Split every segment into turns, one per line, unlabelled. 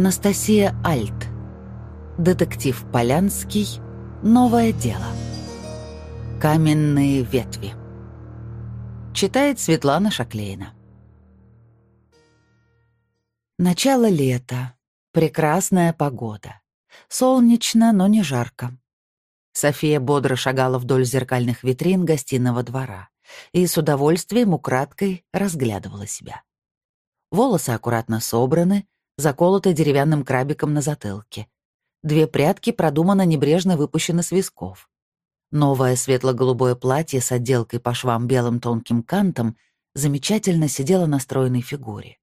Анастасия Альт. Детектив Полянский. Новое дело. Каменные ветви. Читает Светлана Шаклейна. Начало лета. Прекрасная погода. Солнечно, но не жарко. София бодро шагала вдоль зеркальных витрин гостиного двора и с удовольствием украдкой разглядывала себя. Волосы аккуратно собраны, заколоты деревянным крабиком на затылке. Две прядки продуманно небрежно выпущены с висков. Новое светло-голубое платье с отделкой по швам белым тонким кантом замечательно сидело на стройной фигуре.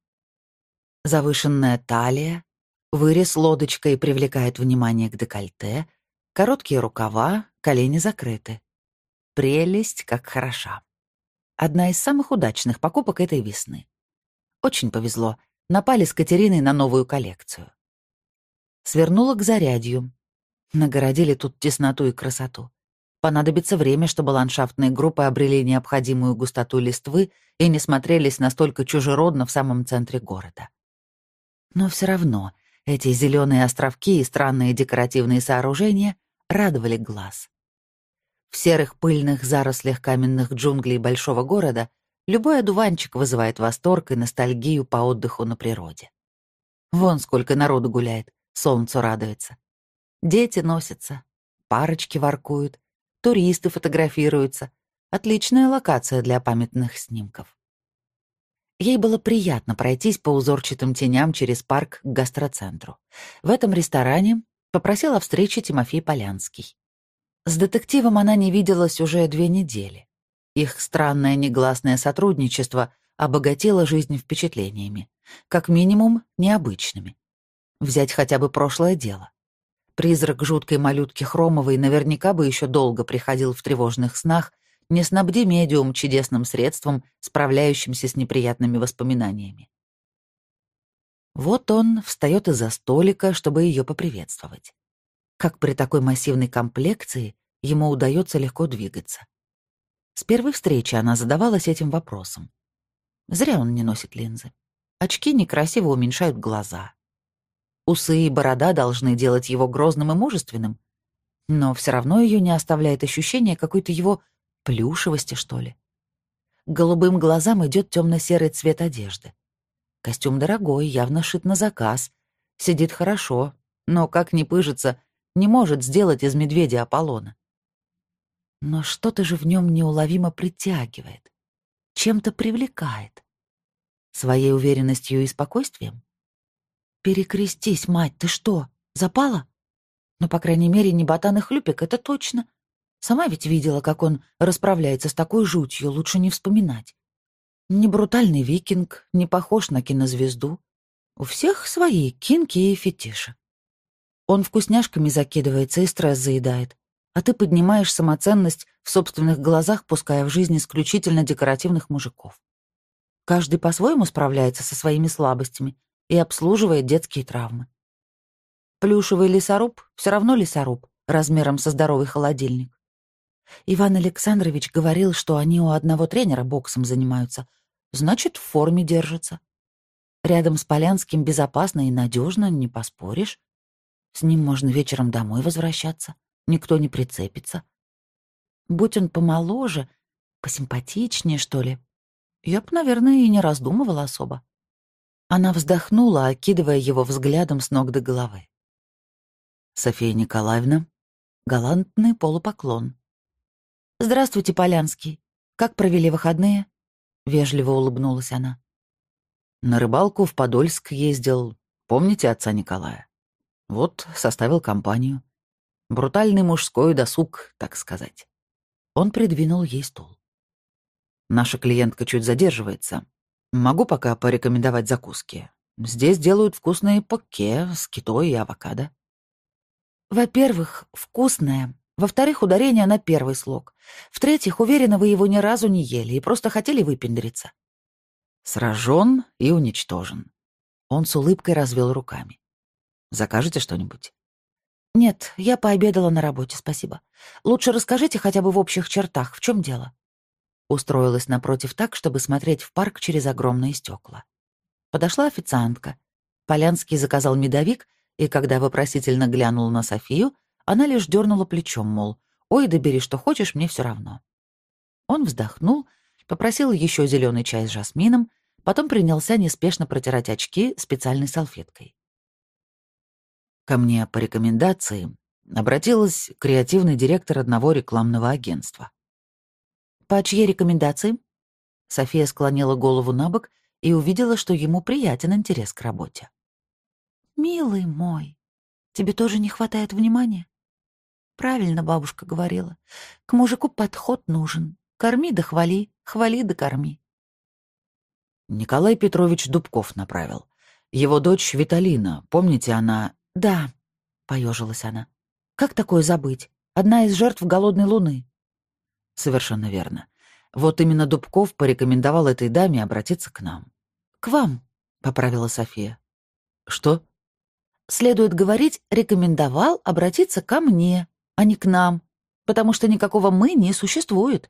Завышенная талия, вырез лодочкой привлекает внимание к декольте, короткие рукава, колени закрыты. Прелесть, как хороша. Одна из самых удачных покупок этой весны. Очень повезло, напали с Катериной на новую коллекцию. Свернула к зарядью. Нагородили тут тесноту и красоту. Понадобится время, чтобы ландшафтные группы обрели необходимую густоту листвы и не смотрелись настолько чужеродно в самом центре города. Но все равно эти зеленые островки и странные декоративные сооружения радовали глаз. В серых пыльных зарослях каменных джунглей большого города Любой одуванчик вызывает восторг и ностальгию по отдыху на природе. Вон сколько народу гуляет, солнцу радуется. Дети носятся, парочки воркуют, туристы фотографируются. Отличная локация для памятных снимков. Ей было приятно пройтись по узорчатым теням через парк к гастроцентру. В этом ресторане попросила встречи Тимофей Полянский. С детективом она не виделась уже две недели. Их странное негласное сотрудничество обогатило жизнь впечатлениями, как минимум необычными. Взять хотя бы прошлое дело. Призрак жуткой малютки Хромовой наверняка бы еще долго приходил в тревожных снах, не снабди медиум чудесным средством, справляющимся с неприятными воспоминаниями. Вот он встает из-за столика, чтобы ее поприветствовать. Как при такой массивной комплекции ему удается легко двигаться. С первой встречи она задавалась этим вопросом. Зря он не носит линзы. Очки некрасиво уменьшают глаза. Усы и борода должны делать его грозным и мужественным, но все равно ее не оставляет ощущение какой-то его плюшевости, что ли. К голубым глазам идет темно-серый цвет одежды. Костюм дорогой, явно шит на заказ. Сидит хорошо, но, как ни пыжится, не может сделать из медведя Аполлона. Но что-то же в нем неуловимо притягивает, чем-то привлекает. Своей уверенностью и спокойствием? Перекрестись, мать, ты что, запала? Ну, по крайней мере, не ботан и хлюпик, это точно. Сама ведь видела, как он расправляется с такой жутью, лучше не вспоминать. Не брутальный викинг, не похож на кинозвезду. У всех свои кинки и фетиши. Он вкусняшками закидывается и стресс заедает а ты поднимаешь самоценность в собственных глазах, пуская в жизнь исключительно декоративных мужиков. Каждый по-своему справляется со своими слабостями и обслуживает детские травмы. Плюшевый лесоруб все равно лесоруб, размером со здоровый холодильник. Иван Александрович говорил, что они у одного тренера боксом занимаются, значит, в форме держатся. Рядом с Полянским безопасно и надежно, не поспоришь. С ним можно вечером домой возвращаться никто не прицепится. Будь он помоложе, посимпатичнее, что ли, я б, наверное, и не раздумывала особо. Она вздохнула, окидывая его взглядом с ног до головы. София Николаевна, галантный полупоклон. «Здравствуйте, Полянский. Как провели выходные?» — вежливо улыбнулась она. «На рыбалку в Подольск ездил. Помните отца Николая? Вот, составил компанию. Брутальный мужской досуг, так сказать. Он придвинул ей стул. Наша клиентка чуть задерживается. Могу пока порекомендовать закуски. Здесь делают вкусные покке с китой и авокадо. Во-первых, вкусное. Во-вторых, ударение на первый слог. В-третьих, уверена, вы его ни разу не ели и просто хотели выпендриться. Сражен и уничтожен. Он с улыбкой развел руками. Закажете что-нибудь? «Нет, я пообедала на работе, спасибо. Лучше расскажите хотя бы в общих чертах, в чем дело?» Устроилась напротив так, чтобы смотреть в парк через огромные стекла. Подошла официантка. Полянский заказал медовик, и когда вопросительно глянул на Софию, она лишь дернула плечом, мол, «Ой, да бери, что хочешь, мне все равно». Он вздохнул, попросил еще зеленый чай с жасмином, потом принялся неспешно протирать очки специальной салфеткой. Ко мне по рекомендации обратилась креативный директор одного рекламного агентства. «По чьей рекомендации?» София склонила голову на бок и увидела, что ему приятен интерес к работе. «Милый мой, тебе тоже не хватает внимания?» Правильно бабушка говорила. К мужику подход нужен. Корми да хвали, хвали да корми.
Николай Петрович Дубков направил. Его дочь Виталина, помните, она...
Да, поежилась она. Как такое забыть? Одна из жертв голодной луны.
Совершенно верно. Вот именно Дубков порекомендовал этой даме обратиться к нам.
К вам, поправила София.
Что?
Следует говорить, рекомендовал обратиться ко мне, а не к нам, потому что никакого «мы» не существует.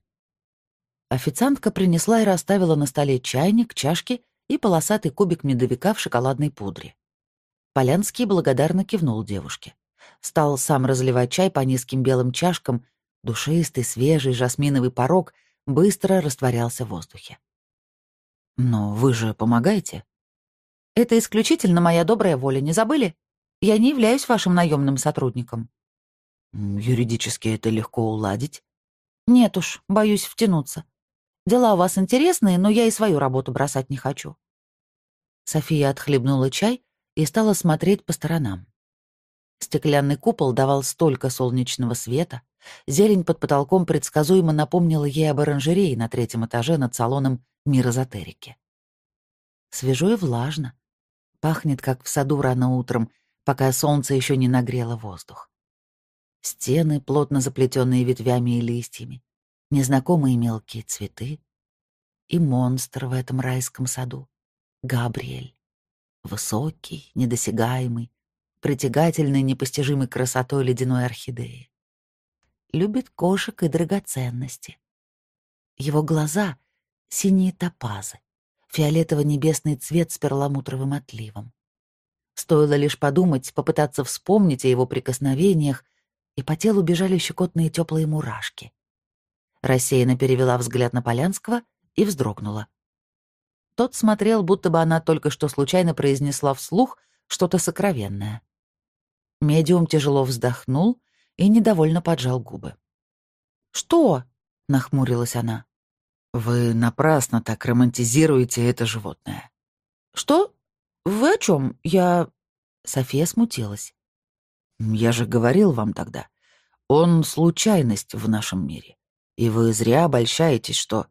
Официантка принесла и расставила на столе чайник, чашки и полосатый кубик медовика в шоколадной пудре. Полянский благодарно кивнул девушке. Стал сам разливать чай по низким белым чашкам, душистый, свежий жасминовый порог быстро растворялся в воздухе.
«Но вы же помогаете?»
«Это исключительно моя добрая воля, не забыли? Я не являюсь вашим наемным сотрудником».
Юридически это легко уладить?
Нет уж, боюсь втянуться. Дела у вас интересные, но я и свою работу бросать не хочу. София отхлебнула чай и стала смотреть по сторонам. Стеклянный купол давал столько солнечного света, зелень под потолком предсказуемо напомнила ей об оранжерее на третьем этаже над салоном «Мир эзотерики». Свежо и влажно. Пахнет, как в саду рано утром, пока солнце еще не нагрело воздух. Стены, плотно заплетенные ветвями и листьями, незнакомые мелкие цветы и монстр в этом райском саду — Габриэль. Высокий, недосягаемый, притягательной, непостижимой красотой ледяной орхидеи. Любит кошек и драгоценности. Его глаза — синие топазы, фиолетово-небесный цвет с перламутровым отливом. Стоило лишь подумать, попытаться вспомнить о его прикосновениях — и по телу бежали щекотные теплые мурашки. Рассеянно перевела взгляд на Полянского и вздрогнула. Тот смотрел, будто бы она только что случайно произнесла вслух что-то сокровенное. Медиум тяжело вздохнул и недовольно поджал губы. «Что?» — нахмурилась она.
«Вы напрасно так романтизируете это животное».
«Что? Вы о чем? Я...» София смутилась.
Я же говорил вам тогда, он случайность в нашем мире. И вы зря обольщаетесь, что...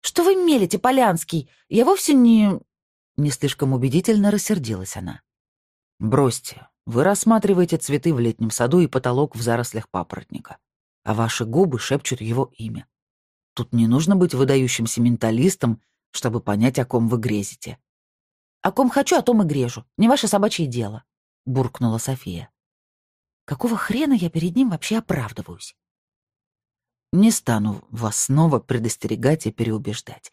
Что вы мелите, Полянский? Я вовсе не... Не слишком убедительно рассердилась она.
Бросьте. Вы рассматриваете цветы в летнем саду и потолок в зарослях папоротника. А ваши губы шепчут его имя. Тут не нужно быть выдающимся менталистом, чтобы понять, о ком вы грезите.
«О ком хочу, о том и грежу. Не ваше собачье дело», — буркнула София. Какого хрена я перед ним вообще оправдываюсь?
Не стану вас снова предостерегать и переубеждать,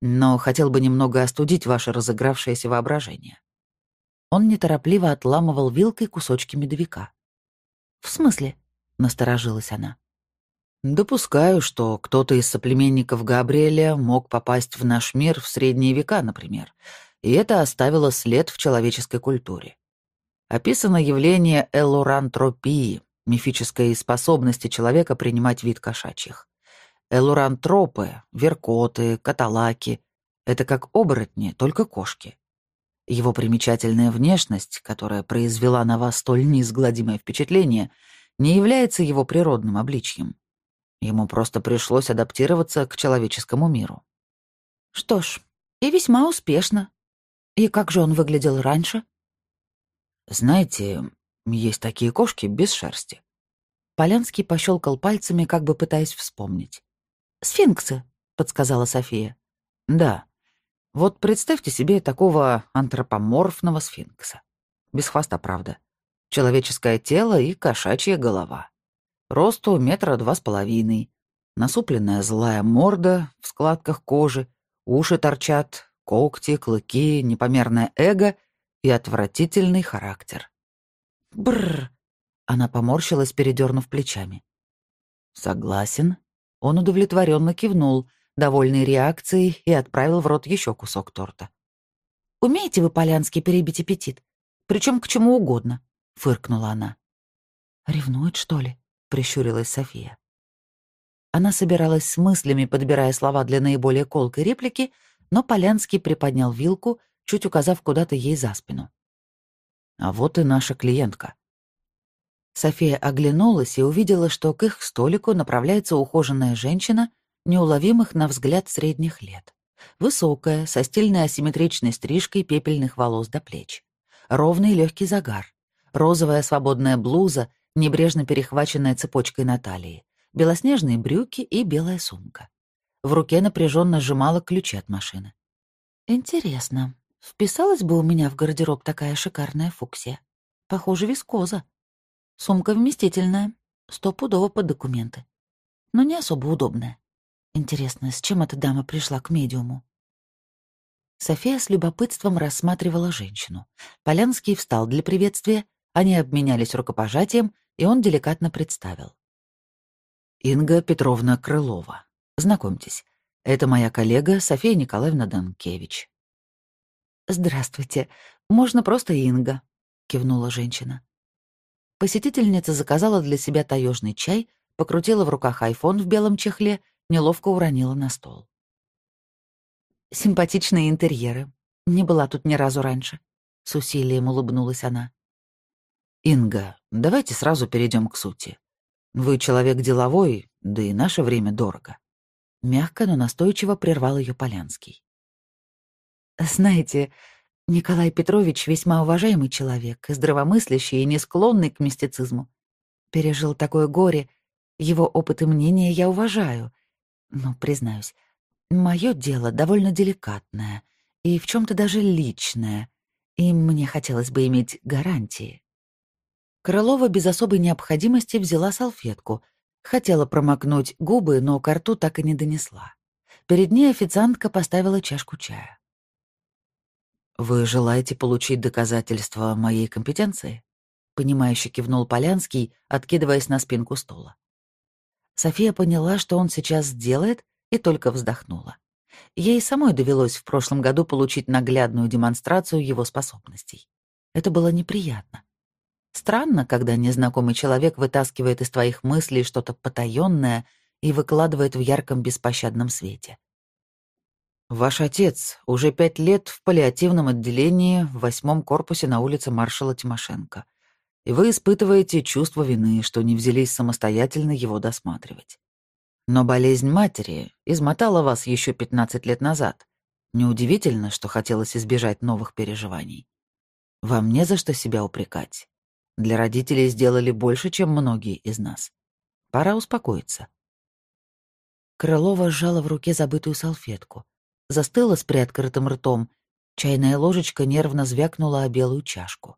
но хотел бы немного остудить ваше разыгравшееся воображение.
Он неторопливо отламывал вилкой кусочки медовика. «В смысле?» — насторожилась она.
«Допускаю, что кто-то из соплеменников Габриэля мог попасть в наш мир в средние века, например, и это оставило след в человеческой культуре описано явление элурантропии, мифической способности человека принимать вид кошачьих. Элурантропы, веркоты, каталаки — это как оборотни, только кошки. Его примечательная внешность, которая произвела на вас столь неизгладимое впечатление, не является его природным обличьем. Ему просто пришлось адаптироваться к человеческому миру.
Что ж, и весьма успешно. И как же он выглядел раньше?
Знаете, есть такие кошки без шерсти.
Полянский пощелкал пальцами, как бы пытаясь вспомнить. «Сфинксы», — подсказала София.
«Да. Вот представьте себе такого антропоморфного сфинкса. Без хвоста, правда. Человеческое тело и кошачья голова. Росту метра два с половиной. Насупленная злая морда в складках кожи, уши торчат, когти, клыки, непомерное эго и отвратительный характер.
Бррр. Она поморщилась, передернув плечами.
Согласен. Он удовлетворенно кивнул, довольный реакцией, и отправил в рот еще кусок торта.
«Умеете вы, Полянский, перебить аппетит? Причем к чему угодно», — фыркнула она. «Ревнует, что ли?» — прищурилась София. Она собиралась с мыслями, подбирая слова для наиболее колкой реплики, но Полянский приподнял вилку, чуть указав куда-то ей за спину.
«А вот и наша клиентка».
София оглянулась и увидела, что к их столику направляется ухоженная женщина, неуловимых на взгляд средних лет. Высокая, со стильной асимметричной стрижкой пепельных волос до плеч. Ровный легкий загар. Розовая свободная блуза, небрежно перехваченная цепочкой на талии. Белоснежные брюки и белая сумка. В руке напряженно сжимала ключи от машины. «Интересно, вписалась бы у меня в гардероб такая шикарная фуксия? Похоже, вискоза. Сумка вместительная, стопудово под документы. Но не особо удобная. Интересно, с чем эта дама пришла к медиуму?» София с любопытством рассматривала женщину. Полянский встал для приветствия, они обменялись рукопожатием, и он деликатно представил.
«Инга Петровна Крылова. Знакомьтесь, это моя коллега София Николаевна Данкевич».
«Здравствуйте. Можно просто Инга», — кивнула женщина. Посетительница заказала для себя таежный чай, покрутила в руках айфон в белом чехле, неловко уронила на стол. «Симпатичные интерьеры. Не была тут ни разу раньше», — с усилием улыбнулась она.
«Инга, давайте сразу перейдем к сути. Вы человек деловой, да и наше время дорого.
Мягко, но настойчиво прервал ее Полянский. «Знаете, Николай Петрович весьма уважаемый человек, здравомыслящий и не склонный к мистицизму. Пережил такое горе, его опыт и мнение я уважаю. Но, признаюсь, мое дело довольно деликатное и в чем то даже личное, и мне хотелось бы иметь гарантии». Крылова без особой необходимости взяла салфетку — Хотела промокнуть губы, но к рту так и не донесла. Перед ней официантка поставила чашку чая.
«Вы желаете получить доказательства моей компетенции?» — понимающе кивнул Полянский, откидываясь на спинку стула.
София поняла, что он сейчас сделает, и только вздохнула. Ей самой довелось в прошлом году получить наглядную демонстрацию его способностей. Это было неприятно. Странно, когда незнакомый человек вытаскивает из твоих мыслей что-то потаённое и выкладывает в ярком беспощадном свете.
Ваш отец уже пять лет в паллиативном отделении в восьмом корпусе на улице маршала Тимошенко. И вы испытываете чувство вины, что не взялись самостоятельно его досматривать. Но болезнь матери измотала вас еще 15 лет назад. Неудивительно, что хотелось избежать новых переживаний. Вам не за что себя упрекать. Для родителей сделали больше, чем многие из нас. Пора успокоиться.
Крылова сжала в руке забытую салфетку. Застыла с приоткрытым ртом. Чайная ложечка нервно звякнула о белую чашку.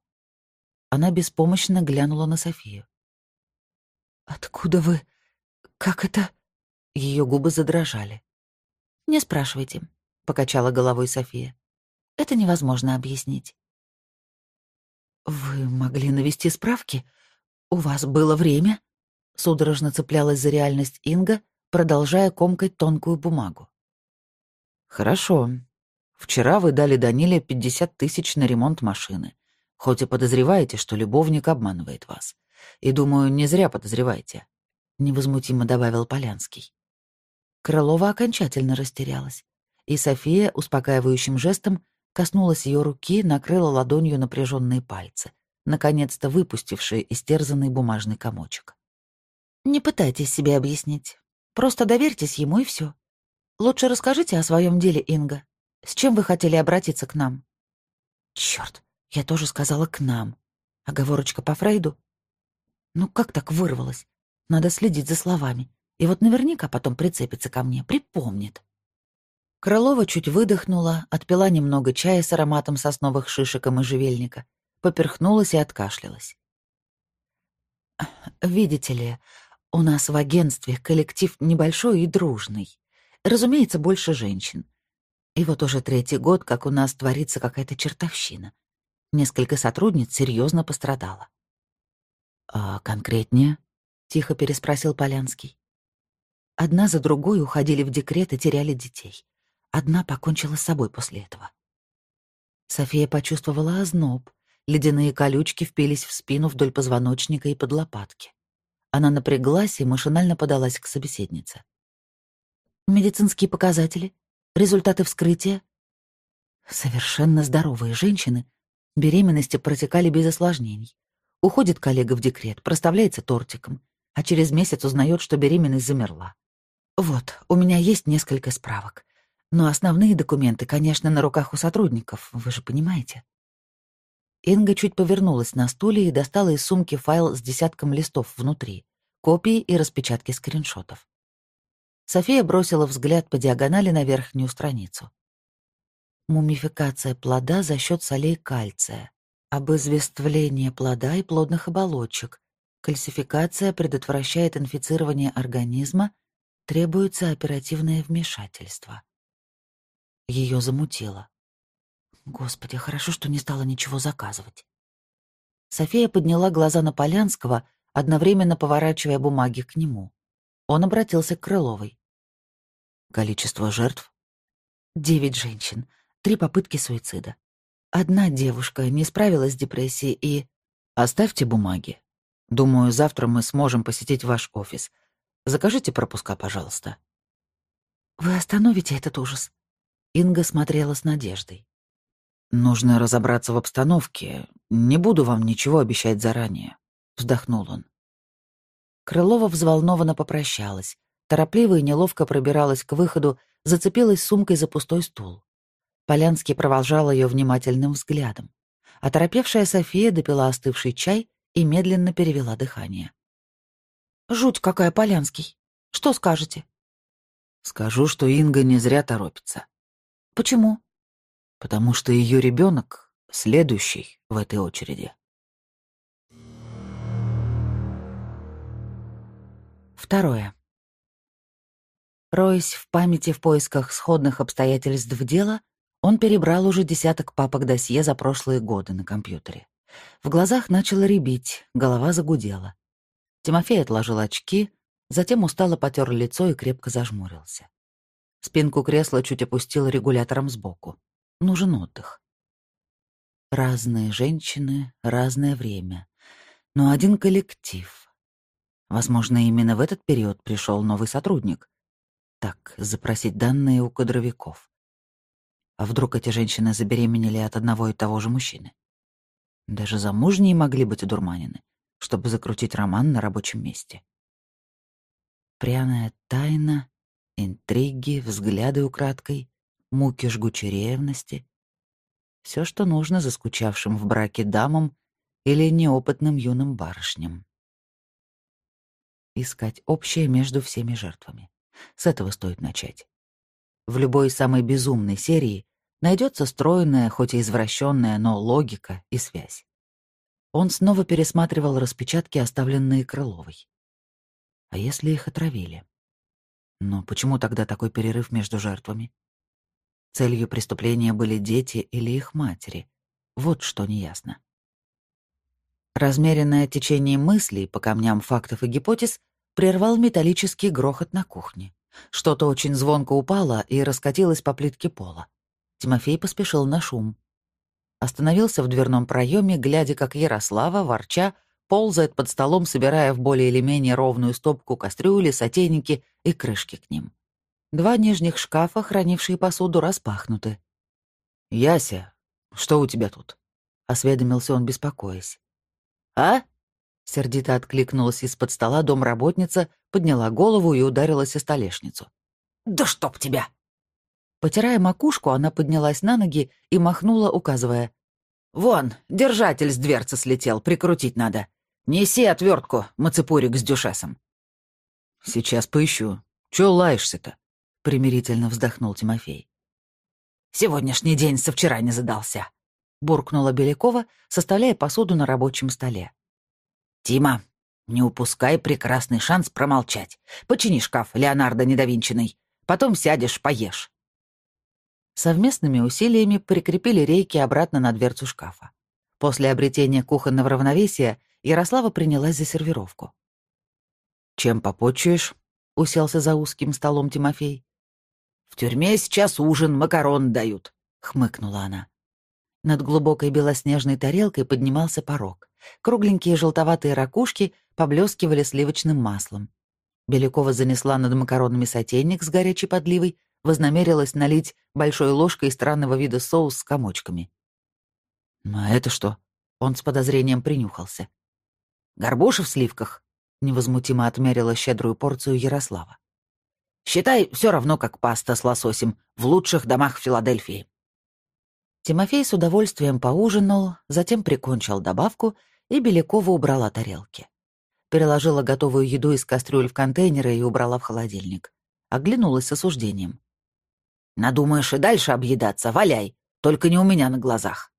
Она беспомощно глянула на Софию. «Откуда вы? Как это?» Ее губы задрожали. «Не спрашивайте», — покачала головой София. «Это невозможно объяснить. «Вы могли навести справки? У вас было время?» Судорожно цеплялась за реальность Инга, продолжая комкать тонкую бумагу.
«Хорошо. Вчера вы дали Даниле 50 тысяч на ремонт машины, хоть и подозреваете, что любовник обманывает вас. И, думаю, не зря подозреваете», — невозмутимо добавил Полянский.
Крылова окончательно растерялась, и София успокаивающим жестом коснулась ее руки, накрыла ладонью напряженные пальцы, наконец-то выпустившие истерзанный бумажный комочек. «Не пытайтесь себе объяснить. Просто доверьтесь ему, и все. Лучше расскажите о своем деле, Инга. С чем вы хотели обратиться к нам?» Черт, я тоже сказала «к нам». Оговорочка по Фрейду? Ну как так вырвалось? Надо следить за словами. И вот наверняка потом прицепится ко мне, припомнит. Крылова чуть выдохнула, отпила немного чая с ароматом сосновых шишек и можжевельника, поперхнулась и откашлялась. «Видите ли, у нас в агентстве коллектив небольшой и дружный. Разумеется, больше женщин. И вот уже третий год, как у нас творится какая-то чертовщина. Несколько сотрудниц серьезно пострадало.
«А конкретнее?» — тихо переспросил Полянский.
Одна за другой уходили в декрет и теряли детей. Одна покончила с собой после этого. София почувствовала озноб. Ледяные колючки впились в спину вдоль позвоночника и под лопатки. Она напряглась и машинально подалась к собеседнице. «Медицинские показатели? Результаты вскрытия?» Совершенно здоровые женщины беременности протекали без осложнений. Уходит коллега в декрет, проставляется тортиком, а через месяц узнает, что беременность замерла. Вот, у меня есть несколько справок. Но основные документы, конечно, на руках у сотрудников, вы же понимаете. Инга чуть повернулась на стуле и достала из сумки файл с десятком листов внутри, копии и распечатки скриншотов. София бросила взгляд по диагонали на верхнюю страницу. Мумификация плода за счет солей кальция, обызвествление плода и плодных оболочек, кальцификация предотвращает инфицирование организма Требуется оперативное вмешательство. Ее замутило. Господи, хорошо, что не стала ничего заказывать. София подняла глаза на Полянского, одновременно поворачивая бумаги к нему. Он обратился к Крыловой.
Количество жертв?
Девять женщин, три попытки суицида. Одна девушка не справилась с депрессией и...
Оставьте бумаги. Думаю, завтра мы сможем посетить ваш офис — Закажите пропуска, пожалуйста».
«Вы остановите этот ужас?» Инга смотрела с надеждой.
«Нужно разобраться в обстановке. Не буду вам ничего обещать заранее», — вздохнул он.
Крылова взволнованно попрощалась, торопливо и неловко пробиралась к выходу, зацепилась сумкой за пустой стул. Полянский провожал ее внимательным взглядом. Оторопевшая София допила остывший чай и медленно перевела дыхание. Жуть какая, Полянский. Что скажете?
Скажу, что Инга не зря торопится.
Почему?
Потому что ее ребенок следующий в этой очереди.
Второе. Роясь в памяти в поисках сходных обстоятельств дела, он перебрал уже десяток папок досье за прошлые годы на компьютере. В глазах начало рябить, голова загудела. Тимофей отложил очки, затем устало потер лицо и крепко зажмурился. Спинку кресла чуть опустил регулятором сбоку. Нужен отдых. Разные женщины, разное время. Но один коллектив. Возможно, именно в этот период пришел новый сотрудник. Так, запросить данные у кадровиков. А вдруг эти женщины забеременели от одного и того же мужчины? Даже замужние могли быть одурманены чтобы закрутить роман на рабочем месте. Пряная тайна, интриги, взгляды украдкой, муки жгучей ревности. Все, что нужно заскучавшим в браке дамам или неопытным юным барышням. Искать общее между всеми жертвами. С этого стоит начать. В любой самой безумной серии найдется стройная, хоть и извращенная, но логика и связь. Он снова пересматривал распечатки, оставленные Крыловой. А если их отравили? Но почему тогда такой перерыв между жертвами? Целью преступления были дети или их матери. Вот что неясно. Размеренное течение мыслей по камням фактов и гипотез прервал металлический грохот на кухне. Что-то очень звонко упало и раскатилось по плитке пола. Тимофей поспешил на шум. Остановился в дверном проеме, глядя, как Ярослава, ворча, ползает под столом, собирая в более или менее ровную стопку кастрюли, сотейники и крышки к ним. Два нижних шкафа, хранившие посуду, распахнуты.
«Яся, что у тебя тут?»
— осведомился он, беспокоясь.
«А?»
— сердито откликнулась из-под стола домработница, подняла голову и ударилась о столешницу.
«Да чтоб тебя!»
Потирая макушку, она поднялась на ноги и махнула, указывая.
«Вон, держатель с дверцы слетел, прикрутить надо. Неси отвертку, мацепурик с дюшесом». «Сейчас поищу. Чё лаешься-то?» — примирительно вздохнул Тимофей.
«Сегодняшний день со вчера не задался», — буркнула Белякова, составляя посуду на рабочем столе.
«Тима, не упускай прекрасный шанс промолчать. Почини шкаф, Леонардо недовинченный. Потом сядешь, поешь».
Совместными усилиями прикрепили рейки обратно на дверцу шкафа. После обретения кухонного равновесия Ярослава принялась за сервировку.
«Чем попочуешь?» — уселся за узким столом Тимофей.
«В тюрьме сейчас ужин, макарон дают», — хмыкнула она. Над глубокой белоснежной тарелкой поднимался порог. Кругленькие желтоватые ракушки поблескивали сливочным маслом. Белякова занесла над макаронами сотейник с горячей подливой, вознамерилась налить большой ложкой странного вида соус с комочками.
«Ну а это что?» Он с подозрением принюхался.
«Горбуша в сливках», — невозмутимо отмерила щедрую порцию Ярослава. «Считай, все равно как паста с лососем в лучших домах Филадельфии». Тимофей с удовольствием поужинал, затем прикончил добавку, и Белякова убрала тарелки. Переложила готовую еду из кастрюль в контейнеры и убрала в холодильник. Оглянулась с осуждением. «Надумаешь и дальше объедаться, валяй, только не у меня на глазах».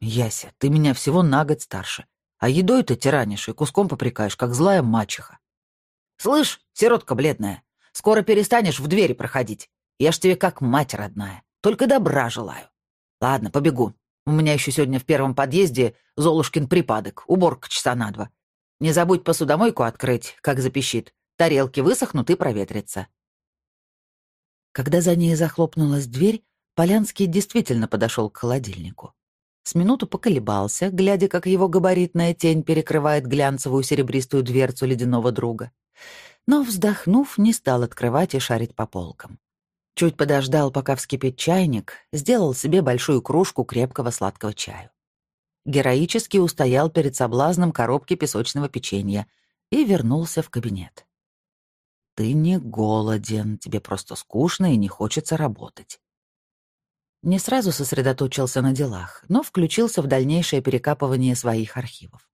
«Яся, ты меня всего на год старше, а едой ты тиранишь и куском попрекаешь, как злая мачеха».
«Слышь, сиротка бледная, скоро перестанешь в двери проходить. Я ж тебе как мать родная, только добра желаю. Ладно, побегу. У меня еще сегодня в первом подъезде Золушкин припадок, уборка часа на два. Не забудь посудомойку открыть, как запищит. Тарелки высохнут и проветрятся». Когда за ней захлопнулась дверь, Полянский действительно подошел к холодильнику. С минуту поколебался, глядя, как его габаритная тень перекрывает глянцевую серебристую дверцу ледяного друга. Но, вздохнув, не стал открывать и шарить по полкам. Чуть подождал, пока вскипит чайник, сделал себе большую кружку крепкого сладкого чаю. Героически устоял перед соблазном коробки песочного печенья и вернулся в кабинет. «Ты не голоден, тебе просто скучно и не хочется работать». Не сразу сосредоточился на делах, но включился в дальнейшее перекапывание своих архивов.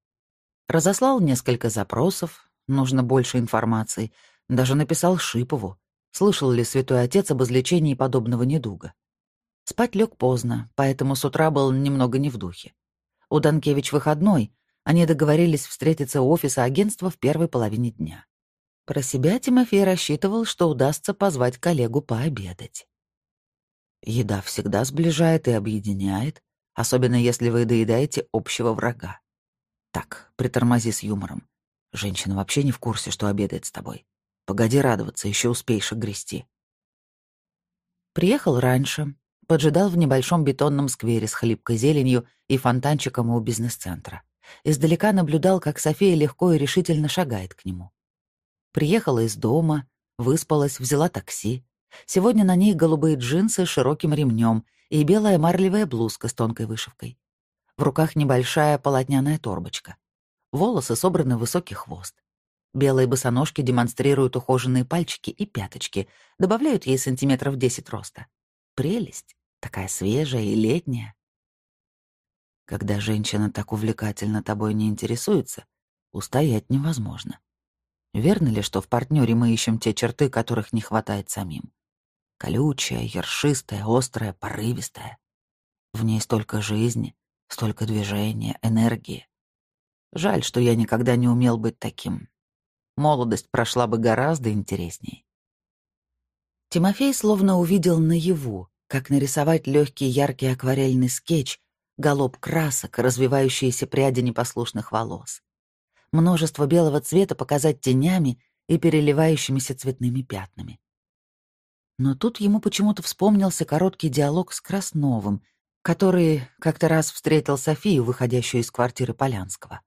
Разослал несколько запросов, нужно больше информации, даже написал Шипову, Слышал ли святой отец об излечении подобного недуга? Спать лег поздно, поэтому с утра был немного не в духе. У Данкевич выходной, они договорились встретиться у офиса агентства в первой половине дня. Про себя Тимофей рассчитывал, что удастся позвать коллегу пообедать. Еда всегда сближает и объединяет, особенно если вы доедаете общего врага. Так, притормози с юмором. Женщина вообще не в курсе, что обедает с тобой. Погоди радоваться, еще успеешь огрести. Приехал раньше, поджидал в небольшом бетонном сквере с хлипкой зеленью и фонтанчиком у бизнес-центра. Издалека наблюдал, как София легко и решительно шагает к нему. Приехала из дома, выспалась, взяла такси. Сегодня на ней голубые джинсы с широким ремнем и белая марлевая блузка с тонкой вышивкой. В руках небольшая полотняная торбочка. Волосы собраны в высокий хвост. Белые босоножки демонстрируют ухоженные пальчики и пяточки, добавляют ей сантиметров 10 роста. Прелесть, такая свежая и летняя. Когда женщина так увлекательно тобой не интересуется, устоять невозможно. Верно ли, что в партнере мы ищем те черты, которых не хватает самим? Колючая, ершистая, острая, порывистая. В ней столько жизни, столько движения, энергии. Жаль, что я никогда не умел быть таким, молодость прошла бы гораздо интереснее. Тимофей словно увидел наяву, как нарисовать легкий яркий акварельный скетч, галоп красок, развивающиеся пряди непослушных волос. Множество белого цвета показать тенями и переливающимися цветными пятнами. Но тут ему почему-то вспомнился короткий диалог с Красновым, который как-то раз встретил Софию, выходящую из квартиры Полянского.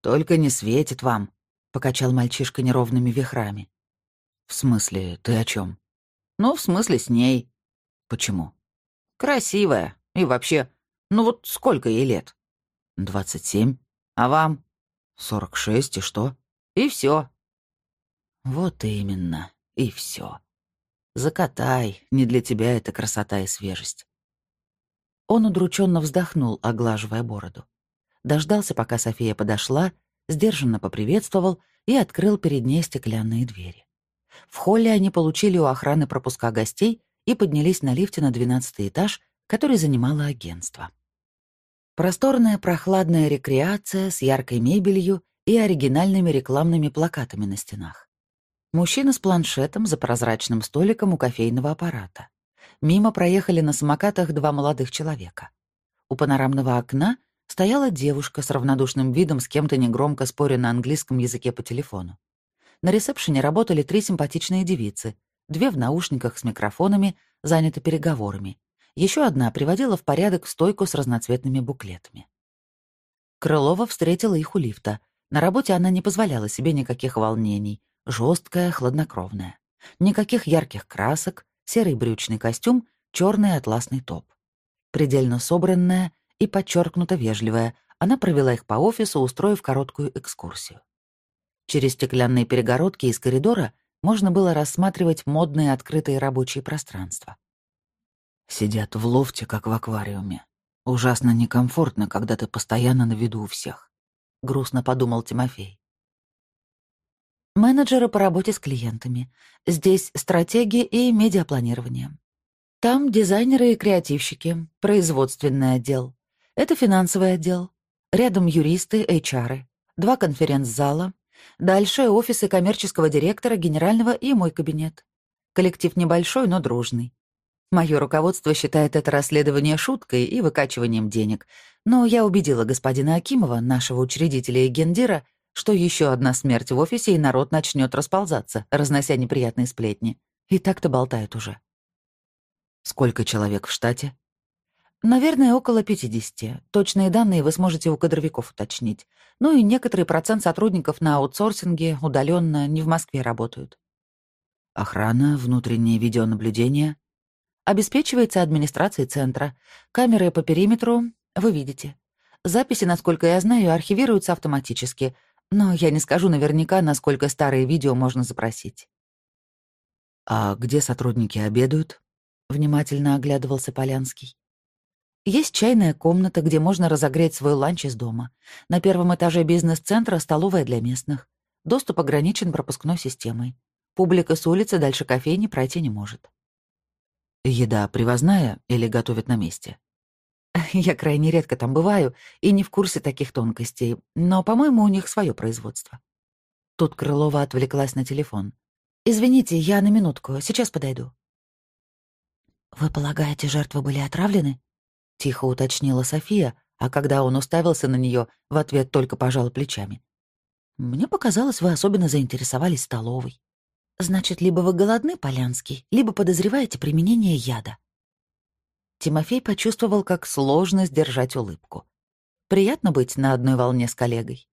«Только не светит вам», — покачал мальчишка неровными вихрами. «В смысле, ты о чем? «Ну, в смысле, с ней». «Почему?» «Красивая. И вообще, ну вот сколько ей лет?» «Двадцать семь. А вам?» «Сорок шесть. И что?» «И все. «Вот именно. И все. Закатай. Не для тебя это красота и свежесть». Он удрученно вздохнул, оглаживая бороду. Дождался, пока София подошла, сдержанно поприветствовал и открыл перед ней стеклянные двери. В холле они получили у охраны пропуска гостей и поднялись на лифте на двенадцатый этаж, который занимало агентство. Просторная прохладная рекреация с яркой мебелью и оригинальными рекламными плакатами на стенах. Мужчина с планшетом за прозрачным столиком у кофейного аппарата. Мимо проехали на самокатах два молодых человека. У панорамного окна стояла девушка с равнодушным видом, с кем-то негромко споря на английском языке по телефону. На ресепшене работали три симпатичные девицы, две в наушниках с микрофонами, заняты переговорами. Еще одна приводила в порядок стойку с разноцветными буклетами. Крылова встретила их у лифта. На работе она не позволяла себе никаких волнений, жесткая, хладнокровная. Никаких ярких красок, серый брючный костюм, черный атласный топ. Предельно собранная и подчеркнуто вежливая, она провела их по офису, устроив короткую экскурсию. Через стеклянные перегородки из коридора можно было рассматривать модные открытые рабочие пространства.
Сидят в лофте, как в аквариуме. Ужасно некомфортно, когда ты постоянно на виду у всех. Грустно подумал Тимофей.
Менеджеры по работе с клиентами. Здесь стратегии и медиапланирование. Там дизайнеры и креативщики, производственный отдел. Это финансовый отдел. Рядом юристы, HR, два конференц-зала. Дальше офисы коммерческого директора, генерального и мой кабинет. Коллектив небольшой, но дружный. Мое руководство считает это расследование шуткой и выкачиванием денег, но я убедила господина Акимова, нашего учредителя и гендира, что еще одна смерть в офисе, и народ начнет расползаться, разнося неприятные сплетни. И так-то болтают уже.
Сколько человек в штате?
Наверное, около 50. Точные данные вы сможете у кадровиков уточнить. Ну и некоторый процент сотрудников на аутсорсинге удаленно не в Москве работают.
Охрана, внутреннее видеонаблюдение.
Обеспечивается администрацией центра. Камеры по периметру вы видите. Записи, насколько я знаю, архивируются автоматически, но я не скажу наверняка, насколько старые видео можно запросить.
А где сотрудники обедают? Внимательно оглядывался Полянский.
Есть чайная комната, где можно разогреть свой ланч из дома. На первом этаже бизнес-центра столовая для местных. Доступ ограничен пропускной системой. Публика с улицы дальше кофейни пройти не может.
Еда привозная или готовят на месте?
Я крайне редко там бываю и не в курсе таких тонкостей, но, по-моему, у них свое производство. Тут Крылова отвлеклась на телефон. «Извините, я на минутку, сейчас подойду». «Вы полагаете, жертвы были отравлены?» — тихо уточнила София, а когда он уставился на нее, в ответ только пожал плечами. «Мне показалось, вы особенно заинтересовались столовой. Значит, либо вы голодны, Полянский, либо подозреваете применение яда». Тимофей почувствовал, как сложно сдержать улыбку. Приятно быть на одной волне с коллегой.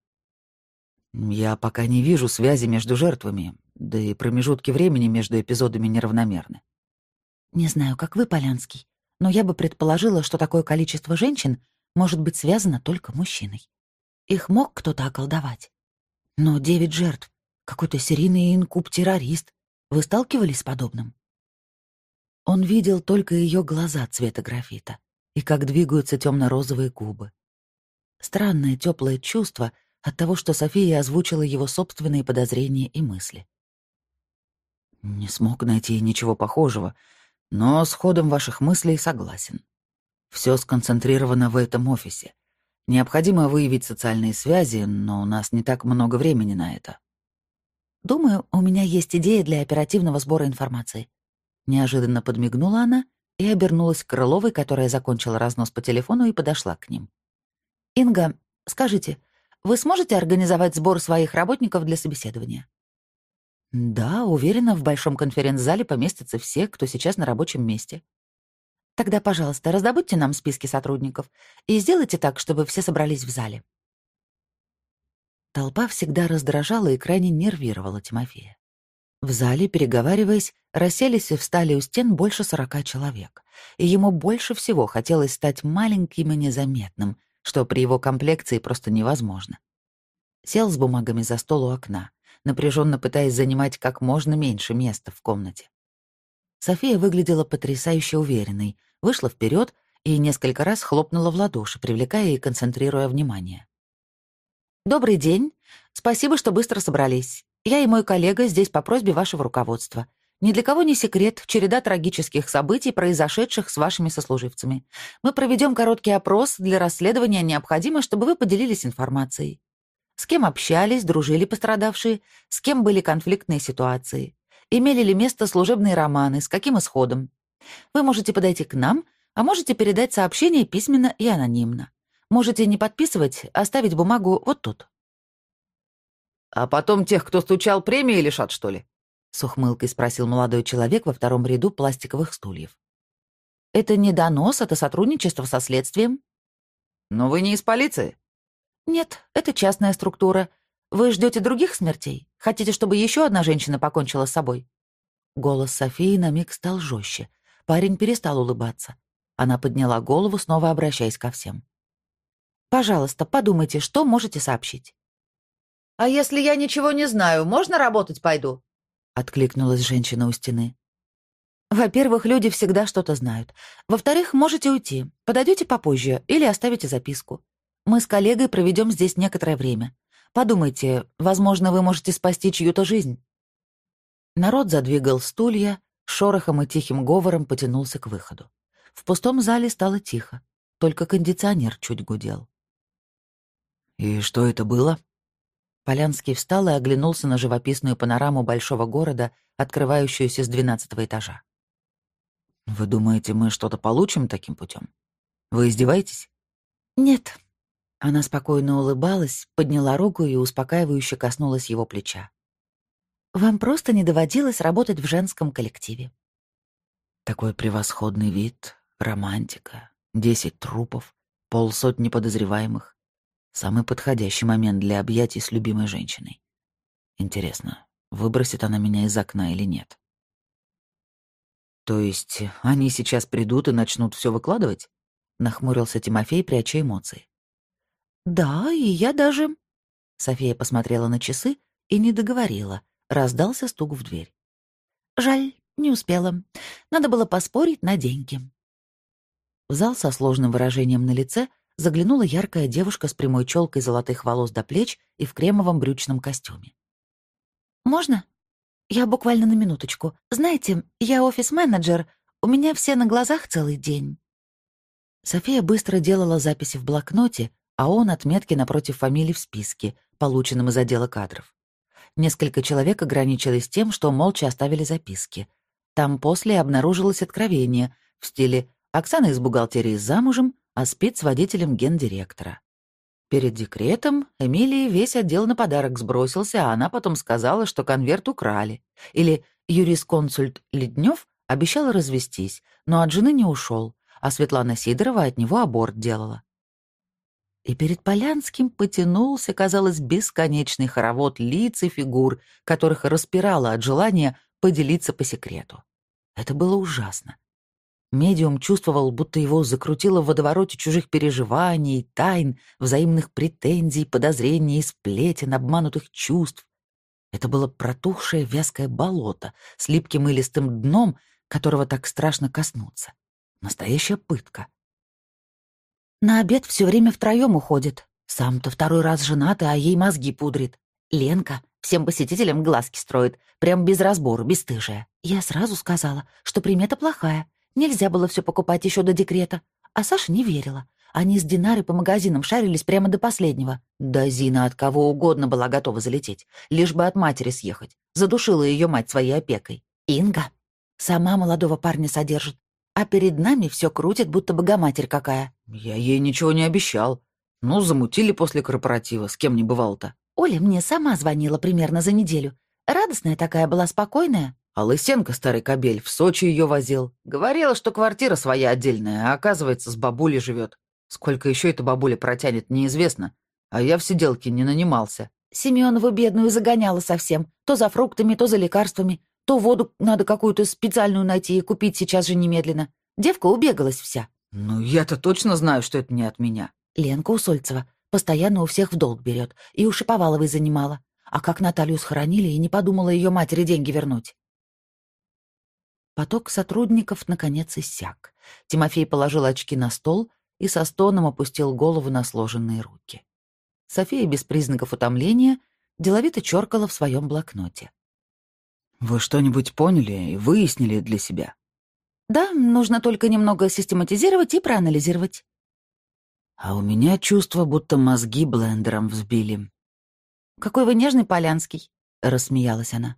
«Я пока не вижу связи между жертвами, да и промежутки времени между эпизодами неравномерны.
Не знаю, как вы, Полянский, но я бы предположила, что такое количество женщин может быть связано только мужчиной. Их мог кто-то околдовать. Но девять жертв, какой-то серийный инкуб-террорист. Вы сталкивались с подобным? Он видел только ее глаза цвета графита и как двигаются темно-розовые губы. Странное теплое чувство от того, что София озвучила его собственные подозрения и мысли.
«Не смог найти ничего похожего», но с ходом ваших мыслей согласен. Все сконцентрировано в этом офисе. Необходимо выявить социальные связи, но у нас не так много времени на это.
Думаю, у меня есть идея для оперативного сбора информации. Неожиданно подмигнула она и обернулась к Крыловой, которая закончила разнос по телефону и подошла к ним. «Инга, скажите, вы сможете организовать сбор своих работников для собеседования?» Да, уверена, в большом конференц-зале поместятся все, кто сейчас на рабочем месте. Тогда, пожалуйста, раздобудьте нам списки сотрудников и сделайте так, чтобы все собрались в зале. Толпа всегда раздражала и крайне нервировала Тимофея. В зале, переговариваясь, расселись и встали у стен больше сорока человек, и ему больше всего хотелось стать маленьким и незаметным, что при его комплекции просто невозможно. Сел с бумагами за стол у окна напряженно пытаясь занимать как можно меньше места в комнате. София выглядела потрясающе уверенной, вышла вперед и несколько раз хлопнула в ладоши, привлекая и концентрируя внимание. «Добрый день. Спасибо, что быстро собрались. Я и мой коллега здесь по просьбе вашего руководства. Ни для кого не секрет, череда трагических событий, произошедших с вашими сослуживцами. Мы проведем короткий опрос для расследования необходимо, чтобы вы поделились информацией. С кем общались, дружили пострадавшие, с кем были конфликтные ситуации, имели ли место служебные романы, с каким исходом. Вы можете подойти к нам, А можете передать сообщение письменно и анонимно. Можете не подписывать, оставить бумагу вот тут».
«А потом тех, кто стучал, премии лишат, что ли?» — с ухмылкой спросил молодой человек во втором ряду пластиковых стульев.
«Это не донос, это сотрудничество со следствием».
«Но вы не из полиции?»
«Нет, это частная структура. Вы ждете других смертей? Хотите, чтобы еще одна женщина покончила с собой?» Голос Софии на миг стал жестче. Парень перестал улыбаться. Она подняла голову, снова обращаясь ко всем. «Пожалуйста, подумайте, что можете сообщить».
«А если я ничего не знаю, можно работать пойду?» — откликнулась женщина у стены.
«Во-первых, люди всегда что-то знают. Во-вторых, можете уйти. Подойдете попозже или оставите записку. Мы с коллегой проведем здесь некоторое время. Подумайте, возможно, вы можете спасти чью-то жизнь». Народ задвигал стулья, шорохом и тихим говором потянулся к выходу. В пустом зале стало тихо, только кондиционер чуть гудел.
«И что это было?»
Полянский встал и оглянулся на живописную панораму большого города, открывающуюся с двенадцатого этажа.
«Вы думаете, мы что-то получим таким путем? Вы издеваетесь?»
«Нет». Она спокойно улыбалась, подняла руку и успокаивающе коснулась его плеча. «Вам просто не доводилось работать в женском коллективе».
Такой превосходный вид, романтика, десять трупов, полсотни подозреваемых. Самый подходящий момент для объятий с любимой женщиной. Интересно, выбросит она меня из окна или нет? То есть они сейчас придут и начнут все выкладывать? Нахмурился Тимофей, пряча эмоции.
Да, и я даже... София посмотрела на часы и не договорила. Раздался стук в дверь. Жаль, не успела. Надо было поспорить на деньги. В зал со сложным выражением на лице заглянула яркая девушка с прямой челкой золотых волос до плеч и в кремовом брючном костюме. «Можно? Я буквально на минуточку. Знаете, я офис-менеджер, у меня все на глазах целый день». София быстро делала записи в блокноте, а он отметки напротив фамилий в списке, полученном из отдела кадров. Несколько человек ограничилось тем, что молча оставили записки. Там после обнаружилось откровение в стиле «Оксана из бухгалтерии замужем, а спит с водителем гендиректора. Перед декретом Эмилии весь отдел на подарок сбросился, а она потом сказала, что конверт украли. Или юрисконсульт Леднев обещал развестись, но от жены не ушел, а Светлана Сидорова от него аборт делала. И перед Полянским потянулся, казалось, бесконечный хоровод лиц и фигур, которых распирало от желания поделиться по секрету. Это было ужасно. Медиум чувствовал, будто его закрутило в водовороте чужих переживаний, тайн, взаимных претензий, подозрений, сплетен, обманутых чувств. Это было протухшее вязкое болото с липким и листым дном, которого так страшно коснуться. Настоящая пытка. На обед все время втроем уходит. Сам-то второй раз женатый, а ей мозги пудрит. Ленка всем посетителям глазки строит, прям без разбора, бесстыжая. Я сразу сказала, что примета плохая, Нельзя было все покупать еще до декрета. А Саша не верила. Они с Динарой по магазинам шарились прямо до последнего. Да Зина от кого угодно была готова залететь, лишь бы от матери съехать. Задушила ее мать своей опекой. Инга сама молодого парня содержит, а перед нами все крутит, будто богоматерь какая.
Я ей ничего не обещал. Ну, замутили после корпоратива, с кем не бывал-то.
Оля мне сама звонила примерно за неделю. Радостная такая была, спокойная.
А Лысенко, старый кобель, в Сочи ее возил. Говорила, что квартира своя отдельная, а оказывается, с бабулей живет. Сколько еще эта бабуля протянет, неизвестно. А я в сиделке не нанимался.
Семенову бедную загоняла совсем. То за фруктами, то за лекарствами. То воду надо какую-то специальную найти и купить сейчас же немедленно. Девка убегалась вся.
Ну, я-то точно знаю, что это не от меня.
Ленка Усольцева постоянно у всех в долг берет. И у Шиповаловой занимала. А как Наталью схоронили, и не подумала ее матери деньги вернуть. Поток сотрудников, наконец, иссяк. Тимофей положил очки на стол и со стоном опустил голову на сложенные руки. София без признаков утомления деловито чёркала в своем блокноте.
«Вы что-нибудь поняли и выяснили для себя?»
«Да, нужно только немного систематизировать и проанализировать».
«А у меня чувство, будто мозги блендером взбили».
«Какой вы нежный, Полянский», — рассмеялась она.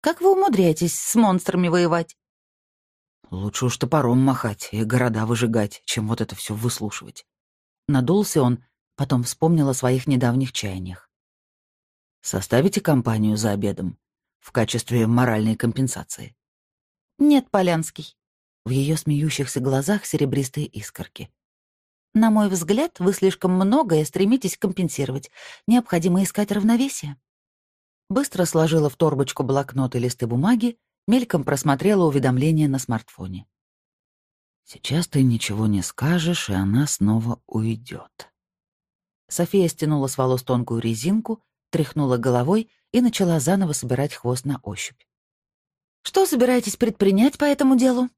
«Как вы умудряетесь с монстрами воевать?»
Лучше уж топором махать и города выжигать, чем вот это все выслушивать.
Надулся он, потом вспомнил о своих недавних чаяниях.
Составите компанию за обедом в качестве моральной компенсации.
Нет, Полянский. В ее смеющихся глазах серебристые искорки. На мой взгляд, вы слишком многое стремитесь компенсировать. Необходимо искать равновесие. Быстро сложила в торбочку блокнот и листы бумаги, мельком просмотрела уведомления на смартфоне.
«Сейчас ты ничего не скажешь, и она снова уйдет.
София стянула с волос тонкую резинку, тряхнула головой и начала заново собирать хвост на ощупь. «Что собираетесь предпринять по этому делу?»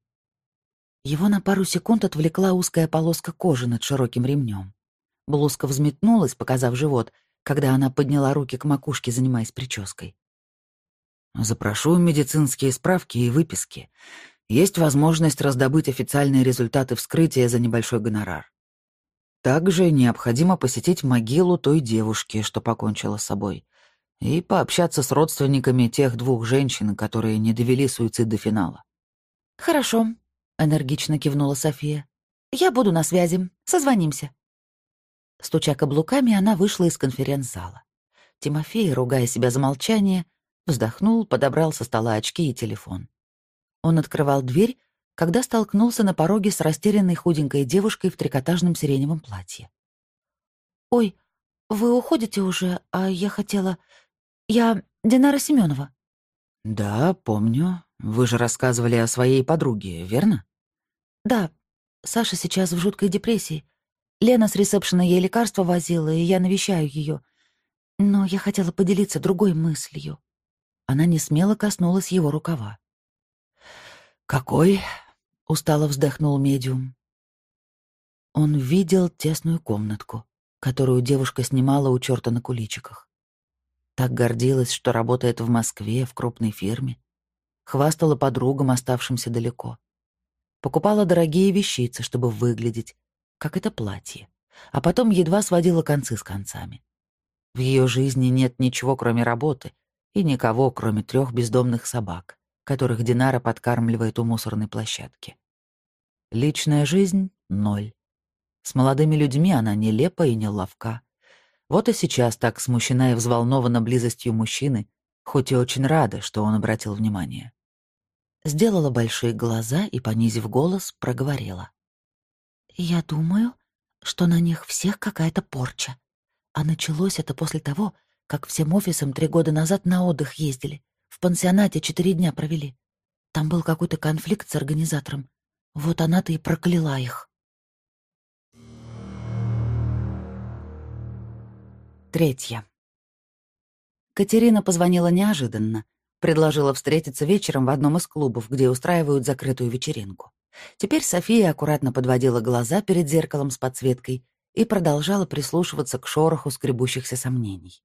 Его на пару секунд отвлекла узкая полоска кожи над широким ремнем. Блузка взметнулась, показав живот, когда она подняла руки к макушке, занимаясь прической.
Запрошу медицинские справки и выписки. Есть возможность раздобыть официальные результаты вскрытия за небольшой гонорар. Также необходимо посетить могилу той девушки, что покончила с собой, и пообщаться с родственниками тех двух женщин, которые не довели суицид до финала.
«Хорошо», — энергично кивнула София. «Я буду на связи. Созвонимся». Стуча каблуками, она вышла из конференц-зала. Тимофей, ругая себя за молчание, Вздохнул, подобрал со стола очки и телефон. Он открывал дверь, когда столкнулся на пороге с растерянной худенькой девушкой в трикотажном сиреневом платье. «Ой, вы уходите уже, а я хотела... Я Динара Семенова.
«Да, помню. Вы же рассказывали о своей подруге, верно?»
«Да. Саша сейчас в жуткой депрессии. Лена с ресепшена ей лекарства возила, и я навещаю ее. Но я хотела поделиться другой мыслью. Она не смело коснулась его рукава.
«Какой?» — устало вздохнул медиум.
Он видел тесную комнатку, которую девушка снимала у черта на куличиках. Так гордилась, что работает в Москве, в крупной фирме. Хвастала подругам, оставшимся далеко. Покупала дорогие вещицы, чтобы выглядеть, как это платье. А потом едва сводила концы с концами. В ее жизни нет ничего, кроме работы, и никого, кроме трех бездомных собак, которых Динара подкармливает у мусорной площадки. Личная жизнь — ноль. С молодыми людьми она нелепа и неловка. Вот и сейчас так смущена и взволнована близостью мужчины, хоть и очень рада, что он обратил внимание. Сделала большие глаза и, понизив голос, проговорила. «Я думаю, что на них всех какая-то порча. А началось это после того, как всем офисом три года назад на отдых ездили. В пансионате четыре дня провели. Там был какой-то конфликт с организатором. Вот она-то и прокляла их. Третья. Катерина позвонила неожиданно. Предложила встретиться вечером в одном из клубов, где устраивают закрытую вечеринку. Теперь София аккуратно подводила глаза перед зеркалом с подсветкой и продолжала прислушиваться к шороху скребущихся сомнений.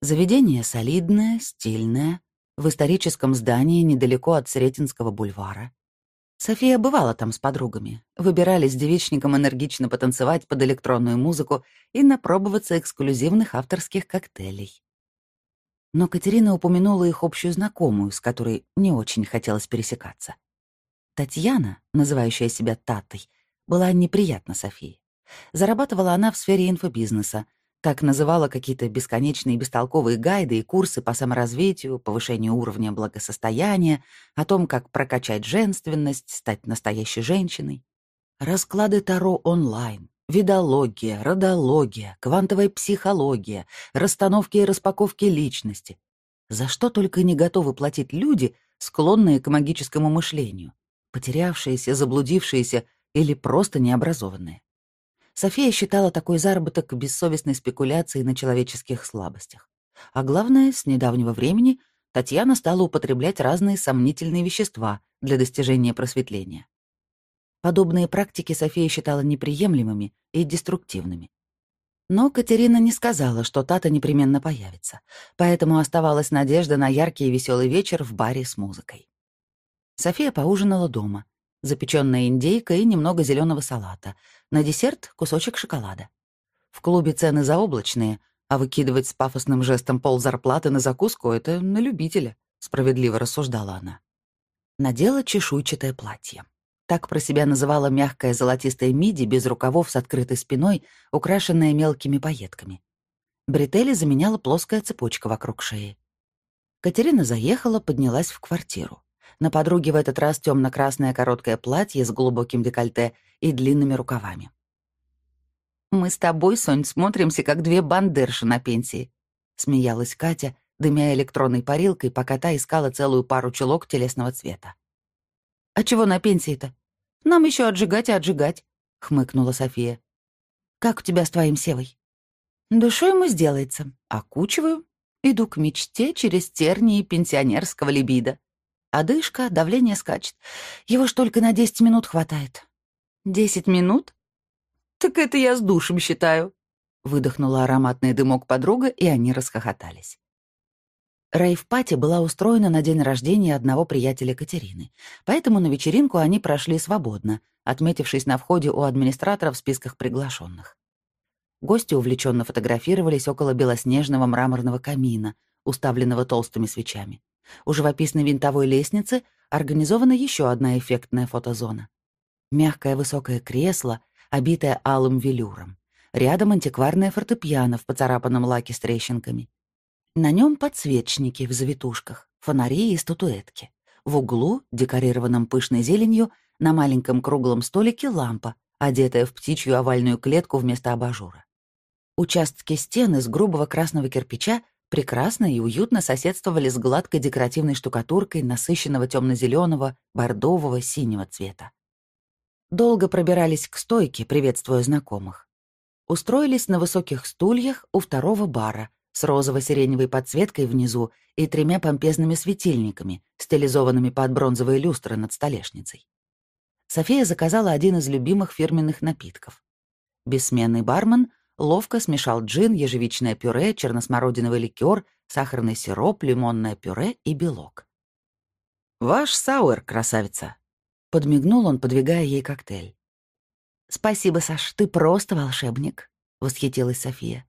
Заведение солидное, стильное, в историческом здании недалеко от Сретенского бульвара. София бывала там с подругами, выбирались с девичником энергично потанцевать под электронную музыку и напробоваться эксклюзивных авторских коктейлей. Но Катерина упомянула их общую знакомую, с которой не очень хотелось пересекаться. Татьяна, называющая себя Татой, была неприятна Софии. Зарабатывала она в сфере инфобизнеса, так называла какие-то бесконечные бестолковые гайды и курсы по саморазвитию, повышению уровня благосостояния, о том, как прокачать женственность, стать настоящей женщиной. Расклады Таро онлайн, видология, родология, квантовая психология, расстановки и распаковки личности. За что только не готовы платить люди, склонные к магическому мышлению, потерявшиеся, заблудившиеся или просто необразованные. София считала такой заработок бессовестной спекуляцией на человеческих слабостях. А главное, с недавнего времени Татьяна стала употреблять разные сомнительные вещества для достижения просветления. Подобные практики София считала неприемлемыми и деструктивными. Но Катерина не сказала, что Тата непременно появится, поэтому оставалась надежда на яркий и веселый вечер в баре с музыкой. София поужинала дома, запеченная индейка и немного зеленого салата. На десерт — кусочек шоколада. В клубе цены заоблачные, а выкидывать с пафосным жестом пол зарплаты на закуску — это на любителя, справедливо рассуждала она. Надела чешуйчатое платье. Так про себя называла мягкое золотистое миди без рукавов с открытой спиной, украшенное мелкими пайетками. Бретели заменяла плоская цепочка вокруг шеи. Катерина заехала, поднялась в квартиру. На подруге в этот раз темно красное короткое платье с глубоким декольте и длинными рукавами. «Мы с тобой, Сонь, смотримся, как две бандерши на пенсии», — смеялась Катя, дымя электронной парилкой, пока та искала целую пару чулок телесного цвета. «А чего на пенсии-то? Нам еще отжигать и отжигать», — хмыкнула София. «Как у тебя с твоим Севой?» «Душой ему сделается. Окучиваю. Иду к мечте через тернии пенсионерского либидо. Одышка, давление скачет. Его ж только на десять минут хватает». «Десять минут? Так это я с душем считаю», — выдохнула ароматный дымок подруга, и они расхохотались. Рейв-пати была устроена на день рождения одного приятеля Катерины, поэтому на вечеринку они прошли свободно, отметившись на входе у администратора в списках приглашенных. Гости увлеченно фотографировались около белоснежного мраморного камина, уставленного толстыми свечами. У живописной винтовой лестницы организована еще одна эффектная фотозона. Мягкое высокое кресло, обитое алым велюром. Рядом антикварное фортепиано в поцарапанном лаке с трещинками — на нем подсвечники в завитушках, фонари и статуэтки. В углу, декорированном пышной зеленью, на маленьком круглом столике лампа, одетая в птичью овальную клетку вместо абажура. Участки стен из грубого красного кирпича прекрасно и уютно соседствовали с гладкой декоративной штукатуркой насыщенного темно-зеленого, бордового, синего цвета. Долго пробирались к стойке, приветствуя знакомых. Устроились на высоких стульях у второго бара, с розово-сиреневой подсветкой внизу и тремя помпезными светильниками, стилизованными под бронзовые люстры над столешницей. София заказала один из любимых фирменных напитков. Бессменный бармен ловко смешал джин, ежевичное пюре, черносмородиновый ликер, сахарный сироп, лимонное пюре и белок. «Ваш сауэр, красавица!» — подмигнул он, подвигая ей коктейль. «Спасибо, Саш, ты просто волшебник», — восхитилась София.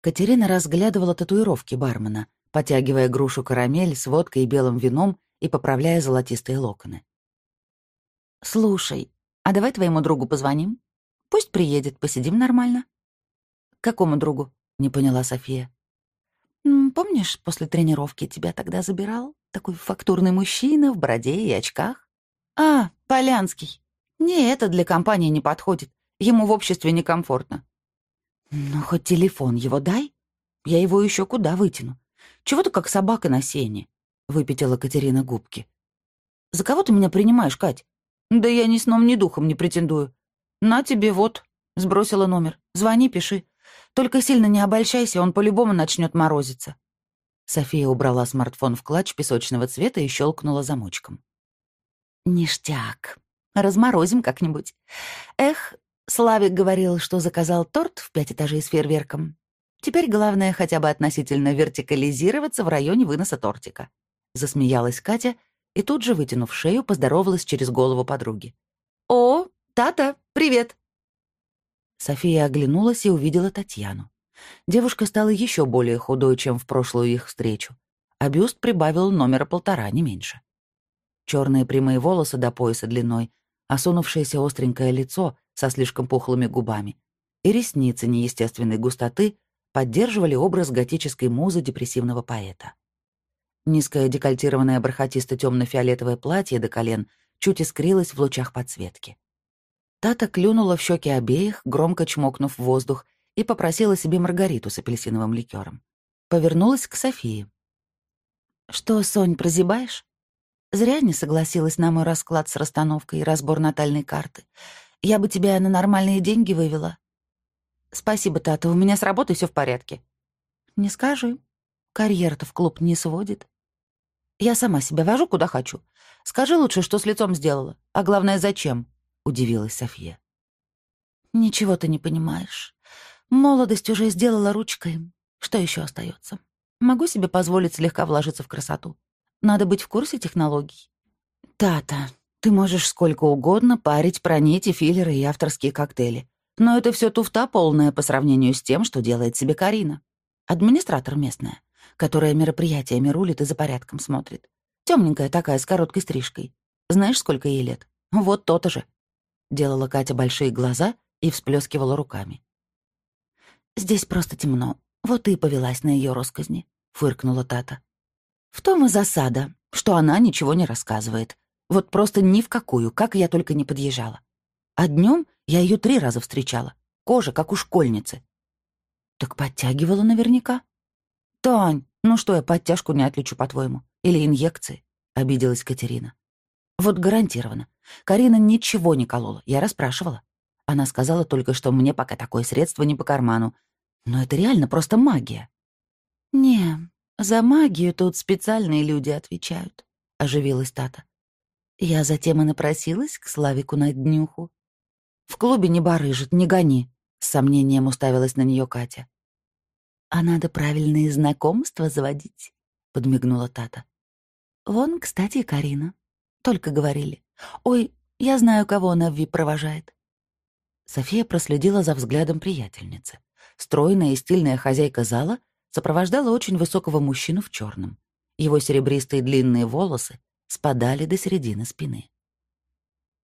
Катерина разглядывала татуировки бармена, потягивая грушу карамель с водкой и белым вином и поправляя золотистые локоны. «Слушай, а давай твоему другу позвоним? Пусть приедет, посидим нормально». «Какому другу?» — не поняла София. «Помнишь, после тренировки тебя тогда забирал? Такой фактурный мужчина в бороде и очках?» «А, Полянский. Не, это для компании не подходит. Ему в обществе некомфортно. «Ну, хоть телефон его дай. Я его еще куда вытяну. Чего ты как собака на сене?» — выпятила Катерина губки. «За кого ты меня принимаешь, Кать? Да я ни сном, ни духом не претендую. На тебе, вот». Сбросила номер. «Звони, пиши. Только сильно не обольщайся, он по-любому начнет морозиться». София убрала смартфон в клатч песочного цвета и щелкнула замочком. «Ништяк. Разморозим как-нибудь. Эх, Славик говорил, что заказал торт в пять этажей с фейерверком. Теперь главное хотя бы относительно вертикализироваться в районе выноса тортика. Засмеялась Катя и тут же, вытянув шею, поздоровалась через голову подруги. «О, Тата, привет!» София оглянулась и увидела Татьяну. Девушка стала еще более худой, чем в прошлую их встречу, а бюст прибавил номера полтора, не меньше. Черные прямые волосы до пояса длиной, осунувшееся остренькое лицо со слишком пухлыми губами и ресницы неестественной густоты поддерживали образ готической музы депрессивного поэта. Низкое декольтированное бархатисто-темно-фиолетовое платье до колен чуть искрилось в лучах подсветки. Тата клюнула в щеки обеих, громко чмокнув в воздух, и попросила себе маргариту с апельсиновым ликером. Повернулась к Софии. «Что, Сонь, прозябаешь?» Зря не согласилась на мой расклад с расстановкой и разбор натальной карты. Я бы тебя на нормальные деньги вывела. Спасибо, Тата, у меня с работой все в порядке. Не скажи. Карьера-то в клуб не сводит. Я сама себя вожу куда хочу. Скажи лучше, что с лицом сделала. А главное, зачем? Удивилась София. Ничего ты не понимаешь. Молодость уже сделала ручкой. Что еще остается? Могу себе позволить слегка вложиться в красоту. Надо быть в курсе технологий. Тата, ты можешь сколько угодно парить про нити, филлеры и авторские коктейли. Но это все туфта полная по сравнению с тем, что делает себе Карина. Администратор местная, которая мероприятиями рулит и за порядком смотрит. Темненькая такая, с короткой стрижкой. Знаешь, сколько ей лет? Вот то-то же. Делала Катя большие глаза и всплескивала руками. «Здесь просто темно. Вот и повелась на ее росказни», — фыркнула Тата. «В том и засада, что она ничего не рассказывает. Вот просто ни в какую, как я только не подъезжала. А днем я ее три раза встречала. Кожа, как у школьницы. Так подтягивала наверняка. Тань, ну что я подтяжку не отличу, по-твоему? Или инъекции? Обиделась Катерина. Вот гарантированно. Карина ничего не колола, я расспрашивала. Она сказала только, что мне пока такое средство не по карману. Но это реально просто магия. «Не, за магию тут специальные люди отвечают», — оживилась Тата. Я затем и напросилась к Славику на днюху. «В клубе не барыжит, не гони», — с сомнением уставилась на нее Катя. «А надо правильные знакомства заводить», — подмигнула Тата. «Вон, кстати, Карина. Только говорили. Ой, я знаю, кого она ВИП провожает». София проследила за взглядом приятельницы. Стройная и стильная хозяйка зала сопровождала очень высокого мужчину в черном. Его серебристые длинные волосы спадали до середины спины.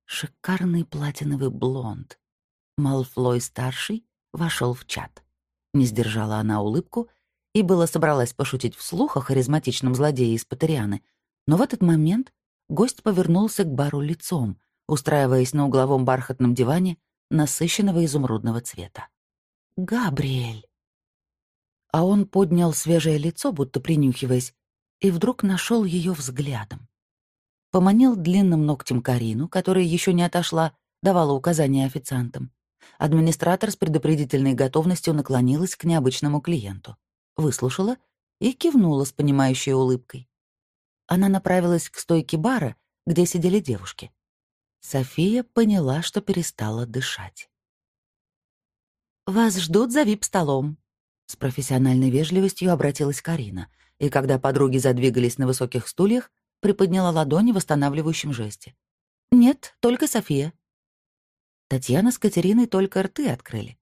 Шикарный платиновый блонд. Малфлой-старший вошел в чат. Не сдержала она улыбку и было собралась пошутить вслух о харизматичном злодее из Патерианы, но в этот момент гость повернулся к бару лицом, устраиваясь на угловом бархатном диване насыщенного изумрудного цвета. «Габриэль!» А он поднял свежее лицо, будто принюхиваясь, и вдруг нашел ее взглядом поманил длинным ногтем Карину, которая еще не отошла, давала указания официантам. Администратор с предупредительной готовностью наклонилась к необычному клиенту, выслушала и кивнула с понимающей улыбкой. Она направилась к стойке бара, где сидели девушки. София поняла, что перестала дышать. «Вас ждут за вип-столом», — с профессиональной вежливостью обратилась Карина, и когда подруги задвигались на высоких стульях, приподняла ладони в восстанавливающем жесте. «Нет, только София». Татьяна с Катериной только рты открыли.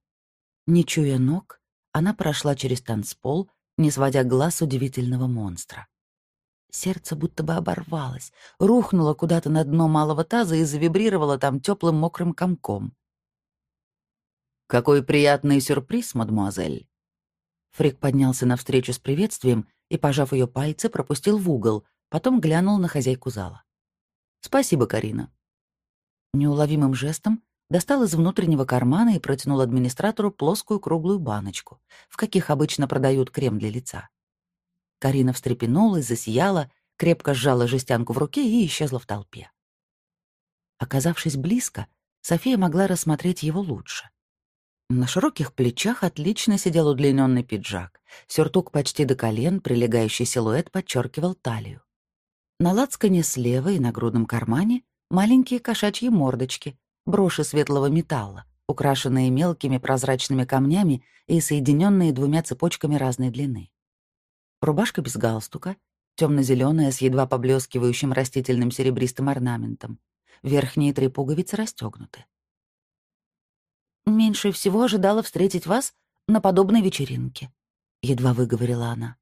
Не чуя ног, она прошла через танцпол, не сводя глаз удивительного монстра. Сердце будто бы оборвалось, рухнуло куда-то на дно малого таза и завибрировало там теплым мокрым комком.
«Какой приятный сюрприз, мадемуазель!»
Фрик поднялся навстречу с приветствием и, пожав ее пальцы, пропустил в угол, Потом глянул на хозяйку зала. «Спасибо, Карина». Неуловимым жестом достал из внутреннего кармана и протянул администратору плоскую круглую баночку, в каких обычно продают крем для лица. Карина встрепенулась, засияла, крепко сжала жестянку в руке и исчезла в толпе. Оказавшись близко, София могла рассмотреть его лучше. На широких плечах отлично сидел удлиненный пиджак. Сюртук почти до колен, прилегающий силуэт подчеркивал талию. На лацкане слева и на грудном кармане маленькие кошачьи мордочки, броши светлого металла, украшенные мелкими прозрачными камнями и соединенные двумя цепочками разной длины. Рубашка без галстука, темно-зеленая с едва поблескивающим растительным серебристым орнаментом. Верхние три пуговицы расстегнуты. «Меньше всего ожидала встретить вас на подобной вечеринке», — едва выговорила она.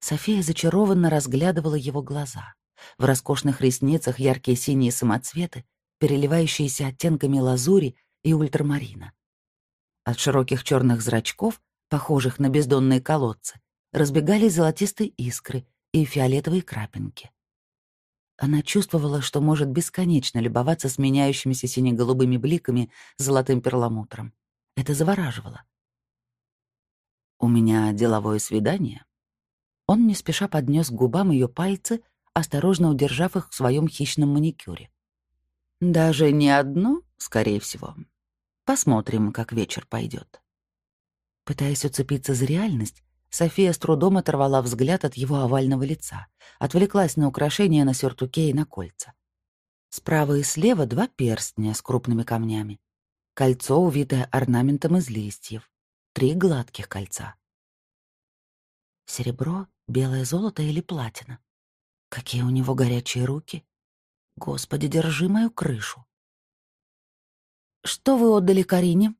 София зачарованно разглядывала его глаза. В роскошных ресницах яркие синие самоцветы, переливающиеся оттенками лазури и ультрамарина. От широких черных зрачков, похожих на бездонные колодцы, разбегались золотистые искры и фиолетовые крапинки. Она чувствовала, что может бесконечно любоваться сменяющимися сине-голубыми бликами золотым перламутром. Это завораживало. «У меня деловое свидание», он не спеша поднес к губам ее пальцы, осторожно удержав их в своем хищном маникюре. «Даже не одно, скорее всего. Посмотрим, как вечер пойдет. Пытаясь уцепиться за реальность, София с трудом оторвала взгляд от его овального лица, отвлеклась на украшения на сюртуке и на кольца. Справа и слева два перстня с крупными камнями. Кольцо, увитое орнаментом из листьев. Три гладких кольца. Серебро Белое золото или платина? Какие у него горячие руки. Господи, держи мою крышу. «Что вы отдали Карине?»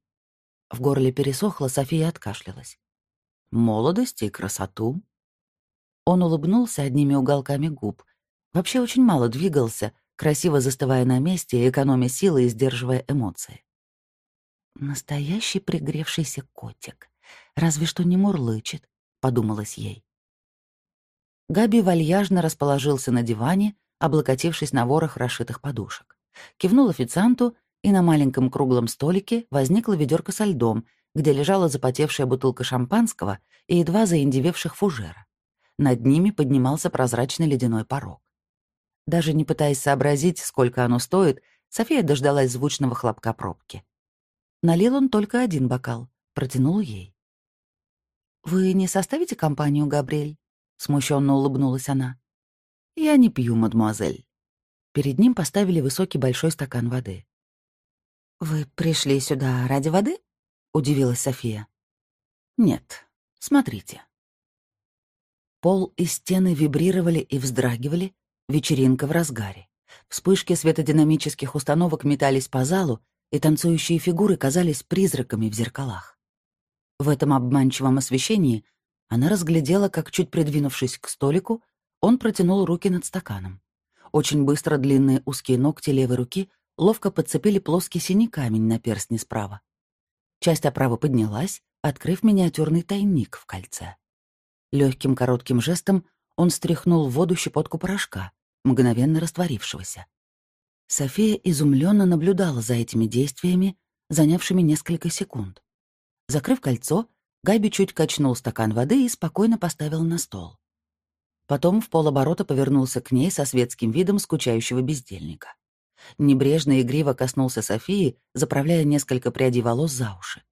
В горле пересохло, София откашлялась. «Молодость и красоту». Он улыбнулся одними уголками губ, Вообще очень мало двигался, красиво застывая на месте, экономя силы и сдерживая эмоции. Настоящий пригревшийся котик. Разве что не мурлычет, подумалось ей. Габи вальяжно расположился на диване, облокотившись на ворох расшитых подушек. Кивнул официанту, и на маленьком круглом столике возникла ведерко со льдом, где лежала запотевшая бутылка шампанского и два заиндевевших фужера. Над ними поднимался прозрачный ледяной порог. Даже не пытаясь сообразить, сколько оно стоит, София дождалась звучного хлопка пробки. Налил он только один бокал, протянул ей. «Вы не составите компанию, Габриэль?» — смущенно улыбнулась она. «Я не пью, мадемуазель». Перед ним поставили высокий большой стакан воды. «Вы пришли сюда ради воды?» — удивилась София. «Нет, смотрите». Пол и стены вибрировали и вздрагивали, вечеринка в разгаре. Вспышки светодинамических установок метались по залу, и танцующие фигуры казались призраками в зеркалах. В этом обманчивом освещении она разглядела, как, чуть придвинувшись к столику, он протянул руки над стаканом. Очень быстро длинные узкие ногти левой руки ловко подцепили плоский синий камень на перстне справа. Часть оправы поднялась, открыв миниатюрный тайник в кольце. Легким коротким жестом он стряхнул в воду щепотку порошка, мгновенно растворившегося. София изумленно наблюдала за этими действиями, занявшими несколько секунд. Закрыв кольцо, Габи чуть качнул стакан воды и спокойно поставил на стол. Потом в полоборота повернулся к ней со светским видом скучающего бездельника. Небрежно и игриво коснулся Софии, заправляя несколько прядей волос за уши.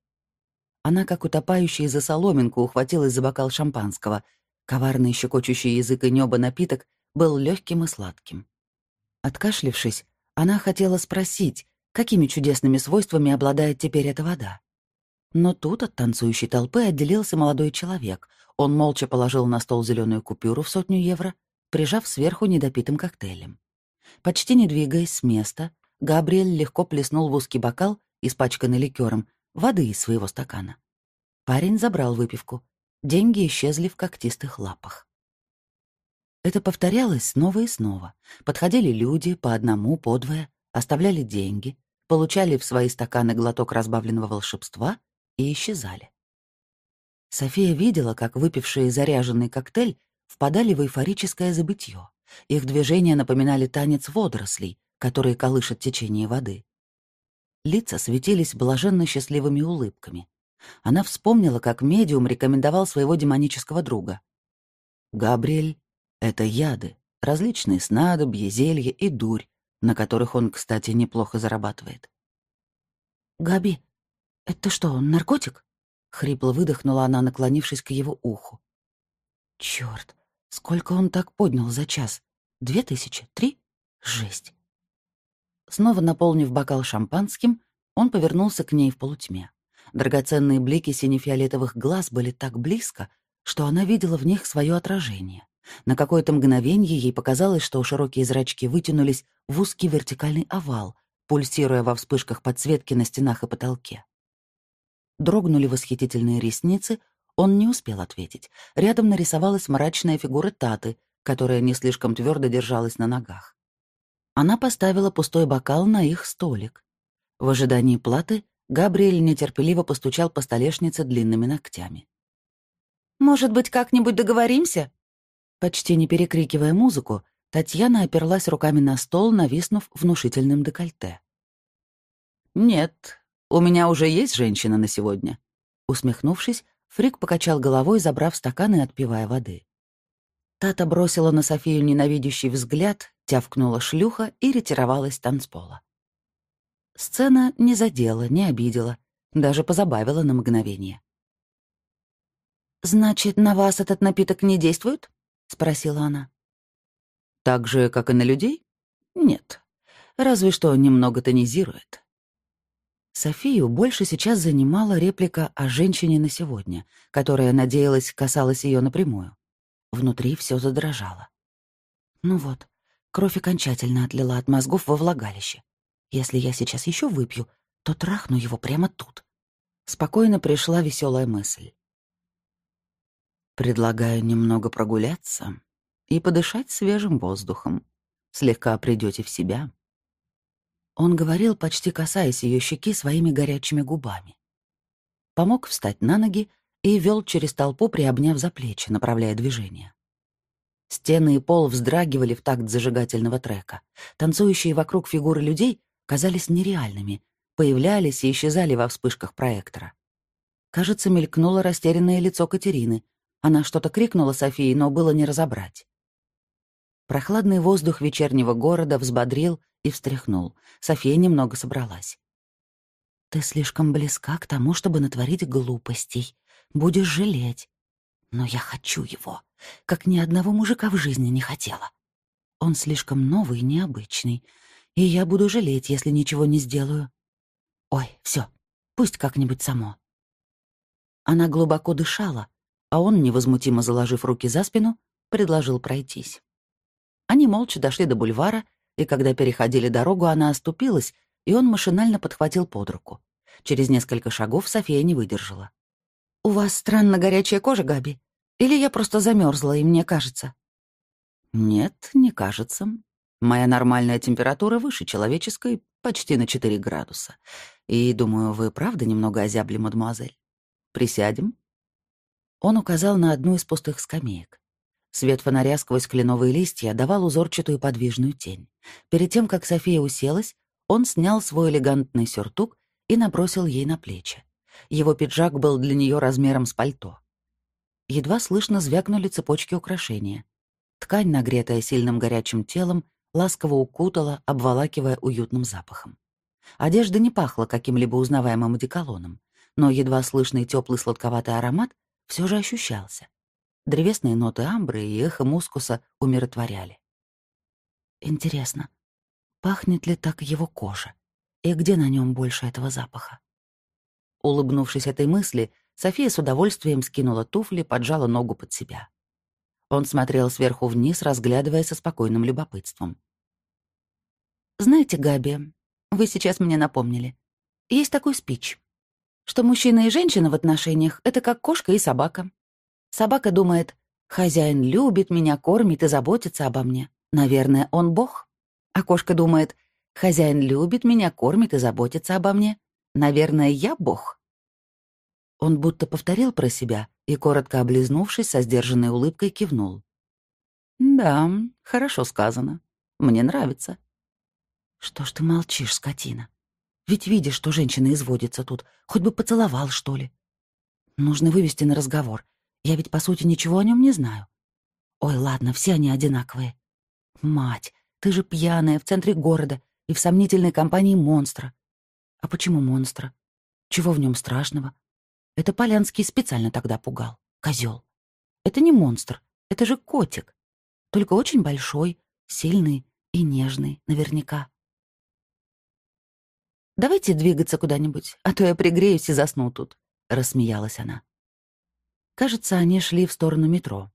Она, как утопающая за соломинку, ухватилась за бокал шампанского. Коварный щекочущий язык и небо напиток был легким и сладким. Откашлившись, она хотела спросить, какими чудесными свойствами обладает теперь эта вода. Но тут от танцующей толпы отделился молодой человек. Он молча положил на стол зеленую купюру в сотню евро, прижав сверху недопитым коктейлем. Почти не двигаясь с места, Габриэль легко плеснул в узкий бокал, испачканный ликером, воды из своего стакана. Парень забрал выпивку. Деньги исчезли в когтистых лапах. Это повторялось снова и снова. Подходили люди по одному, по двое, оставляли деньги, получали в свои стаканы глоток разбавленного волшебства и исчезали. София видела, как выпившие заряженный коктейль впадали в эйфорическое забытье. Их движения напоминали танец водорослей, которые колышет течение воды. Лица светились блаженно счастливыми улыбками. Она вспомнила, как медиум рекомендовал своего демонического друга. «Габриэль это яды, различные снадобья, зелья и дурь, на которых он, кстати, неплохо зарабатывает. «Габи, это что, наркотик?» — хрипло выдохнула она, наклонившись к его уху. «Чёрт, сколько он так поднял за час? Две тысячи? Три? Жесть!» Снова наполнив бокал шампанским, он повернулся к ней в полутьме. Драгоценные блики сине-фиолетовых глаз были так близко, что она видела в них свое отражение. На какое-то мгновение ей показалось, что широкие зрачки вытянулись в узкий вертикальный овал, пульсируя во вспышках подсветки на стенах и потолке. Дрогнули восхитительные ресницы, он не успел ответить. Рядом нарисовалась мрачная фигура Таты, которая не слишком твердо держалась на ногах. Она поставила пустой бокал на их столик. В ожидании платы Габриэль нетерпеливо постучал по столешнице длинными ногтями. «Может быть, как-нибудь договоримся?» Почти не перекрикивая музыку, Татьяна оперлась руками на стол, нависнув внушительным декольте. «Нет, у меня уже есть женщина на сегодня». Усмехнувшись, Фрик покачал головой, забрав стакан и отпивая воды. Тата бросила на Софию ненавидящий взгляд, тявкнула шлюха и ретировалась танцпола. Сцена не задела, не обидела, даже позабавила на мгновение. «Значит, на вас этот напиток не действует?» спросила она. Так же, как и на людей? Нет. Разве что немного тонизирует. Софию больше сейчас занимала реплика о женщине на сегодня, которая, надеялась, касалась ее напрямую. Внутри все задрожало. Ну вот, кровь окончательно отлила от мозгов во влагалище. Если я сейчас еще выпью, то трахну его прямо тут. Спокойно пришла веселая мысль. Предлагаю немного прогуляться и подышать свежим воздухом.
слегка придете в себя». Он говорил, почти касаясь ее щеки своими горячими губами. Помог встать на ноги и вел через толпу, приобняв за плечи, направляя движение. Стены и пол вздрагивали в такт зажигательного трека. Танцующие вокруг фигуры людей казались нереальными, появлялись и исчезали во вспышках проектора. Кажется, мелькнуло растерянное лицо Катерины. Она что-то крикнула Софии, но было не разобрать. Прохладный воздух вечернего города взбодрил и встряхнул. София немного собралась. «Ты слишком близка к тому, чтобы натворить глупостей. Будешь жалеть. Но я хочу его, как ни одного мужика в жизни не хотела. Он слишком новый и необычный, и я буду жалеть, если ничего не сделаю. Ой, все, пусть как-нибудь само». Она глубоко дышала, а он, невозмутимо заложив руки за спину, предложил пройтись. Они молча дошли до бульвара, и когда переходили дорогу, она оступилась, и он машинально подхватил под руку. Через несколько шагов София не выдержала. «У вас странно горячая кожа, Габи? Или я просто замерзла, и мне кажется?» «Нет, не кажется. Моя нормальная температура выше человеческой, почти на 4 градуса. И, думаю, вы правда немного озябли, мадемуазель? Присядем?» Он указал на одну из пустых скамеек. Свет фонаря сквозь кленовые листья давал узорчатую подвижную тень. Перед тем, как София уселась, он снял свой элегантный сюртук и набросил ей на плечи. Его пиджак был для нее размером с пальто. Едва слышно звякнули цепочки украшения. Ткань, нагретая сильным горячим телом, ласково укутала, обволакивая уютным запахом. Одежда не пахла каким-либо узнаваемым одеколоном, но едва слышный теплый сладковатый аромат все же ощущался. Древесные ноты амбры и эхо мускуса умиротворяли. Интересно, пахнет ли так его кожа? И где на нем больше этого запаха? Улыбнувшись этой мысли, София с удовольствием скинула туфли, поджала ногу под себя. Он смотрел сверху вниз, разглядывая со спокойным любопытством. «Знаете, Габи, вы сейчас мне напомнили. Есть такой спич, что мужчина и женщина в отношениях — это как кошка и собака. Собака думает, хозяин любит меня, кормит и заботится обо мне. Наверное, он бог. А кошка думает, хозяин любит меня, кормит и заботится обо мне. Наверное, я бог. Он будто повторил про себя и, коротко облизнувшись, со сдержанной улыбкой кивнул. «Да, хорошо сказано. Мне нравится». «Что ж ты молчишь, скотина? Ведь видишь, что женщина изводится тут. Хоть бы поцеловал, что ли. Нужно вывести на разговор. Я ведь, по сути, ничего о нем не знаю. Ой, ладно, все они одинаковые. Мать, ты же пьяная в центре города и в сомнительной компании монстра. А почему монстра? Чего в нем страшного? Это Полянский специально тогда пугал. Козел. Это не монстр, это же котик. Только очень большой, сильный и нежный, наверняка. «Давайте двигаться куда-нибудь, а то я пригреюсь и засну тут», — рассмеялась она. Кажется, они шли в сторону метро.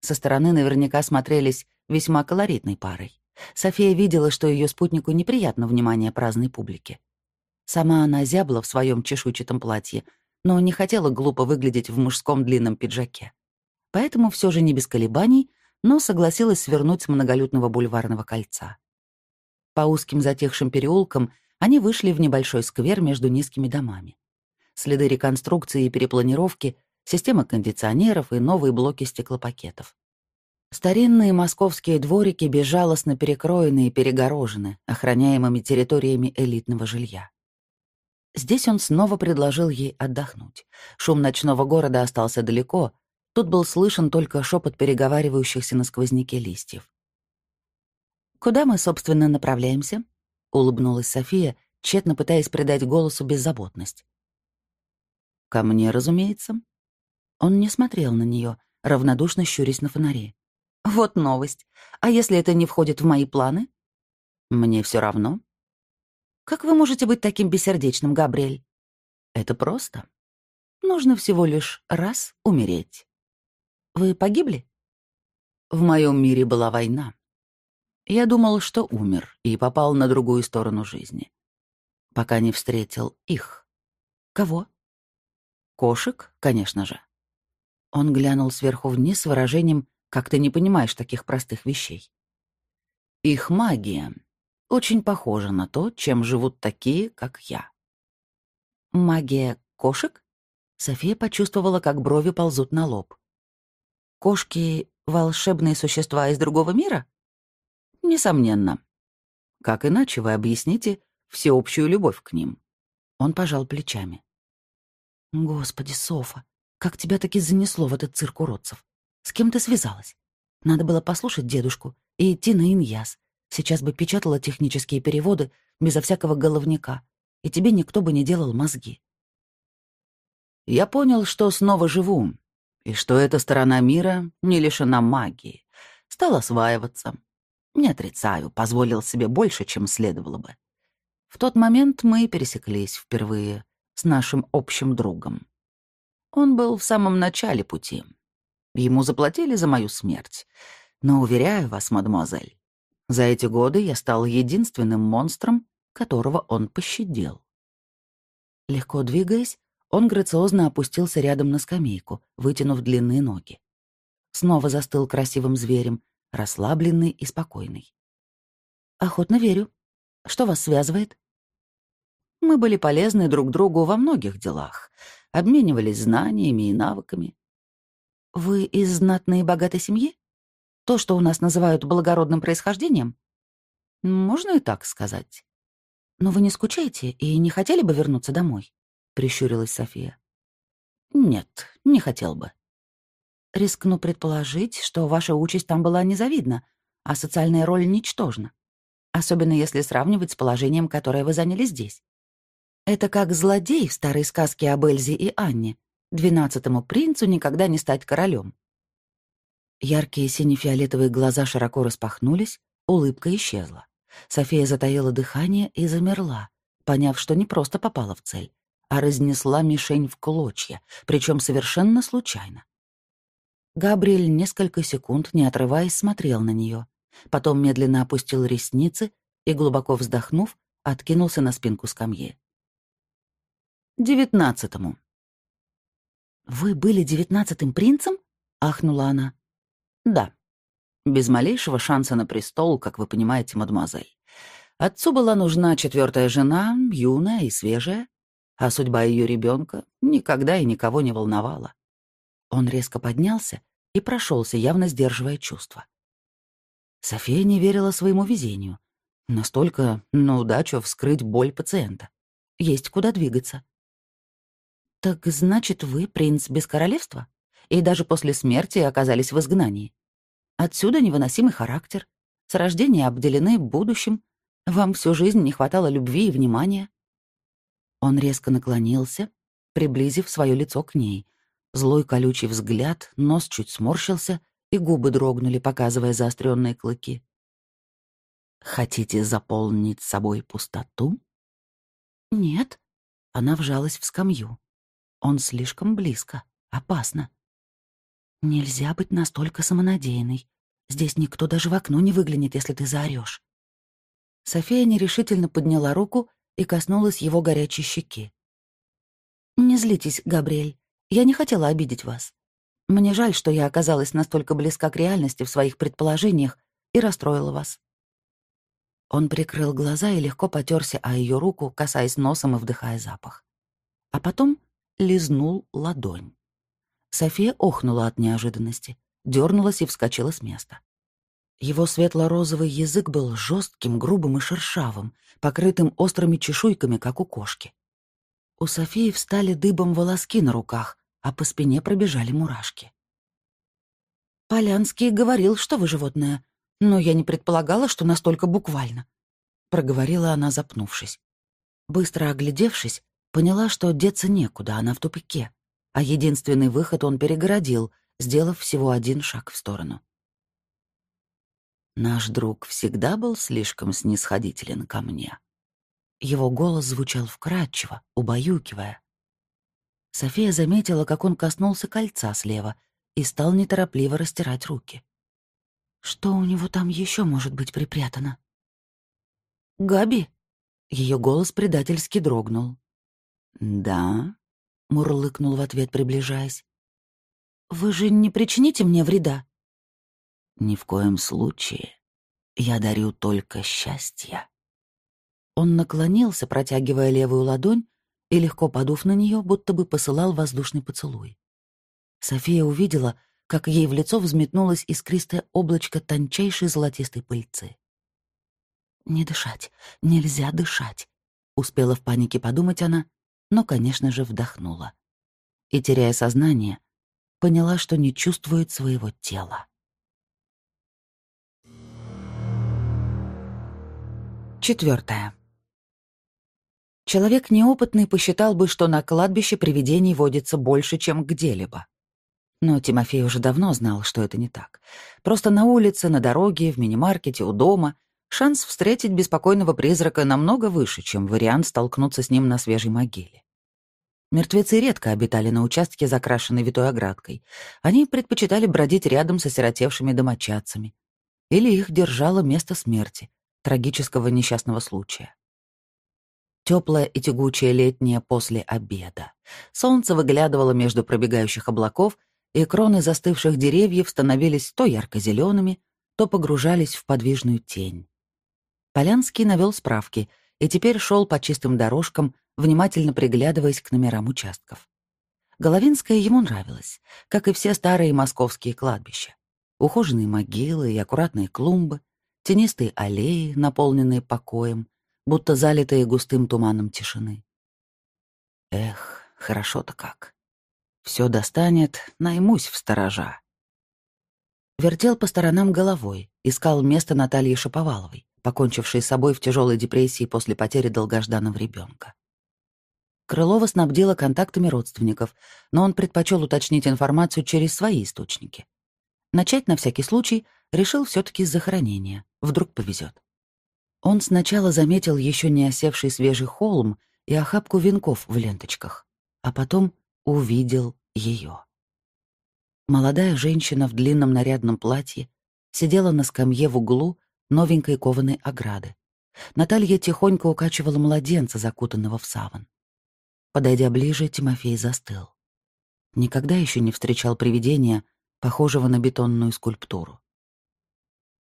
Со стороны наверняка смотрелись весьма колоритной парой. София видела, что ее спутнику неприятно внимание праздной публики. Сама она зябла в своем чешуйчатом платье, но не хотела глупо выглядеть в мужском длинном пиджаке. Поэтому все же не без колебаний, но согласилась свернуть с многолюдного бульварного кольца. По узким затихшим переулкам они вышли в небольшой сквер между низкими домами. Следы реконструкции и перепланировки, система кондиционеров и новые блоки стеклопакетов. Старинные московские дворики безжалостно перекроены и перегорожены, охраняемыми территориями элитного жилья. Здесь он снова предложил ей отдохнуть. Шум ночного города остался далеко, тут был слышен только шепот переговаривающихся на сквозняке листьев. «Куда мы, собственно, направляемся?» — улыбнулась София, тщетно пытаясь придать голосу беззаботность. «Ко мне, разумеется». Он не смотрел на нее, равнодушно щурясь на фонаре. «Вот новость. А если это не входит в мои планы?» «Мне все равно». «Как вы можете быть таким бессердечным, Габриэль?» «Это просто. Нужно всего лишь раз умереть». «Вы погибли?» «В моем мире была война. Я думал, что умер и попал на другую сторону жизни. Пока не встретил их. Кого? Кошек, конечно же. Он глянул сверху вниз с выражением «как ты не понимаешь таких простых вещей». Их магия очень похожа на то, чем живут такие, как я.
Магия кошек? София почувствовала, как брови ползут на лоб. Кошки — волшебные существа из другого мира?
Несомненно. Как иначе вы объясните всеобщую любовь к ним? Он пожал плечами.
Господи, Софа, как тебя таки занесло в этот цирк уродцев? С кем ты связалась? Надо было послушать дедушку и идти на Иньяс. Сейчас бы печатала технические переводы безо всякого головника, и тебе никто бы не делал мозги.
Я понял, что снова живу, и что эта сторона мира не лишена магии. Стал осваиваться. Не отрицаю, позволил себе больше, чем следовало бы. В тот момент мы пересеклись впервые с нашим общим другом. Он был в самом начале пути. Ему заплатили за мою смерть. Но, уверяю вас, мадемуазель, за эти годы я стал единственным монстром, которого он пощадил.
Легко двигаясь, он грациозно опустился рядом на скамейку, вытянув длинные ноги. Снова застыл красивым зверем, расслабленный и спокойный. «Охотно верю. Что вас связывает?»
Мы были полезны друг другу во многих делах, обменивались знаниями и навыками.
«Вы из знатной и богатой семьи? То, что у нас называют благородным происхождением?»
«Можно и так сказать».
«Но вы не скучаете и не хотели бы вернуться домой?» — прищурилась София.
«Нет, не хотел бы».
«Рискну предположить, что ваша участь там была незавидна, а социальная роль ничтожна. Особенно если сравнивать с положением, которое вы заняли здесь. Это как злодей в старой сказке об Эльзе и Анне. Двенадцатому принцу никогда не стать королем. Яркие сине-фиолетовые глаза широко распахнулись, улыбка исчезла. София затаила дыхание и замерла, поняв, что не просто попала в цель, а разнесла мишень в клочья, причем совершенно случайно. Габриэль несколько секунд, не отрываясь, смотрел на нее, потом медленно опустил ресницы и, глубоко вздохнув, откинулся на спинку скамьи.
«Девятнадцатому».
«Вы были девятнадцатым принцем?» — ахнула она.
«Да. Без малейшего шанса на престол, как вы понимаете, мадемуазель. Отцу была нужна четвертая жена, юная и свежая, а судьба ее ребенка никогда и никого не волновала.
Он резко поднялся и прошелся, явно сдерживая чувства. София не верила своему везению. Настолько на удачу вскрыть боль пациента. Есть куда двигаться. «Так значит, вы принц без королевства? И даже после смерти оказались в изгнании? Отсюда невыносимый характер. С рождения обделены будущим. Вам всю жизнь не хватало любви и внимания?» Он резко наклонился, приблизив свое лицо к ней. Злой колючий взгляд, нос чуть сморщился, и губы дрогнули, показывая заостренные клыки.
«Хотите заполнить собой пустоту?»
«Нет». Она вжалась в скамью. Он слишком близко. Опасно. Нельзя быть настолько самонадеянной. Здесь никто даже в окно не выглянет, если ты заорешь. София нерешительно подняла руку и коснулась его горячей щеки. «Не злитесь, Габриэль. Я не хотела обидеть вас. Мне жаль, что я оказалась настолько близка к реальности в своих предположениях и расстроила вас». Он прикрыл глаза и легко потерся о ее руку, касаясь носом и вдыхая запах. А потом лизнул ладонь. София охнула от неожиданности, дернулась и вскочила с места. Его светло-розовый язык был жестким, грубым и шершавым, покрытым острыми чешуйками, как у кошки. У Софии встали дыбом волоски на руках, а по спине пробежали мурашки. «Полянский говорил, что вы животное, но я не предполагала, что настолько буквально», — проговорила она, запнувшись. Быстро оглядевшись, поняла, что деться некуда, она в тупике, а единственный выход он перегородил, сделав всего один шаг в сторону.
Наш друг всегда был слишком снисходителен ко мне.
Его голос звучал вкрадчиво, убаюкивая. София заметила, как он коснулся кольца слева и стал неторопливо растирать руки. Что у него там еще может быть припрятано? «Габи?» Ее голос предательски дрогнул.
«Да?» — мурлыкнул в ответ, приближаясь.
«Вы же не причините мне вреда?»
Ни в коем случае.
Я дарю только счастье. Он наклонился, протягивая левую ладонь, и, легко подув на нее, будто бы посылал воздушный поцелуй. София увидела, как ей в лицо взметнулось искристое облачко тончайшей золотистой пыльцы. «Не дышать, нельзя дышать», — успела в панике подумать она, но, конечно же, вдохнула. И, теряя сознание, поняла, что не чувствует своего тела. Четвертое. Человек неопытный посчитал бы, что на кладбище привидений водится больше, чем где-либо. Но Тимофей уже давно знал, что это не так. Просто на улице, на дороге, в мини-маркете, у дома шанс встретить беспокойного призрака намного выше, чем вариант столкнуться с ним на свежей могиле. Мертвецы редко обитали на участке, закрашенной витой оградкой. Они предпочитали бродить рядом с осиротевшими домочадцами. Или их держало место смерти, трагического несчастного случая. Теплое и тягучее летнее после обеда. Солнце выглядывало между пробегающих облаков, и кроны застывших деревьев становились то ярко-зелеными, то погружались в подвижную тень. Полянский навел справки и теперь шел по чистым дорожкам, внимательно приглядываясь к номерам участков. Головинская ему нравилась, как и все старые московские кладбища. Ухоженные могилы и аккуратные клумбы, тенистые аллеи, наполненные покоем, будто залитые густым туманом тишины. Эх, хорошо-то как. Все достанет, наймусь в сторожа. Вертел по сторонам головой, искал место Натальи Шаповаловой, покончившей с собой в тяжелой депрессии после потери долгожданного ребенка. Крылова снабдила контактами родственников, но он предпочел уточнить информацию через свои источники. Начать на всякий случай решил все таки с захоронения. Вдруг повезет. Он сначала заметил еще не осевший свежий холм и охапку венков в ленточках, а потом увидел ее. Молодая женщина в длинном нарядном платье сидела на скамье в углу новенькой кованой ограды. Наталья тихонько укачивала младенца, закутанного в саван. Подойдя ближе, Тимофей застыл. Никогда еще не встречал привидения, похожего на бетонную скульптуру.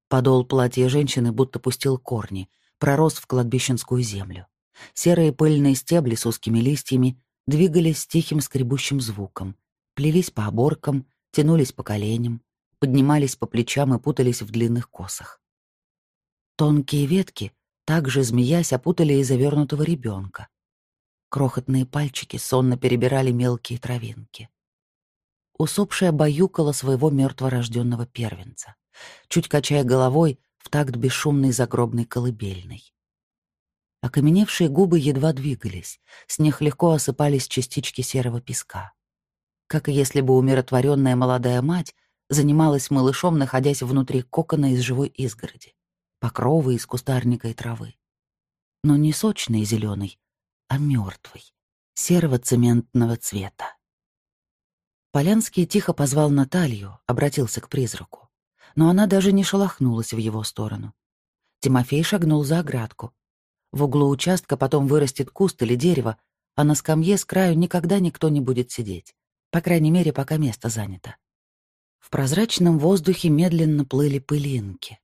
Подол платья женщины будто пустил корни, пророс в кладбищенскую землю. Серые пыльные стебли с узкими листьями двигались с тихим скребущим звуком, плелись по оборкам, тянулись по коленям, поднимались по плечам и путались в длинных косах. Тонкие ветки, также змеясь, опутали и завернутого ребенка. Крохотные пальчики сонно перебирали мелкие травинки. Усопшая баюкала своего мертворожденного первенца чуть качая головой в такт бесшумной загробной колыбельной. Окаменевшие губы едва двигались, с них легко осыпались частички серого песка. Как если бы умиротворенная молодая мать занималась малышом, находясь внутри кокона из живой изгороди, покровы из кустарника и травы. Но не сочной и зеленой, а мертвой, серого цементного цвета. Полянский тихо позвал Наталью, обратился к призраку но она даже не шелохнулась в его сторону. Тимофей шагнул за оградку. В углу участка потом вырастет куст или дерево, а на скамье с краю никогда никто не будет сидеть, по крайней мере, пока место занято. В прозрачном воздухе медленно плыли пылинки.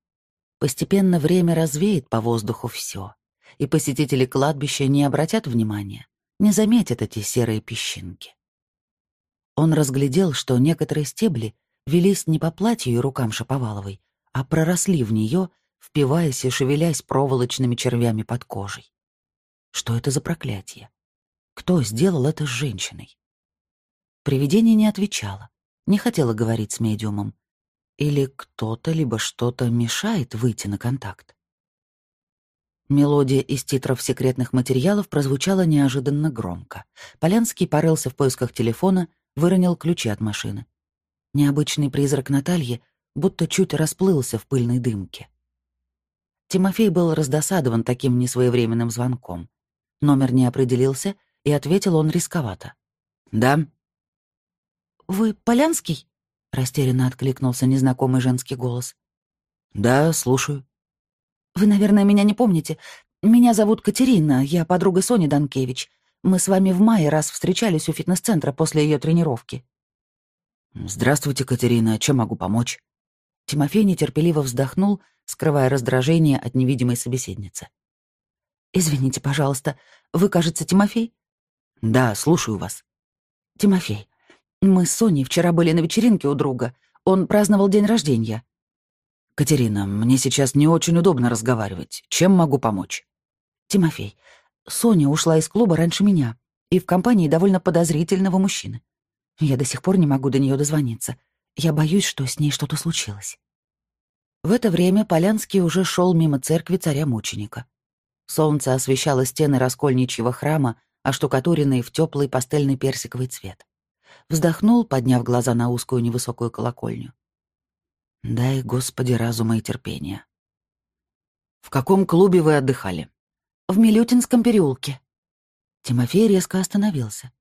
Постепенно время развеет по воздуху все, и посетители кладбища не обратят внимания, не заметят эти серые песчинки. Он разглядел, что некоторые стебли велись не по платью и рукам Шаповаловой, а проросли в нее, впиваясь и шевелясь проволочными червями под кожей. Что это за проклятие? Кто сделал это с женщиной? Привидение не отвечало, не хотела говорить с медиумом. Или кто-то либо что-то мешает выйти на контакт. Мелодия из титров секретных материалов прозвучала неожиданно громко. Полянский порылся в поисках телефона, выронил ключи от машины. Необычный призрак Натальи будто чуть расплылся в пыльной дымке. Тимофей был раздосадован таким несвоевременным звонком. Номер не определился, и ответил он рисковато. «Да». «Вы Полянский?» — растерянно откликнулся незнакомый женский голос.
«Да, слушаю».
«Вы, наверное, меня не помните. Меня зовут Катерина, я подруга Сони Данкевич. Мы с вами в мае раз встречались у фитнес-центра после ее тренировки».
«Здравствуйте, Катерина. Чем могу помочь?»
Тимофей нетерпеливо вздохнул, скрывая раздражение от невидимой собеседницы. «Извините, пожалуйста, вы, кажется, Тимофей?»
«Да, слушаю вас».
«Тимофей, мы с Соней вчера были на вечеринке у друга. Он праздновал день рождения».
«Катерина, мне сейчас не очень удобно разговаривать. Чем могу помочь?»
«Тимофей, Соня ушла из клуба раньше меня и в компании довольно подозрительного мужчины. Я до сих пор не могу до нее дозвониться. Я боюсь, что с ней что-то случилось». В это время Полянский уже шел мимо церкви царя-мученика. Солнце освещало стены раскольничьего храма, оштукатуренные в теплый пастельный персиковый цвет. Вздохнул, подняв глаза на узкую невысокую колокольню. «Дай, Господи, разума и терпения».
«В каком клубе вы отдыхали?»
«В Милютинском переулке». Тимофей резко остановился.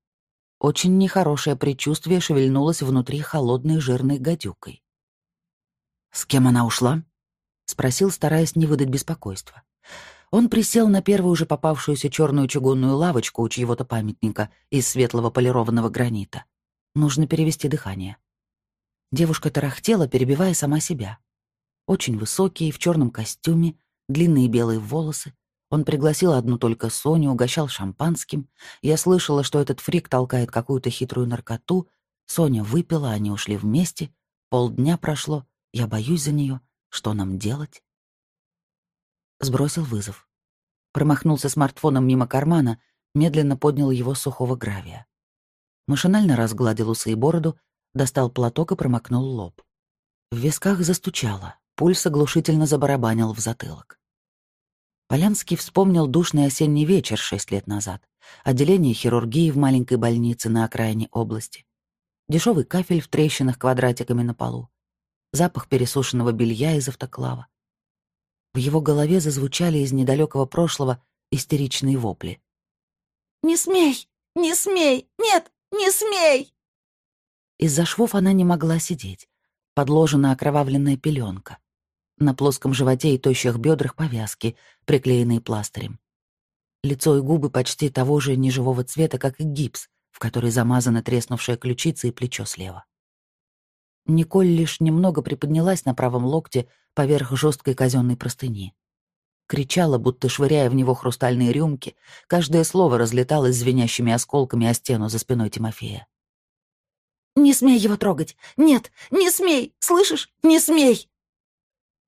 Очень нехорошее предчувствие шевельнулось внутри холодной жирной гадюкой.
«С кем она ушла?» — спросил, стараясь не выдать беспокойства. Он присел на первую же попавшуюся черную чугунную лавочку у чьего-то памятника из светлого полированного гранита. Нужно перевести дыхание. Девушка тарахтела, перебивая сама себя. Очень высокий, в черном костюме, длинные белые волосы, он пригласил одну только Соню, угощал шампанским. Я слышала, что этот фрик толкает какую-то хитрую наркоту. Соня выпила, они ушли вместе. Полдня прошло. Я боюсь за нее. Что нам делать? Сбросил вызов. Промахнулся смартфоном мимо кармана, медленно поднял его сухого гравия. Машинально разгладил усы и бороду, достал платок и промокнул лоб. В висках застучало, пульс оглушительно забарабанил в затылок. Полянский вспомнил душный осенний вечер шесть лет назад, отделение хирургии в маленькой больнице на окраине области, дешевый кафель в трещинах квадратиками на полу, запах пересушенного белья из автоклава. В его голове зазвучали из недалекого прошлого истеричные вопли.
«Не смей! Не смей! Нет, не смей!»
Из-за швов она не могла сидеть. Подложена окровавленная пеленка. На плоском животе и тощих бедрах повязки, приклеенные пластырем. Лицо и губы почти того же неживого цвета, как и гипс, в который замазаны треснувшая ключица и плечо слева. Николь лишь немного приподнялась на правом локте поверх жесткой казенной простыни. Кричала, будто швыряя в него хрустальные рюмки, каждое слово разлеталось звенящими осколками о стену за спиной Тимофея.
«Не смей его трогать! Нет, не смей! Слышишь? Не смей!»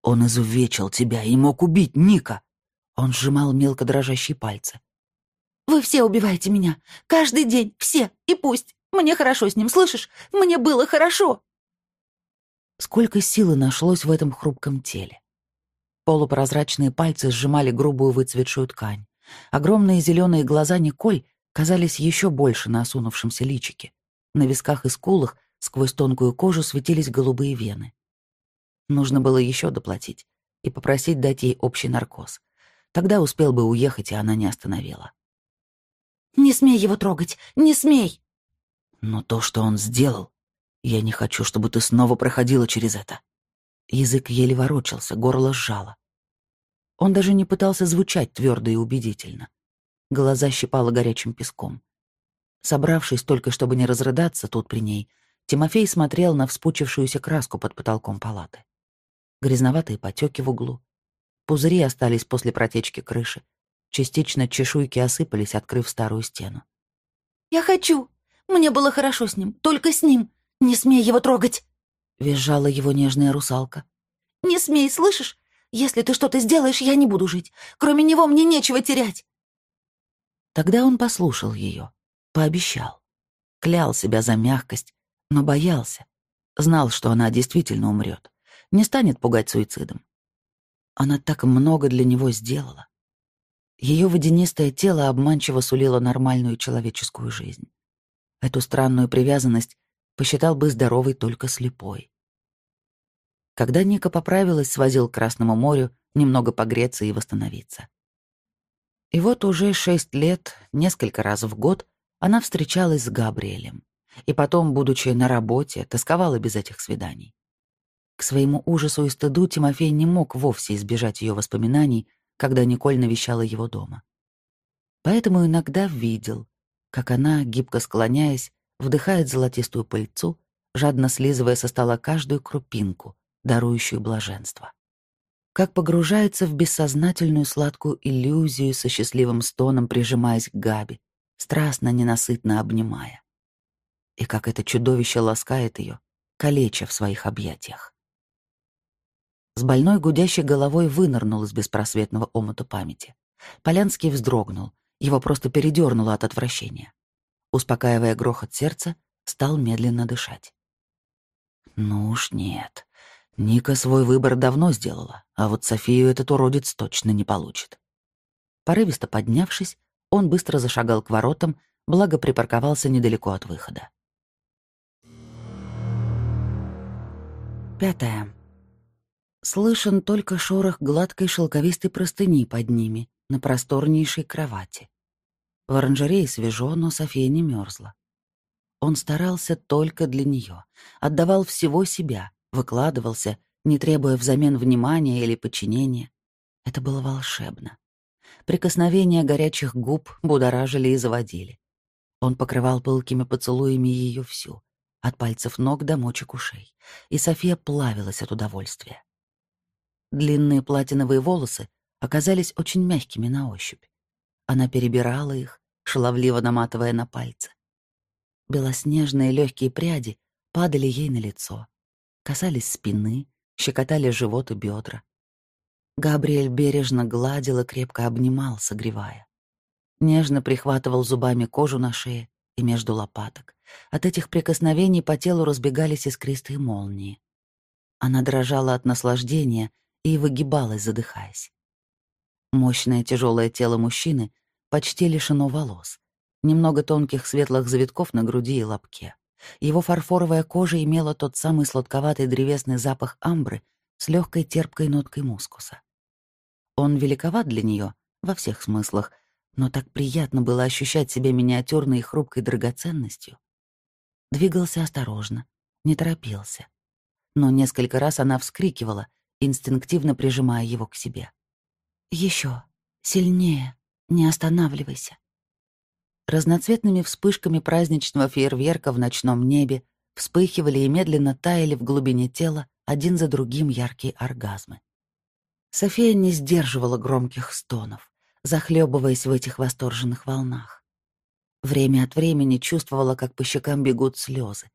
Он изувечил тебя и мог убить Ника. Он сжимал мелко дрожащие пальцы.
Вы все убиваете меня. Каждый день. Все. И пусть. Мне хорошо с ним, слышишь? Мне было хорошо.
Сколько силы нашлось в этом хрупком теле. Полупрозрачные пальцы сжимали грубую выцветшую ткань. Огромные зеленые глаза Николь казались еще больше на осунувшемся личике. На висках и скулах сквозь тонкую кожу светились голубые вены. Нужно было еще доплатить и попросить дать ей общий наркоз. Тогда успел бы уехать, и она не остановила.
«Не смей его трогать! Не смей!»
«Но то, что он сделал, я не хочу, чтобы ты снова проходила через это».
Язык еле ворочался, горло сжало. Он даже не пытался звучать твердо и убедительно. Глаза щипало горячим песком. Собравшись только, чтобы не разрыдаться тут при ней, Тимофей смотрел на вспучившуюся краску под потолком палаты грязноватые потеки в углу. Пузыри остались после протечки крыши. Частично чешуйки осыпались, открыв старую стену.
«Я хочу! Мне было хорошо с ним, только с ним! Не смей его трогать!»
— визжала его нежная русалка.
«Не смей, слышишь? Если ты что-то сделаешь, я не буду жить. Кроме него мне нечего терять!»
Тогда он послушал ее, пообещал. Клял себя за мягкость, но боялся. Знал, что она действительно умрет не станет пугать суицидом. Она так много для него сделала. Ее водянистое тело обманчиво сулило нормальную человеческую жизнь. Эту странную привязанность посчитал бы здоровой только слепой. Когда Ника поправилась, свозил к Красному морю немного погреться и восстановиться. И вот уже шесть лет, несколько раз в год, она встречалась с Габриэлем. И потом, будучи на работе, тосковала без этих свиданий. К своему ужасу и стыду Тимофей не мог вовсе избежать ее воспоминаний, когда Николь навещала его дома. Поэтому иногда видел, как она, гибко склоняясь, вдыхает золотистую пыльцу, жадно слизывая со стола каждую крупинку, дарующую блаженство. Как погружается в бессознательную сладкую иллюзию со счастливым стоном, прижимаясь к Габи, страстно, ненасытно обнимая. И как это чудовище ласкает ее, калеча в своих объятиях. С больной гудящей головой вынырнул из беспросветного омута памяти. Полянский вздрогнул, его просто передернуло от отвращения. Успокаивая грохот сердца, стал медленно дышать. Ну уж нет. Ника свой выбор давно сделала, а вот Софию этот уродец точно не получит. Порывисто поднявшись, он быстро зашагал к воротам, благо припарковался недалеко от выхода. Пятое. Слышен только шорох гладкой шелковистой простыни под ними, на просторнейшей кровати. В оранжерее свежо, но София не мерзла. Он старался только для нее, отдавал всего себя, выкладывался, не требуя взамен внимания или подчинения. Это было волшебно. Прикосновения горячих губ будоражили и заводили. Он покрывал пылкими поцелуями ее всю, от пальцев ног до мочек ушей, и София плавилась от удовольствия. Длинные платиновые волосы оказались очень мягкими на ощупь. Она перебирала их, шаловливо наматывая на пальцы. Белоснежные легкие пряди падали ей на лицо, касались спины, щекотали живот и бедра. Габриэль бережно гладил и крепко обнимал, согревая. Нежно прихватывал зубами кожу на шее и между лопаток. От этих прикосновений по телу разбегались искристые молнии. Она дрожала от наслаждения и выгибалась, задыхаясь. Мощное тяжелое тело мужчины почти лишено волос. Немного тонких светлых завитков на груди и лобке. Его фарфоровая кожа имела тот самый сладковатый древесный запах амбры с легкой терпкой ноткой мускуса. Он великоват для нее во всех смыслах, но так приятно было ощущать себя миниатюрной и хрупкой драгоценностью. Двигался осторожно, не торопился. Но несколько раз она вскрикивала, инстинктивно прижимая его к себе. Еще сильнее, не останавливайся. Разноцветными вспышками праздничного фейерверка в ночном небе вспыхивали и медленно таяли в глубине тела один за другим яркие оргазмы. София не сдерживала громких стонов, захлебываясь в этих восторженных волнах. Время от времени чувствовала, как по щекам бегут слезы.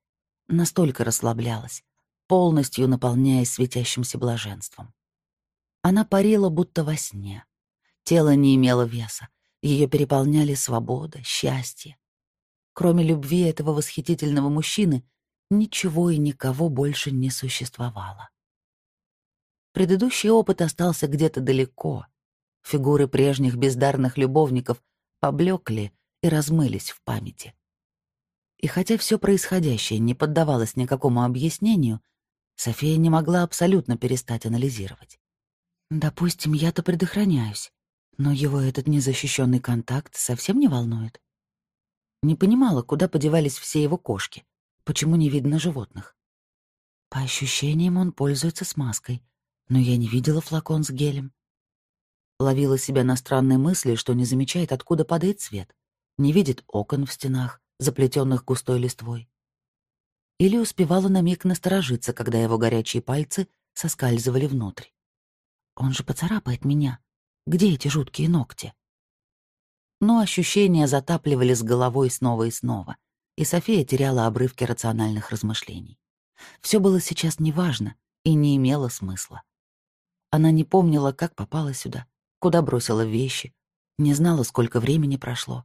Настолько расслаблялась, полностью наполняясь светящимся блаженством. Она парила, будто во сне. Тело не имело веса, ее переполняли свобода, счастье. Кроме любви этого восхитительного мужчины, ничего и никого больше не существовало. Предыдущий опыт остался где-то далеко. Фигуры прежних бездарных любовников поблекли и размылись в памяти. И хотя все происходящее не поддавалось никакому объяснению, София не могла абсолютно перестать анализировать. Допустим, я-то предохраняюсь, но его этот незащищенный контакт совсем не волнует. Не понимала, куда подевались все его кошки, почему не видно животных. По ощущениям, он пользуется смазкой, но я не видела флакон с гелем. Ловила себя на странной мысли, что не замечает, откуда падает свет, не видит окон в стенах, заплетенных густой листвой. Или успевала на миг насторожиться, когда его горячие пальцы соскальзывали внутрь. Он же поцарапает меня. Где эти жуткие ногти? Но ощущения затапливали с головой снова и снова, и София теряла обрывки рациональных размышлений. Все было сейчас неважно и не имело смысла. Она не помнила, как попала сюда, куда бросила вещи, не знала, сколько времени прошло.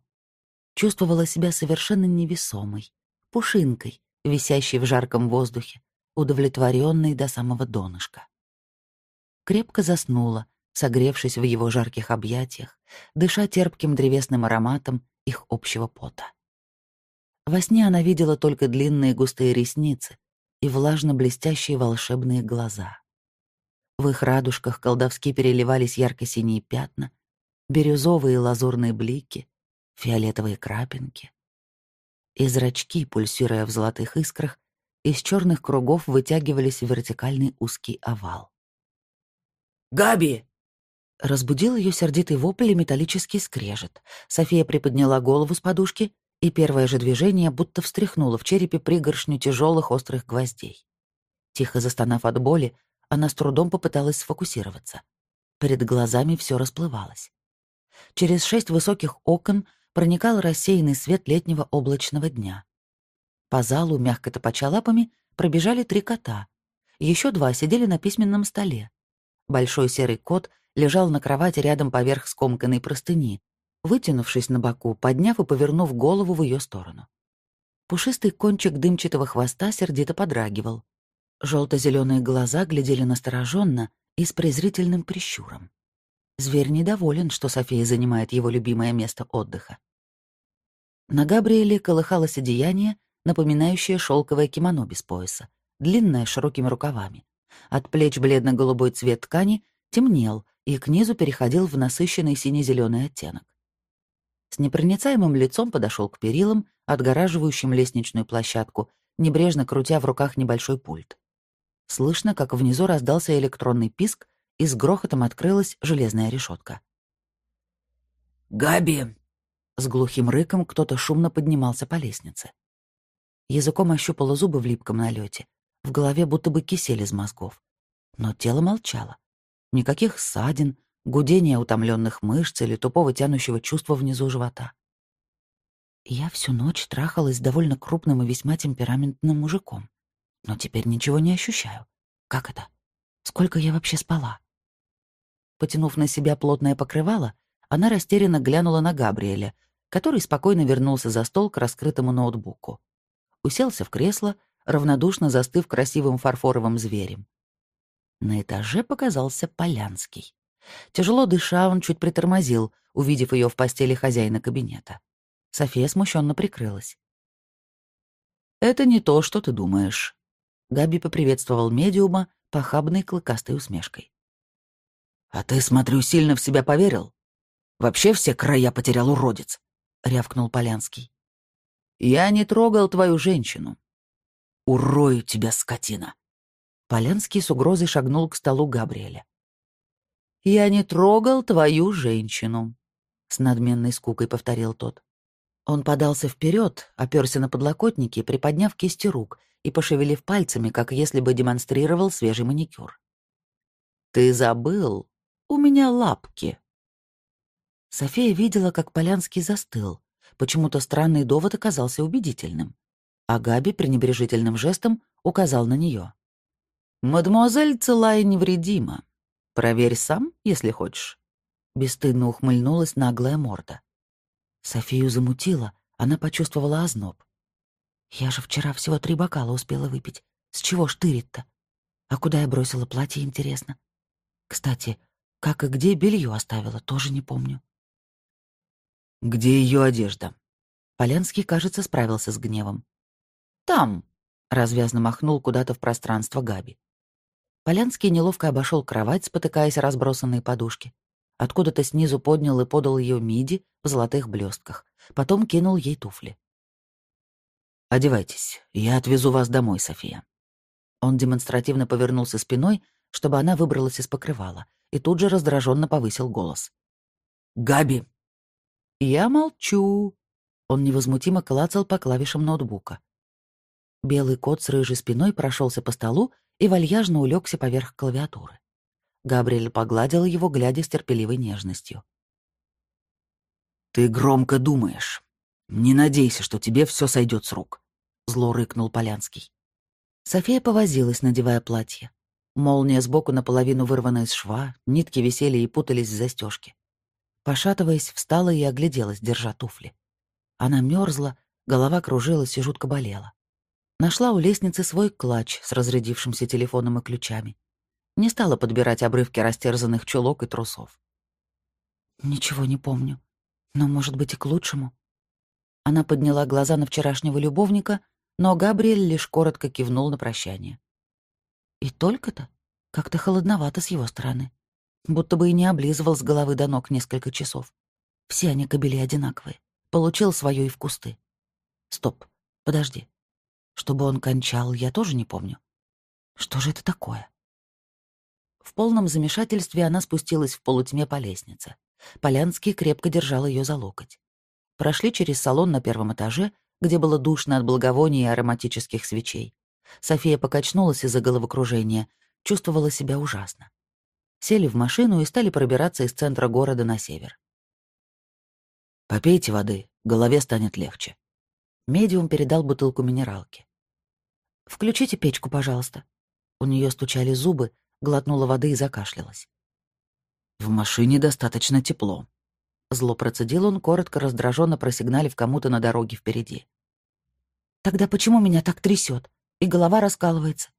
Чувствовала себя совершенно невесомой, пушинкой, висящей в жарком воздухе, удовлетворенной до самого донышка крепко заснула, согревшись в его жарких объятиях, дыша терпким древесным ароматом их общего пота. Во сне она видела только длинные густые ресницы и влажно-блестящие волшебные глаза. В их радужках колдовски переливались ярко-синие пятна, бирюзовые лазурные блики, фиолетовые крапинки. И зрачки, пульсируя в золотых искрах, из черных кругов вытягивались в вертикальный узкий овал.
Габи!»
Разбудил ее сердитый вопль и металлический скрежет. София приподняла голову с подушки, и первое же движение будто встряхнуло в черепе пригоршню тяжелых острых гвоздей. Тихо застонав от боли, она с трудом попыталась сфокусироваться. Перед глазами все расплывалось. Через шесть высоких окон проникал рассеянный свет летнего облачного дня. По залу, мягко топача лапами, пробежали три кота. Еще два сидели на письменном столе. Большой серый кот лежал на кровати рядом поверх скомканной простыни, вытянувшись на боку, подняв и повернув голову в ее сторону. Пушистый кончик дымчатого хвоста сердито подрагивал. Желто-зеленые глаза глядели настороженно и с презрительным прищуром. Зверь недоволен, что София занимает его любимое место отдыха. На Габриэле колыхалось одеяние, напоминающее шелковое кимоно без пояса, длинное с широкими рукавами. От плеч бледно-голубой цвет ткани темнел и к низу переходил в насыщенный сине-зеленый оттенок. С непроницаемым лицом подошел к перилам, отгораживающим лестничную площадку, небрежно крутя в руках небольшой пульт. Слышно, как внизу раздался электронный писк, и с грохотом открылась железная решетка.
«Габи!» С глухим рыком кто-то шумно поднимался по лестнице.
Языком ощупала зубы в липком налете. В голове будто бы кисель из мозгов. Но тело молчало. Никаких ссадин, гудения утомленных мышц или тупого тянущего чувства внизу живота. Я всю ночь трахалась с довольно крупным и весьма темпераментным мужиком. Но теперь ничего не ощущаю. Как это? Сколько я вообще спала? Потянув на себя плотное покрывало, она растерянно глянула на Габриэля, который спокойно вернулся за стол к раскрытому ноутбуку. Уселся в кресло, равнодушно застыв красивым фарфоровым зверем. На этаже показался Полянский. Тяжело дыша, он чуть притормозил, увидев ее в постели хозяина кабинета. София смущенно прикрылась. «Это не то, что ты думаешь», — Габи поприветствовал медиума похабной клыкастой усмешкой.
«А ты, смотрю, сильно в себя поверил? Вообще все края потерял уродец», — рявкнул Полянский.
«Я не трогал твою женщину».
«Урою тебя, скотина!»
Полянский с угрозой шагнул к столу Габриэля. «Я не трогал твою женщину», — с надменной скукой повторил тот. Он подался вперед, оперся на подлокотники, приподняв кисти рук и пошевелив пальцами, как если бы демонстрировал свежий маникюр. «Ты забыл, у меня лапки». София видела, как Полянский застыл. Почему-то странный довод оказался убедительным. А Габи пренебрежительным жестом указал на нее. «Мадемуазель цела и невредима. Проверь сам, если хочешь». Бесстыдно ухмыльнулась наглая морда. Софию замутила, она почувствовала озноб. «Я же вчера всего три бокала успела выпить. С чего штырит-то? А куда я бросила платье, интересно? Кстати, как и где белье оставила, тоже не помню.
«Где ее одежда?»
Полянский, кажется, справился с гневом. «Там!» — развязно махнул куда-то в пространство Габи. Полянский неловко обошел кровать, спотыкаясь о разбросанные подушки. Откуда-то снизу поднял и подал ее миди в золотых блестках. Потом кинул ей туфли.
«Одевайтесь, я отвезу вас домой, София».
Он демонстративно повернулся спиной, чтобы она выбралась из покрывала, и тут же раздраженно повысил голос.
«Габи!»
«Я молчу!» Он невозмутимо клацал по клавишам ноутбука. Белый кот с рыжей спиной прошелся по столу и вальяжно улегся поверх клавиатуры. Габриэль погладил его, глядя с терпеливой нежностью.
«Ты громко думаешь. Не надейся, что тебе все сойдет с рук», — зло рыкнул Полянский.
София повозилась, надевая платье. Молния сбоку наполовину вырвана из шва, нитки висели и путались в застежке. Пошатываясь, встала и огляделась, держа туфли. Она мерзла, голова кружилась и жутко болела. Нашла у лестницы свой клатч с разрядившимся телефоном и ключами. Не стала подбирать обрывки растерзанных чулок и трусов. «Ничего не помню. Но, может быть, и к лучшему». Она подняла глаза на вчерашнего любовника, но Габриэль лишь коротко кивнул на прощание. И только-то как-то холодновато с его стороны. Будто бы и не облизывал с головы до ног несколько часов. Все они кобели одинаковые. Получил свое и в кусты. Стоп, подожди. Чтобы он кончал, я тоже не помню. Что же это такое? В полном замешательстве она спустилась в полутьме по лестнице. Полянский крепко держал ее за локоть. Прошли через салон на первом этаже, где было душно от благовоний и ароматических свечей. София покачнулась из-за головокружения, чувствовала себя ужасно. Сели в машину и стали пробираться из центра города на север.
«Попейте воды, голове станет легче».
Медиум передал бутылку минералки. «Включите печку, пожалуйста». У нее стучали зубы, глотнула воды и закашлялась.
«В машине достаточно тепло».
Зло процедил он, коротко раздраженно просигналив кому-то на дороге впереди. «Тогда почему меня так трясет? И голова раскалывается?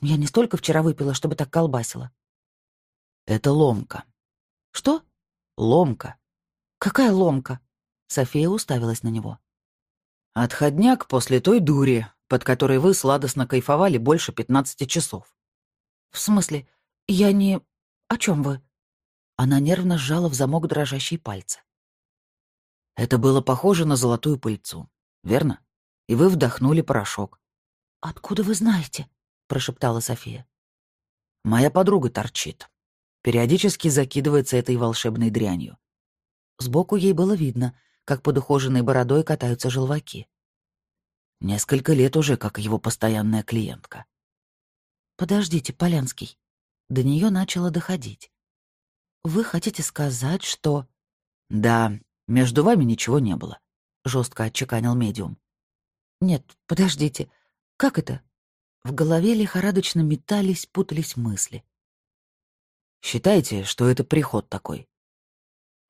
Я не столько вчера выпила, чтобы так колбасило».
«Это ломка».
«Что?»
«Ломка».
«Какая ломка?» София уставилась на него.
«Отходняк после той дури, под которой вы сладостно кайфовали больше пятнадцати часов».
«В смысле? Я не... О чем вы?» Она нервно сжала в замок дрожащие пальцы.
«Это было похоже на золотую пыльцу, верно? И вы вдохнули порошок».
«Откуда вы знаете?» — прошептала София.
«Моя подруга торчит. Периодически закидывается этой волшебной дрянью.
Сбоку ей было видно, как под ухоженной бородой катаются желваки.
Несколько лет уже, как его постоянная клиентка.
«Подождите, Полянский». До нее начало доходить. «Вы хотите сказать, что...»
«Да, между вами ничего не было», — жестко отчеканил медиум.
«Нет, подождите. Как это?» В голове лихорадочно метались, путались мысли.
«Считайте, что это приход такой.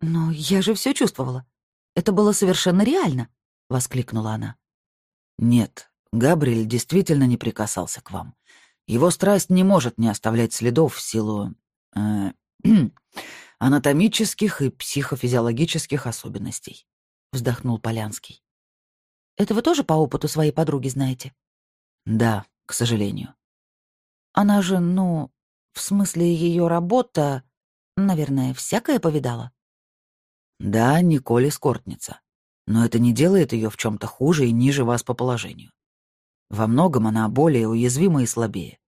«Но я же все чувствовала. Это было совершенно реально», — воскликнула она.
«Нет, Габриэль действительно не прикасался к вам. Его страсть не может не оставлять следов в силу э, анатомических и психофизиологических особенностей», — вздохнул Полянский.
«Это вы тоже по опыту своей подруги знаете?»
«Да, к сожалению».
«Она же, ну, в смысле ее работа, наверное, всякое повидала?»
Да, Николь эскортница. Но это не делает ее в чем то хуже и ниже вас по положению. Во многом она более уязвима и слабее.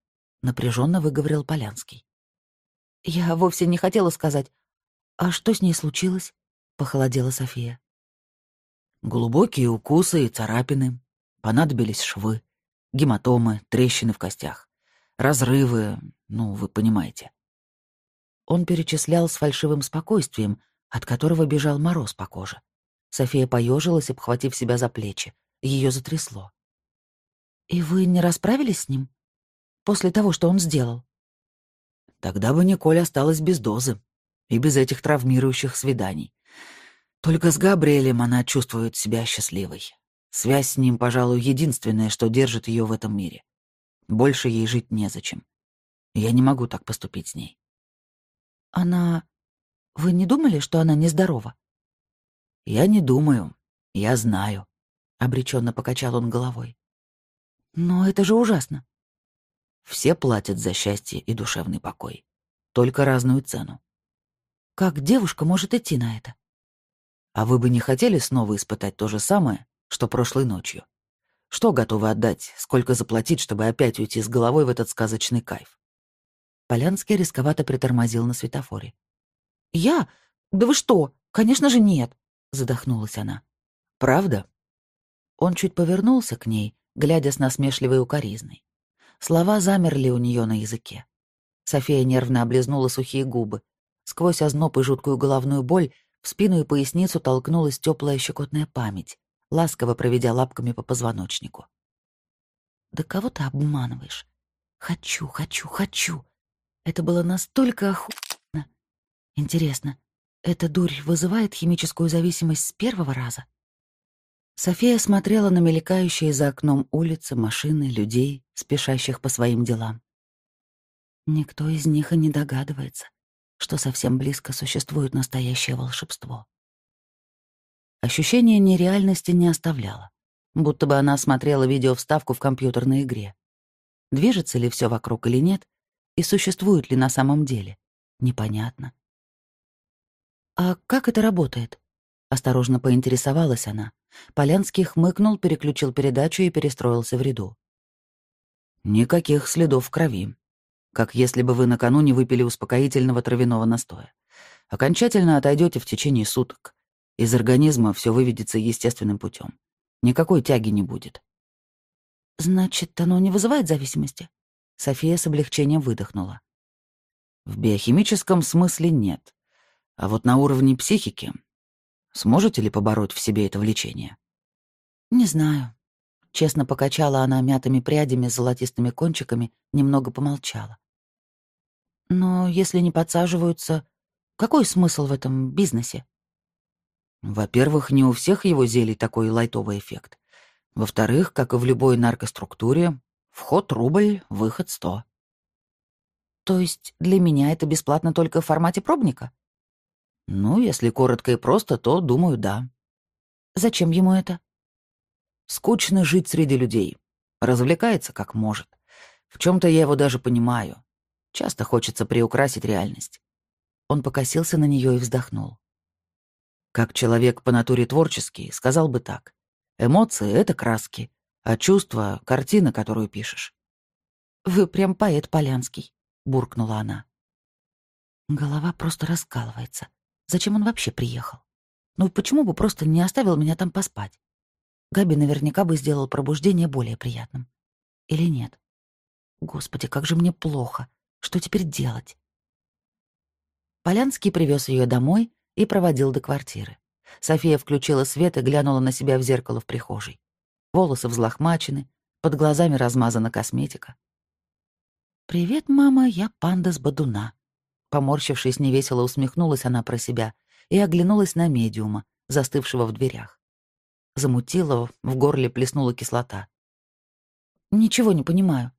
Напряженно выговорил Полянский.
Я вовсе не хотела сказать. А что с ней случилось? Похолодела София.
Глубокие укусы и царапины. Понадобились швы, гематомы, трещины в костях, разрывы, ну, вы понимаете.
Он перечислял с фальшивым спокойствием, от которого бежал мороз по коже. София поежилась, обхватив себя за плечи. Ее затрясло. «И вы не расправились с ним? После того, что он сделал?»
Тогда бы Николь осталась без дозы и без этих травмирующих свиданий. Только с Габриэлем она чувствует себя счастливой. Связь с ним, пожалуй, единственное, что держит ее в этом мире. Больше ей жить незачем. Я не могу так поступить с ней.
Она вы не думали, что она нездорова?
Я не думаю. Я знаю. Обреченно покачал он головой.
Но это же ужасно.
Все платят за счастье и душевный покой. Только разную цену.
Как девушка может идти на это?
А вы бы не хотели снова испытать то же самое, что прошлой ночью? Что готовы отдать, сколько заплатить, чтобы опять уйти с головой в этот сказочный кайф?
Полянский рисковато притормозил на светофоре. «Я? Да вы что? Конечно же нет!» — задохнулась она.
«Правда?»
Он чуть повернулся к ней, глядя с насмешливой укоризной. Слова замерли у нее на языке. София нервно облизнула сухие губы. Сквозь озноб и жуткую головную боль в спину и поясницу толкнулась теплая щекотная память, ласково проведя лапками по позвоночнику. «Да кого ты обманываешь? Хочу, хочу, хочу!» Это было настолько оху... Интересно, эта дурь вызывает химическую зависимость с первого раза? София смотрела на мелькающие за окном улицы, машины, людей, спешащих по своим делам. Никто из них и не догадывается, что совсем близко существует настоящее волшебство. Ощущение нереальности не оставляло, будто бы она смотрела видеовставку в компьютерной игре. Движется ли все вокруг или нет, и существует ли на самом деле, непонятно. «А как это работает?» Осторожно поинтересовалась она. Полянский хмыкнул, переключил передачу и перестроился в ряду.
«Никаких следов крови. Как если бы вы накануне выпили успокоительного травяного настоя. Окончательно отойдете в течение суток. Из организма все выведется естественным путем. Никакой тяги не будет».
«Значит, оно не вызывает зависимости?» София с облегчением выдохнула.
В биохимическом смысле нет. А вот на уровне психики сможете ли побороть в себе это влечение?
Не знаю. Честно покачала она мятыми прядями с золотистыми кончиками, немного помолчала. Но если не подсаживаются, какой смысл в этом бизнесе?
Во-первых, не у всех его зелий такой лайтовый эффект. Во-вторых, как и в любой наркоструктуре, вход рубль, выход сто.
То есть для меня это бесплатно только в формате пробника?
Ну, если коротко и просто, то, думаю, да.
Зачем ему это?
Скучно жить среди людей. Развлекается как может. В чем то я его даже понимаю. Часто хочется приукрасить реальность.
Он покосился на нее и вздохнул.
Как человек по натуре творческий, сказал бы так. Эмоции — это краски, а чувства — картина, которую пишешь.
«Вы прям поэт Полянский», — буркнула она. Голова просто раскалывается. Зачем он вообще приехал? Ну почему бы просто не оставил меня там поспать? Габи наверняка бы сделал пробуждение более приятным. Или нет? Господи, как же мне плохо. Что теперь делать? Полянский привез ее домой и проводил до квартиры. София включила свет и глянула на себя в зеркало в прихожей. Волосы взлохмачены, под глазами размазана косметика. «Привет, мама, я панда с Бадуна». Поморщившись, невесело усмехнулась она про себя и оглянулась на медиума, застывшего в дверях. Замутила, в горле плеснула кислота. «Ничего не понимаю.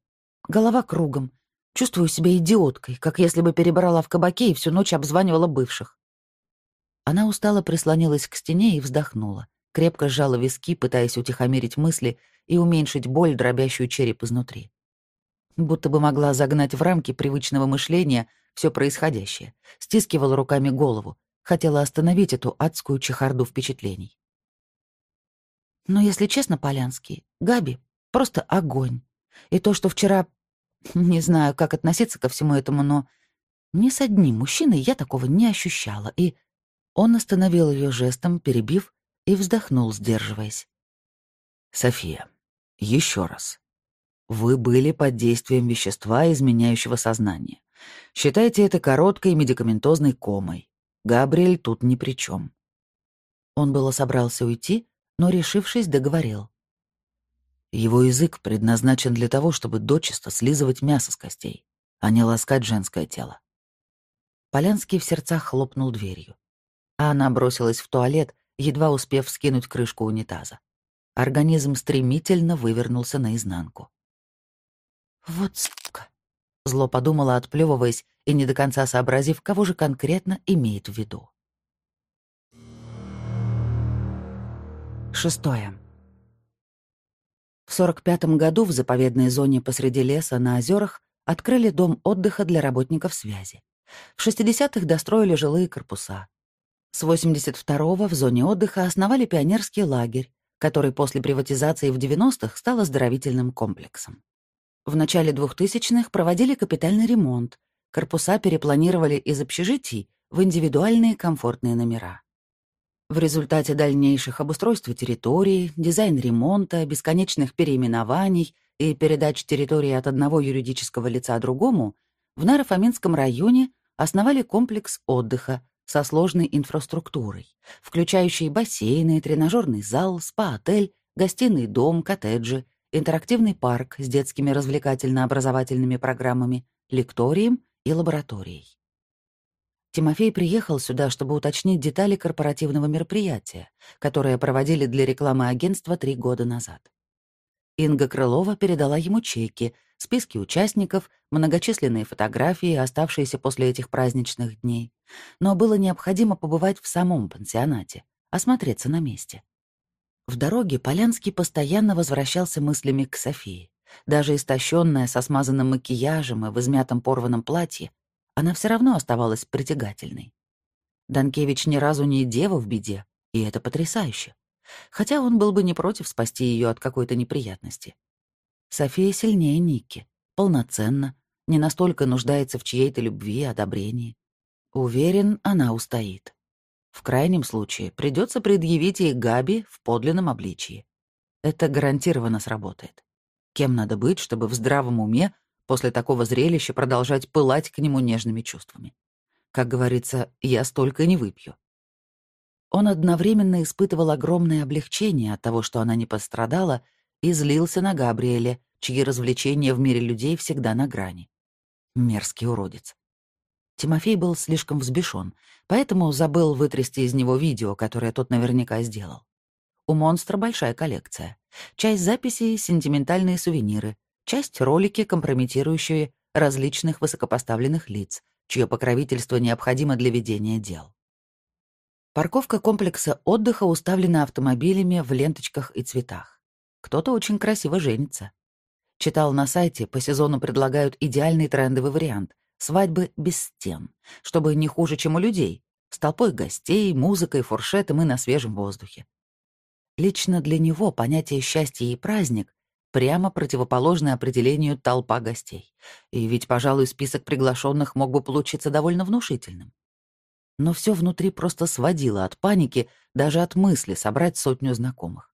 Голова кругом. Чувствую себя идиоткой, как если бы перебрала в кабаке и всю ночь обзванивала бывших». Она устало прислонилась к стене и вздохнула, крепко сжала виски, пытаясь утихомирить мысли и уменьшить боль, дробящую череп изнутри будто бы могла загнать в рамки привычного мышления все происходящее, стискивала руками голову, хотела остановить эту адскую чехарду впечатлений. Но если честно, Полянский, Габи — просто огонь. И то, что вчера... Не знаю, как относиться ко всему этому, но ни с одним мужчиной я такого не ощущала, и... Он остановил ее жестом, перебив, и вздохнул, сдерживаясь.
«София, еще раз. Вы были под действием вещества, изменяющего сознание. Считайте это короткой медикаментозной комой. Габриэль тут ни при чем.
Он было собрался уйти, но, решившись, договорил.
Его язык предназначен для того, чтобы дочисто слизывать мясо с костей, а не ласкать женское тело.
Полянский в сердцах хлопнул дверью. А она бросилась в туалет, едва успев скинуть крышку унитаза. Организм стремительно вывернулся наизнанку. «Вот сука!» — зло подумала, отплевываясь и не до конца сообразив, кого же конкретно имеет в виду. Шестое. В 45-м году в заповедной зоне посреди леса на озерах открыли дом отдыха для работников связи. В 60-х достроили жилые корпуса. С 82-го в зоне отдыха основали пионерский лагерь, который после приватизации в 90-х стал оздоровительным комплексом. В начале 2000-х проводили капитальный ремонт, корпуса перепланировали из общежитий в индивидуальные комфортные номера. В результате дальнейших обустройств территории, дизайн ремонта, бесконечных переименований и передач территории от одного юридического лица другому, в Наро-Фоминском районе основали комплекс отдыха со сложной инфраструктурой, включающий бассейны, тренажерный зал, спа-отель, гостиный дом, коттеджи, интерактивный парк с детскими развлекательно-образовательными программами, лекторием и лабораторией. Тимофей приехал сюда, чтобы уточнить детали корпоративного мероприятия, которое проводили для рекламы агентства три года назад. Инга Крылова передала ему чеки, списки участников, многочисленные фотографии, оставшиеся после этих праздничных дней. Но было необходимо побывать в самом пансионате, осмотреться на месте. В дороге Полянский постоянно возвращался мыслями к Софии. Даже истощенная, со смазанным макияжем и в измятом порванном платье, она все равно оставалась притягательной. Данкевич ни разу не дева в беде, и это потрясающе. Хотя он был бы не против спасти ее от какой-то неприятности. София сильнее Никки, полноценна, не настолько нуждается в чьей-то любви и одобрении. Уверен, она устоит. В крайнем случае придется предъявить ей Габи в подлинном обличии. Это гарантированно сработает. Кем надо быть, чтобы в здравом уме после такого зрелища продолжать пылать к нему нежными чувствами. Как говорится, я столько не выпью. Он одновременно испытывал огромное облегчение от того, что она не пострадала, и злился на Габриэля, чьи развлечения в мире людей всегда на грани. Мерзкий уродец. Тимофей был слишком взбешен, поэтому забыл вытрясти из него видео, которое тот наверняка сделал. У монстра большая коллекция. Часть записей — сентиментальные сувениры, часть — ролики, компрометирующие различных высокопоставленных лиц, чье покровительство необходимо для ведения дел. Парковка комплекса отдыха уставлена автомобилями в ленточках и цветах. Кто-то очень красиво женится. Читал на сайте, по сезону предлагают идеальный трендовый вариант — свадьбы без стен, чтобы не хуже, чем у людей, с толпой гостей, музыкой, фуршетом и на свежем воздухе. Лично для него понятие счастья и праздник прямо противоположно определению толпа гостей. И ведь, пожалуй, список приглашенных мог бы получиться довольно внушительным но все внутри просто сводило от паники, даже от мысли собрать сотню знакомых.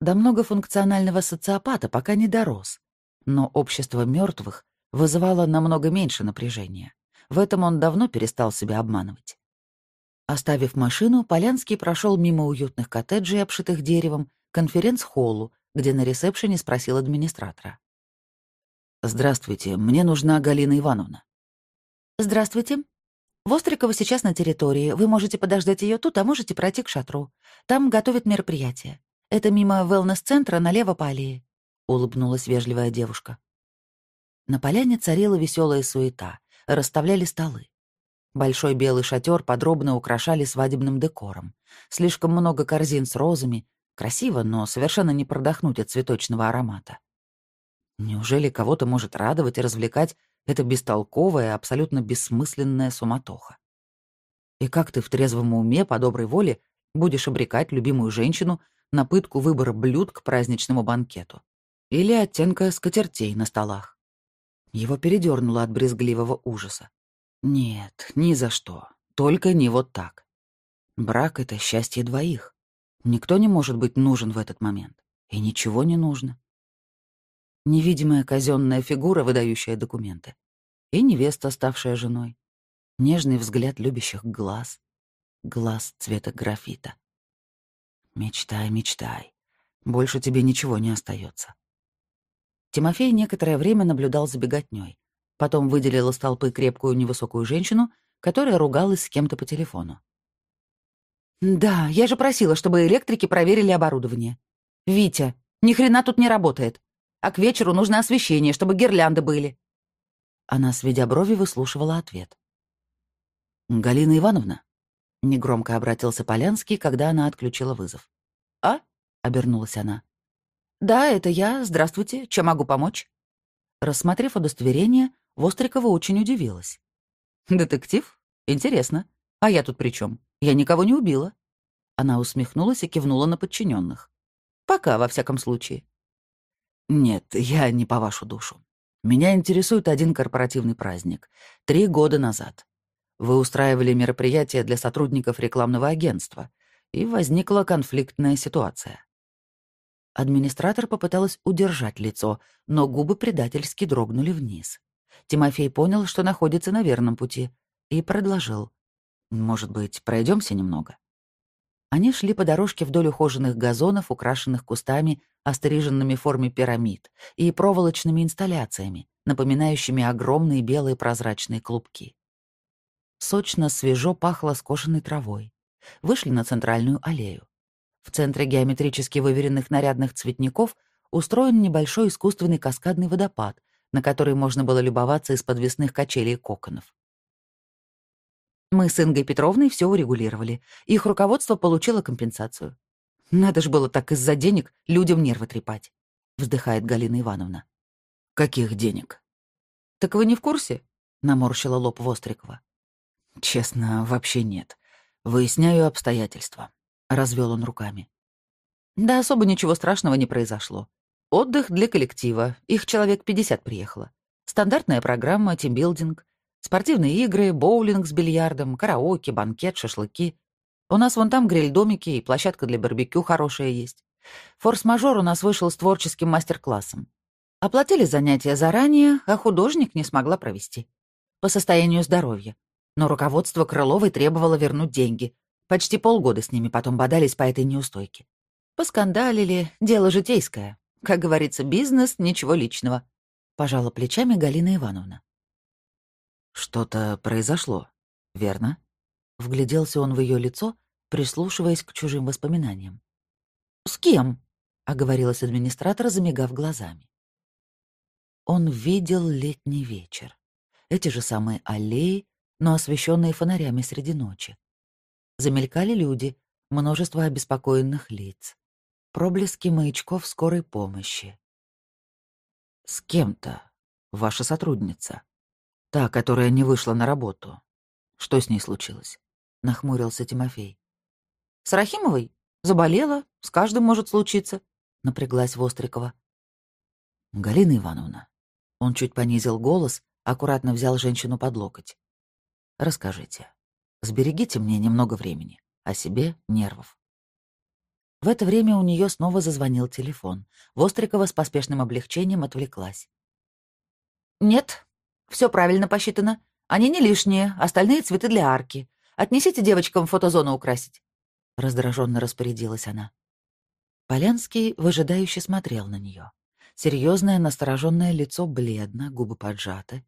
До многофункционального социопата пока не дорос, но общество мертвых вызывало намного меньше напряжения. В этом он давно перестал себя обманывать. Оставив машину, Полянский прошел мимо уютных коттеджей, обшитых деревом, конференц-холлу, где на ресепшене спросил администратора. «Здравствуйте, мне нужна Галина Ивановна».
«Здравствуйте», Вострикова сейчас на территории. Вы можете подождать ее тут, а можете пройти к шатру. Там готовят мероприятие. Это мимо wellness-центра налево по аллее», — улыбнулась вежливая девушка. На поляне царила веселая суета. Расставляли столы. Большой белый шатер подробно украшали свадебным декором. Слишком много корзин с розами. Красиво, но совершенно не продохнуть от цветочного аромата. Неужели кого-то может радовать и развлекать это бестолковая, абсолютно бессмысленная суматоха. И как ты в трезвом уме, по доброй воле, будешь обрекать любимую женщину на пытку выбора блюд к праздничному банкету? Или оттенка скатертей на столах? Его передернуло от брезгливого ужаса. Нет, ни за что. Только не вот так. Брак — это счастье двоих. Никто не может быть нужен в этот момент. И ничего не нужно невидимая казенная фигура, выдающая документы, и невеста, ставшая женой, нежный взгляд любящих глаз, глаз цвета графита. Мечтай, мечтай, больше тебе ничего не остается. Тимофей некоторое время наблюдал за беготней, потом выделил из толпы крепкую невысокую женщину, которая ругалась с кем-то по телефону. «Да, я же просила, чтобы электрики проверили оборудование. Витя, ни хрена тут не работает а к вечеру нужно освещение, чтобы гирлянды были». Она, сведя брови, выслушивала ответ. «Галина Ивановна?» — негромко обратился Полянский, когда она отключила вызов. «А?» — обернулась она. «Да, это я. Здравствуйте. Чем могу помочь?» Рассмотрев удостоверение, Вострикова очень удивилась. «Детектив? Интересно. А я тут при чем? Я никого не убила». Она усмехнулась и кивнула на подчиненных. «Пока, во всяком случае. «Нет, я не по вашу душу. Меня интересует один корпоративный праздник. Три года назад. Вы устраивали мероприятие для сотрудников рекламного агентства, и возникла конфликтная ситуация». Администратор попыталась удержать лицо, но губы предательски дрогнули вниз. Тимофей понял, что находится на верном пути, и предложил. «Может быть, пройдемся немного?» Они шли по дорожке вдоль ухоженных газонов, украшенных кустами, остриженными в форме пирамид, и проволочными инсталляциями, напоминающими огромные белые прозрачные клубки. Сочно свежо пахло скошенной травой. Вышли на центральную аллею. В центре геометрически выверенных нарядных цветников устроен небольшой искусственный каскадный водопад, на который можно было любоваться из подвесных качелей коконов. Мы с Ингой Петровной все урегулировали. Их руководство получило компенсацию. Надо же было так из-за денег людям нервы трепать, вздыхает Галина Ивановна. Каких денег? Так вы не в курсе? наморщила лоб Вострикова. Честно, вообще нет. Выясняю обстоятельства. Развел он руками. Да особо ничего страшного не произошло. Отдых для коллектива. Их человек 50 приехало. Стандартная программа, тимбилдинг. Спортивные игры, боулинг с бильярдом, караоке, банкет, шашлыки. У нас вон там гриль-домики и площадка для барбекю хорошая есть. Форс-мажор у нас вышел с творческим мастер-классом.
Оплатили занятия заранее, а художник не смогла провести. По состоянию здоровья. Но руководство Крыловой требовало вернуть деньги. Почти полгода с ними потом бодались по этой неустойке. Поскандалили, дело житейское. Как говорится, бизнес, ничего личного. Пожала плечами Галина Ивановна.
Что-то произошло, верно? Вгляделся он в ее лицо, прислушиваясь к чужим воспоминаниям.
«С кем?» — оговорилась администратор, замигав глазами.
Он видел летний вечер. Эти же самые аллеи, но освещенные фонарями среди ночи. Замелькали люди, множество обеспокоенных лиц. Проблески маячков скорой помощи. «С кем-то. Ваша сотрудница. Та, которая не вышла на работу. Что с ней случилось?» — нахмурился Тимофей.
«С Рахимовой? Заболела. С каждым может случиться», — напряглась Вострикова.
«Галина Ивановна». Он чуть понизил голос, аккуратно взял женщину под локоть. «Расскажите. Сберегите мне немного времени, о себе нервов». В это время у нее снова зазвонил телефон. Вострикова с поспешным облегчением отвлеклась.
«Нет, все правильно посчитано. Они не лишние, остальные цветы для арки. Отнесите девочкам фотозону украсить».
Раздраженно распорядилась она. Полянский выжидающе смотрел на нее. Серьезное, настороженное лицо бледно, губы поджаты.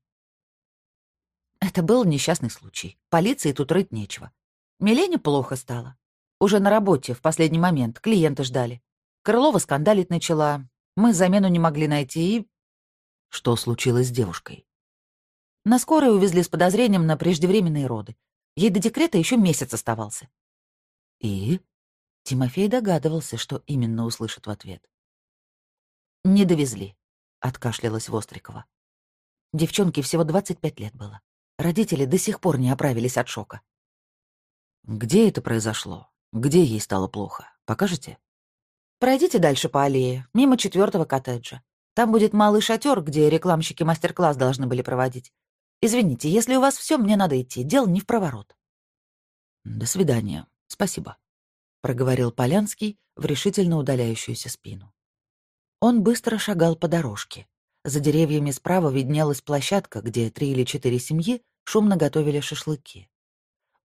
Это был несчастный случай. Полиции тут рыть нечего. Милене плохо стало. Уже на работе, в последний момент, клиенты ждали. Крылова скандалить начала. Мы замену не могли найти и...
Что случилось с девушкой?
На скорой увезли с подозрением на преждевременные роды. Ей до декрета еще месяц оставался.
И? Тимофей догадывался, что именно услышит в ответ.
«Не довезли», — откашлялась Вострикова. Девчонке всего 25 лет было. Родители до сих пор не оправились от шока.
«Где это произошло? Где ей стало плохо? Покажете?»
«Пройдите дальше по аллее, мимо четвертого коттеджа. Там будет малый шатер, где рекламщики мастер-класс должны были проводить. Извините, если у вас все, мне надо идти. Дело не в проворот».
«До свидания. Спасибо», — проговорил Полянский в решительно удаляющуюся спину. Он быстро шагал по дорожке. За деревьями справа виднелась площадка, где три или четыре семьи шумно готовили шашлыки.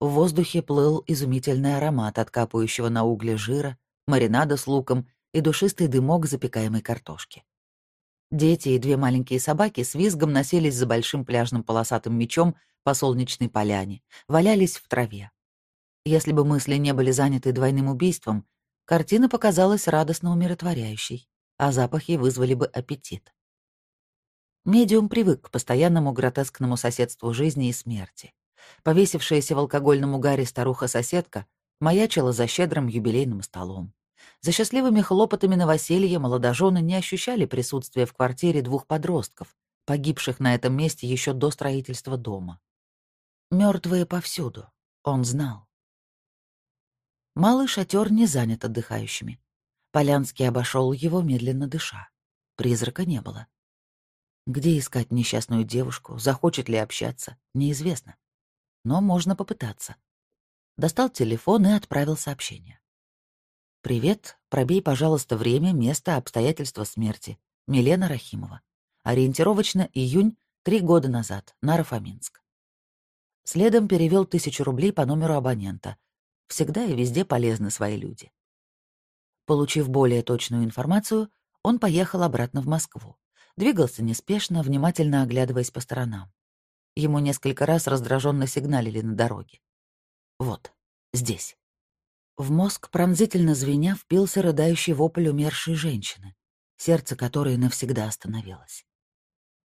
В воздухе плыл изумительный аромат от капающего на угле жира, маринада с луком и душистый дымок запекаемой картошки. Дети и две маленькие собаки с визгом носились за большим пляжным полосатым мечом по солнечной поляне, валялись в траве. Если бы мысли не были заняты двойным убийством, картина показалась радостно умиротворяющей, а запахи вызвали бы аппетит. Медиум привык к постоянному гротескному соседству жизни и смерти. Повесившаяся в алкогольном угаре старуха-соседка маячила за щедрым юбилейным столом. За счастливыми хлопотами новоселья молодожены не ощущали присутствия в квартире двух подростков, погибших на этом месте еще до строительства дома. Мертвые повсюду, он знал. Малый шатер не занят отдыхающими. Полянский обошел его, медленно дыша. Призрака не было. Где искать несчастную девушку, захочет ли общаться, неизвестно. Но можно попытаться. Достал телефон и отправил сообщение. «Привет, пробей, пожалуйста, время, место, обстоятельства смерти. Милена Рахимова. Ориентировочно июнь, три года назад, Нарафаминск». Следом перевел тысячу рублей по номеру абонента. Всегда и везде полезны свои люди. Получив более точную информацию, он поехал обратно в Москву. Двигался неспешно, внимательно оглядываясь по сторонам. Ему несколько раз раздраженно сигналили на дороге. Вот, здесь. В мозг пронзительно звеня впился рыдающий вопль умершей женщины, сердце которой навсегда остановилось.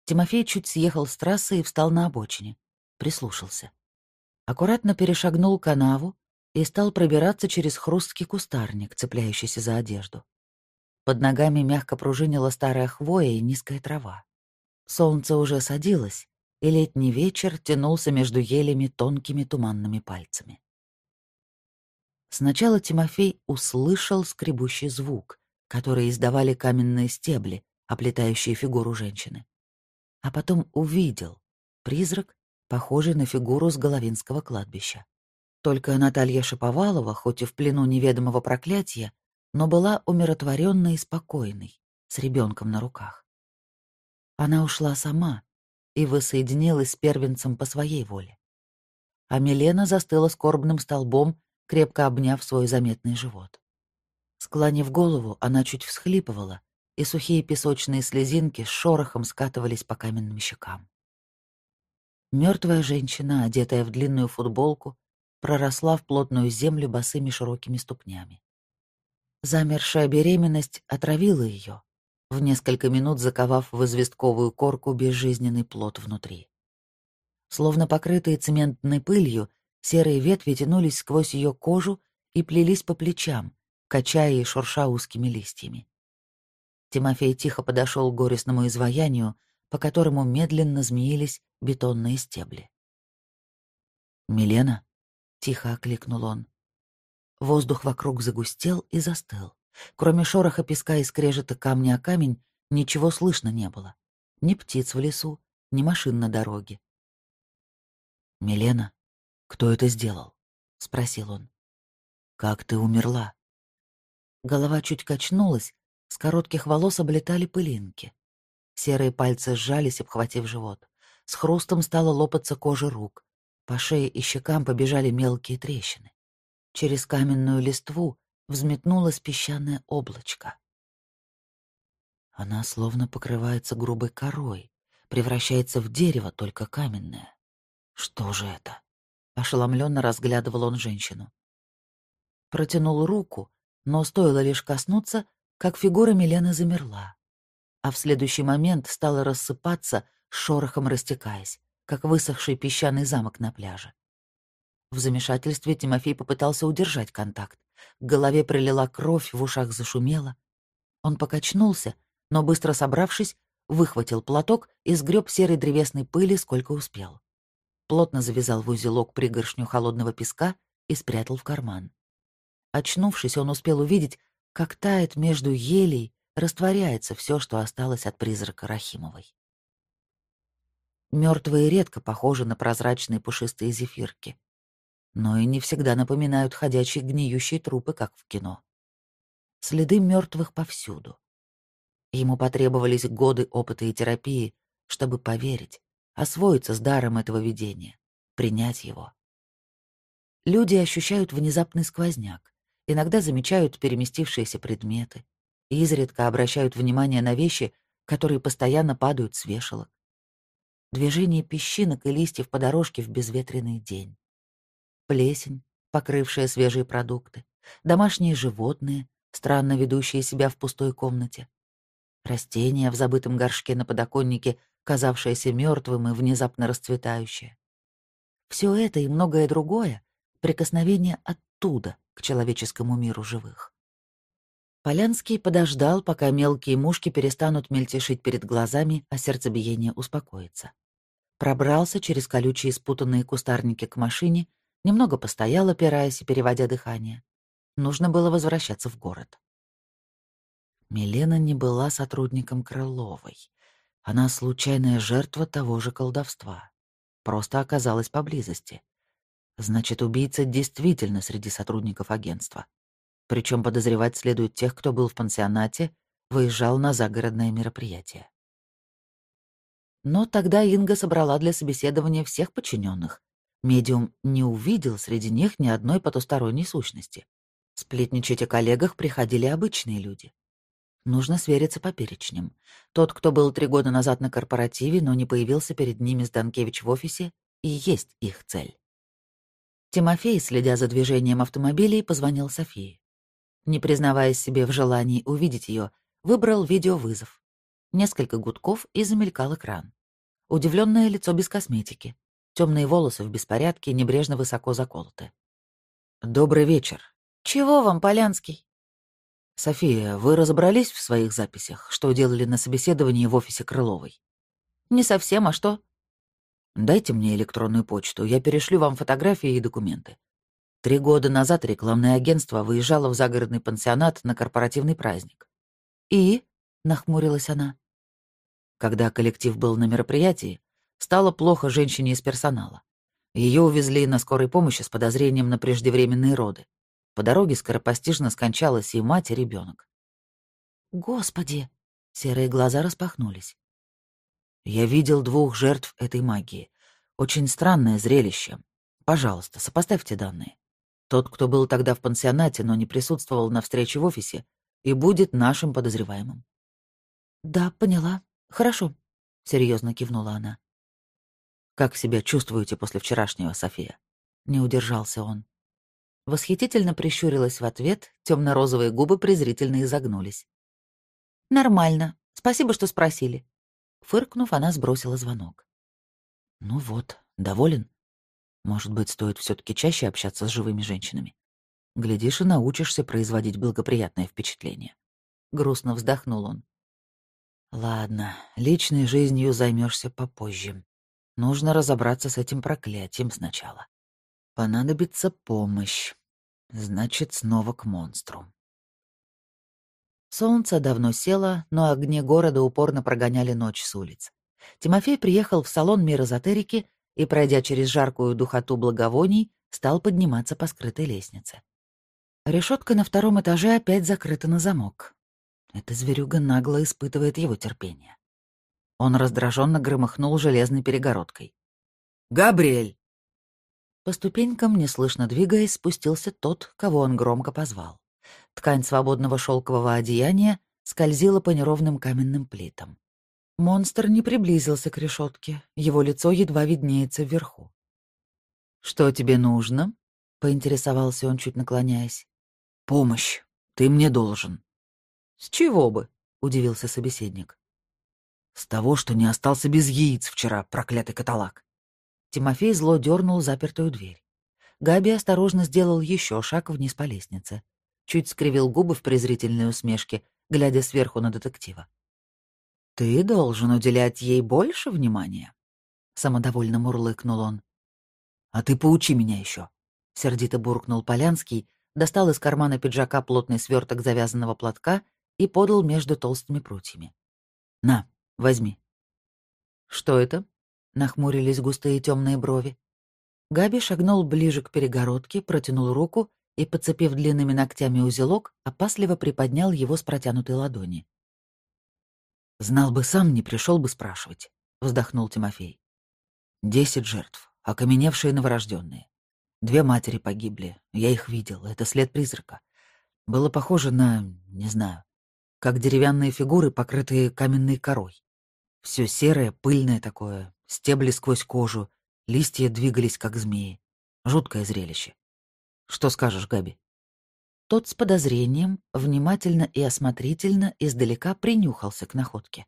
Тимофей чуть съехал с трассы и встал на обочине. Прислушался. Аккуратно перешагнул канаву и стал пробираться через хрусткий кустарник, цепляющийся за одежду. Под ногами мягко пружинила старая хвоя и низкая трава. Солнце уже садилось, и летний вечер тянулся между елями тонкими туманными пальцами. Сначала Тимофей услышал скребущий звук, который издавали каменные стебли, оплетающие фигуру женщины. А потом увидел призрак, похожий на фигуру с Головинского кладбища. Только Наталья Шаповалова, хоть и в плену неведомого проклятия, но была умиротворенной и спокойной, с ребенком на руках.
Она ушла сама и воссоединилась с первенцем по своей воле. А Милена застыла скорбным столбом, крепко обняв свой заметный живот. Склонив голову, она чуть всхлипывала, и сухие песочные слезинки с шорохом скатывались по каменным щекам. Мертвая женщина, одетая в длинную футболку, проросла в плотную землю босыми широкими ступнями. Замершая беременность отравила ее, в несколько минут заковав в известковую корку безжизненный плод внутри. Словно покрытые цементной пылью, серые ветви тянулись сквозь ее кожу и плелись по плечам, качая и шурша узкими листьями. Тимофей тихо подошел к горестному изваянию, по которому медленно змеились бетонные стебли. «Милена?» — тихо окликнул он. Воздух вокруг загустел и застыл. Кроме шороха песка и скрежета камня о камень, ничего слышно не было. Ни птиц в лесу, ни машин на дороге. «Милена, кто это сделал?» — спросил он. «Как ты умерла?» Голова чуть качнулась, с коротких волос облетали пылинки. Серые пальцы сжались, обхватив живот. С хрустом стала лопаться кожа рук. По шее и щекам побежали мелкие трещины. Через каменную листву взметнулось песчаное облачко. Она словно покрывается грубой корой, превращается в дерево, только каменное. Что же это? Ошеломленно разглядывал он женщину. Протянул руку, но стоило лишь коснуться, как фигура Милены замерла, а в следующий момент стала рассыпаться, шорохом растекаясь, как высохший песчаный замок на пляже. В замешательстве Тимофей попытался удержать контакт. К голове прилила кровь, в ушах зашумело. Он покачнулся, но, быстро собравшись, выхватил платок и сгреб серой древесной пыли, сколько успел. Плотно завязал в узелок пригоршню холодного песка и спрятал в карман. Очнувшись, он успел увидеть, как тает между елей, растворяется все, что осталось от призрака Рахимовой. Мертвые редко похожи на прозрачные пушистые зефирки, но и не всегда напоминают ходячие гниющие трупы, как в кино. Следы мертвых повсюду. Ему потребовались годы опыта и терапии, чтобы поверить, освоиться с даром этого видения, принять его. Люди ощущают внезапный сквозняк, иногда замечают переместившиеся предметы, изредка обращают внимание на вещи, которые постоянно падают с вешалок. Движение песчинок и листьев по дорожке в безветренный день. Плесень, покрывшая свежие продукты, домашние животные, странно ведущие себя в пустой комнате, растения в забытом горшке на подоконнике, казавшееся мертвым и внезапно расцветающее. Все это и многое другое — прикосновение оттуда, к человеческому миру живых. Полянский подождал, пока мелкие мушки перестанут мельтешить перед глазами, а сердцебиение успокоится. Пробрался через колючие спутанные кустарники к машине, немного постоял, опираясь и переводя дыхание. Нужно было возвращаться в город. Милена не была сотрудником Крыловой. Она случайная жертва того же колдовства. Просто оказалась поблизости. Значит, убийца действительно среди сотрудников агентства. Причем подозревать следует тех, кто был в пансионате, выезжал на загородное мероприятие. Но тогда Инга собрала для собеседования всех подчиненных. Медиум не увидел среди них ни одной потусторонней сущности. Сплетничать о коллегах приходили обычные люди. Нужно свериться по перечням. Тот, кто был три года назад на корпоративе, но не появился перед ними с Данкевич в офисе, и есть их цель. Тимофей, следя за движением автомобилей, позвонил Софии. Не признаваясь себе в желании увидеть ее, выбрал видеовызов. Несколько гудков и замелькал экран. Удивленное лицо без косметики. Темные волосы в беспорядке, небрежно высоко заколоты. «Добрый вечер». «Чего вам, Полянский?»
«София, вы разобрались в своих записях, что делали на собеседовании в офисе Крыловой?»
«Не совсем, а что?»
Дайте мне электронную почту, я перешлю вам фотографии и документы. Три года назад рекламное агентство выезжало в загородный пансионат на корпоративный праздник.
«И?» — нахмурилась она.
Когда коллектив был на мероприятии, стало плохо женщине из персонала. Ее увезли на скорой помощи с подозрением на преждевременные роды. По дороге скоропостижно скончалась и мать, и ребенок.
«Господи!» — серые глаза распахнулись.
Я видел двух жертв этой магии. Очень странное зрелище. Пожалуйста, сопоставьте данные. Тот, кто был тогда в пансионате, но не присутствовал на встрече в офисе, и будет нашим подозреваемым.
«Да, поняла. Хорошо», — серьезно кивнула она.
«Как себя чувствуете после вчерашнего, София?» Не удержался он.
Восхитительно прищурилась в ответ, темно-розовые губы презрительно изогнулись. «Нормально. Спасибо, что спросили». Фыркнув, она сбросила звонок.
«Ну вот, доволен? Может быть, стоит все таки чаще общаться с живыми женщинами? Глядишь, и научишься производить благоприятное впечатление». Грустно вздохнул он. «Ладно, личной жизнью займешься попозже. Нужно разобраться с этим проклятием сначала. Понадобится помощь. Значит, снова к монстру».
Солнце давно село, но огни города упорно прогоняли ночь с улиц. Тимофей приехал в салон мирозотерики и, пройдя через жаркую духоту благовоний, стал подниматься по скрытой лестнице. Решетка на втором этаже опять закрыта на замок. Эта зверюга нагло испытывает его терпение. Он раздраженно громыхнул железной перегородкой.
«Габриэль!»
По ступенькам, неслышно двигаясь, спустился тот, кого он громко позвал. Ткань свободного шелкового одеяния скользила по неровным каменным плитам. Монстр не приблизился к решетке, его лицо едва виднеется вверху.
«Что тебе нужно?» — поинтересовался он, чуть наклоняясь. «Помощь. Ты мне должен».
«С чего бы?» — удивился собеседник.
«С того, что не остался без яиц вчера, проклятый каталак».
Тимофей зло дернул запертую дверь. Габи осторожно сделал еще шаг вниз по лестнице чуть скривил губы в презрительной усмешке, глядя сверху на детектива. «Ты должен уделять ей больше внимания», — самодовольно мурлыкнул он.
«А ты поучи меня еще,
сердито буркнул Полянский, достал из кармана пиджака плотный сверток завязанного платка и подал между толстыми прутьями.
«На, возьми».
«Что это?» — нахмурились густые темные брови. Габи шагнул ближе к перегородке, протянул руку и, подцепив длинными ногтями узелок, опасливо приподнял его с протянутой ладони.
«Знал бы сам, не пришел бы спрашивать», — вздохнул Тимофей. «Десять жертв, окаменевшие новорожденные. Две матери погибли, я их видел, это след призрака. Было похоже на, не знаю, как деревянные фигуры, покрытые каменной корой. Все серое, пыльное такое, стебли сквозь кожу, листья двигались, как змеи. Жуткое зрелище. Что скажешь, Габи?»
Тот с подозрением, внимательно и осмотрительно издалека принюхался к находке.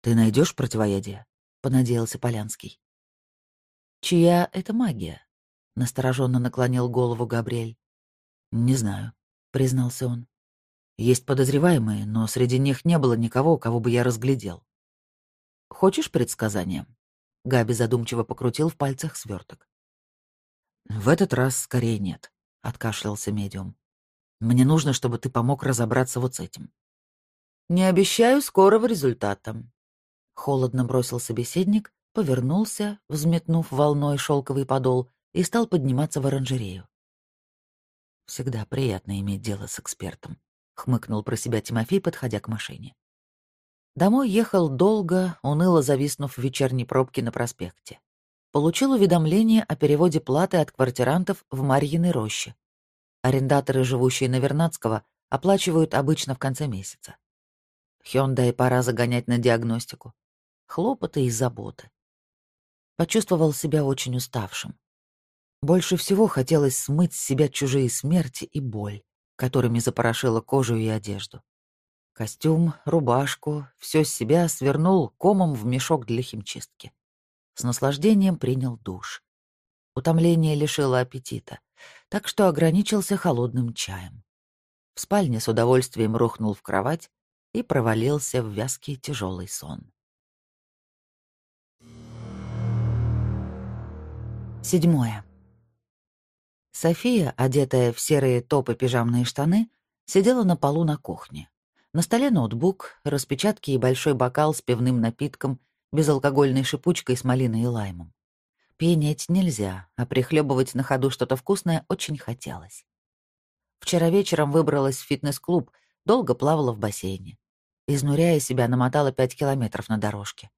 «Ты найдешь противоядие?» — понадеялся Полянский.
«Чья это магия?» — настороженно наклонил голову Габриэль.
«Не знаю», — признался он. «Есть подозреваемые, но среди них не было никого, кого бы я разглядел».
«Хочешь предсказания?» Габи задумчиво покрутил в пальцах сверток.
«В этот раз скорее нет», — откашлялся медиум. «Мне нужно, чтобы ты помог разобраться вот с этим».
«Не обещаю скорого результата», — холодно бросил собеседник, повернулся, взметнув волной шелковый подол, и стал подниматься в оранжерею.
«Всегда приятно иметь дело с экспертом», — хмыкнул про себя Тимофей, подходя к машине.
Домой ехал долго, уныло зависнув в вечерней пробке на проспекте получил уведомление о переводе платы от квартирантов в Марьиной роще. Арендаторы, живущие на Вернадского, оплачивают обычно в конце месяца. Хёндай пора загонять на диагностику. Хлопоты и заботы. Почувствовал себя очень уставшим. Больше всего хотелось смыть с себя чужие смерти и боль, которыми запорошила кожу и одежду. Костюм, рубашку, все с себя свернул комом в мешок для химчистки с наслаждением принял душ. Утомление лишило аппетита, так что ограничился холодным чаем. В спальне с удовольствием рухнул в кровать и провалился в вязкий тяжелый сон. Седьмое. София, одетая в серые топы пижамные штаны, сидела на полу на кухне. На столе ноутбук, распечатки и большой бокал с пивным напитком безалкогольной шипучкой с малиной и лаймом. Пенеть нельзя, а прихлебывать на ходу что-то вкусное очень хотелось. Вчера вечером выбралась в фитнес-клуб, долго плавала в бассейне. Изнуряя себя, намотала пять километров на дорожке.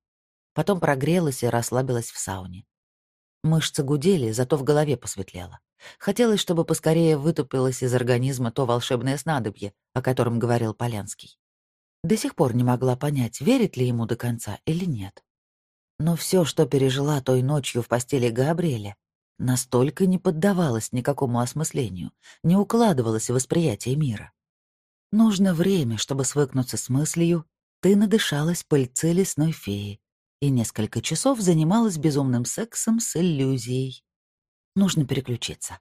Потом прогрелась и расслабилась в сауне. Мышцы гудели, зато в голове посветлело. Хотелось, чтобы поскорее вытупилось из организма то волшебное снадобье, о котором говорил Полянский. До сих пор не могла понять, верит ли ему до конца или нет. Но все, что пережила той ночью в постели Габриэля, настолько не поддавалось никакому осмыслению, не укладывалось в восприятие мира. Нужно время, чтобы свыкнуться с мыслью, ты надышалась пыльцы лесной феи, и несколько часов занималась безумным сексом с иллюзией. Нужно переключиться.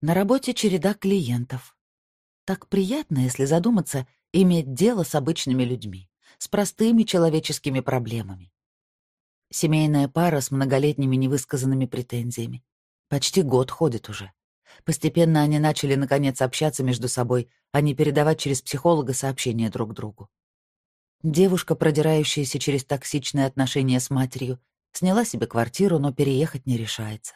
На работе череда клиентов. Так приятно, если задуматься, иметь дело с обычными людьми, с простыми человеческими проблемами. Семейная пара с многолетними невысказанными претензиями. Почти год ходит уже. Постепенно они начали, наконец, общаться между собой, а не передавать через психолога сообщения друг другу. Девушка, продирающаяся через токсичные отношения с матерью, сняла себе квартиру, но переехать не решается.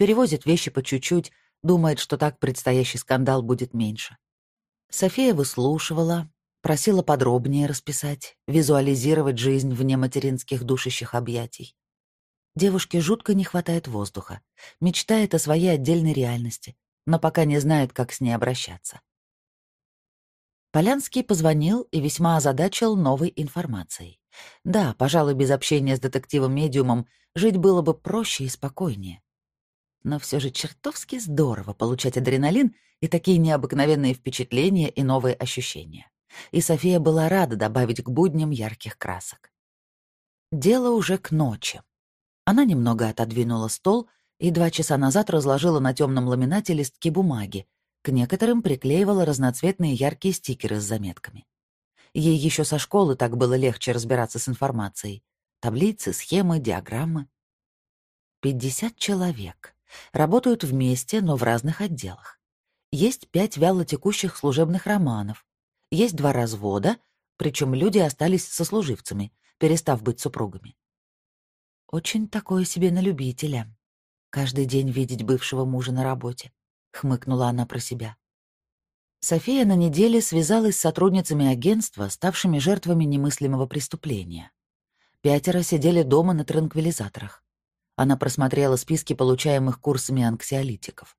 Перевозит вещи по чуть-чуть, думает, что так предстоящий скандал будет меньше. София выслушивала, просила подробнее расписать, визуализировать жизнь вне материнских душащих объятий. Девушке жутко не хватает воздуха, мечтает о своей отдельной реальности, но пока не знает, как с ней обращаться. Полянский позвонил и весьма озадачил новой информацией. Да, пожалуй, без общения с детективом-медиумом жить было бы проще и спокойнее. Но все же чертовски здорово получать адреналин и такие необыкновенные впечатления и новые ощущения. И София была рада добавить к будням ярких красок. Дело уже к ночи. Она немного отодвинула стол и два часа назад разложила на темном ламинате листки бумаги, к некоторым приклеивала разноцветные яркие стикеры с заметками. Ей еще со школы так было легче разбираться с информацией. Таблицы, схемы, диаграммы. 50 человек. Работают вместе, но в разных отделах. Есть пять вялотекущих служебных романов. Есть два развода, причем люди остались сослуживцами, перестав быть супругами. Очень такое себе на любителя. Каждый день видеть бывшего мужа на работе. — хмыкнула она про себя. София на неделе связалась с сотрудницами агентства, ставшими жертвами немыслимого преступления. Пятеро сидели дома на транквилизаторах. Она просмотрела списки получаемых курсами анксиолитиков.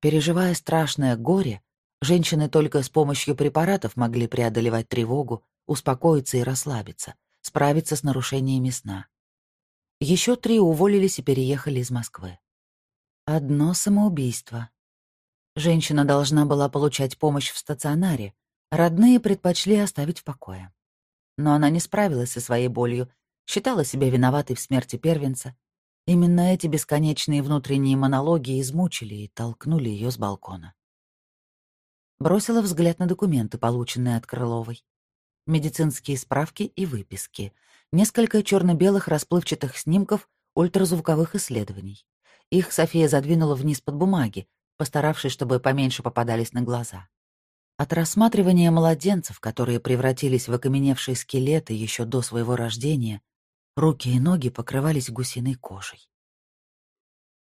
Переживая страшное горе, женщины только с помощью препаратов могли преодолевать тревогу, успокоиться и расслабиться, справиться с нарушениями сна. Еще три уволились и переехали из Москвы. Одно самоубийство. Женщина должна была получать помощь в стационаре. Родные предпочли оставить в покое. Но она не справилась со своей болью, считала себя виноватой в смерти первенца. Именно эти бесконечные внутренние монологи измучили и толкнули ее с балкона. Бросила взгляд на документы, полученные от Крыловой. Медицинские справки и выписки. Несколько черно-белых расплывчатых снимков ультразвуковых исследований. Их София задвинула вниз под бумаги, постаравшись, чтобы поменьше попадались на глаза. От рассматривания младенцев, которые превратились в окаменевшие скелеты еще до своего рождения, руки и ноги покрывались гусиной кожей.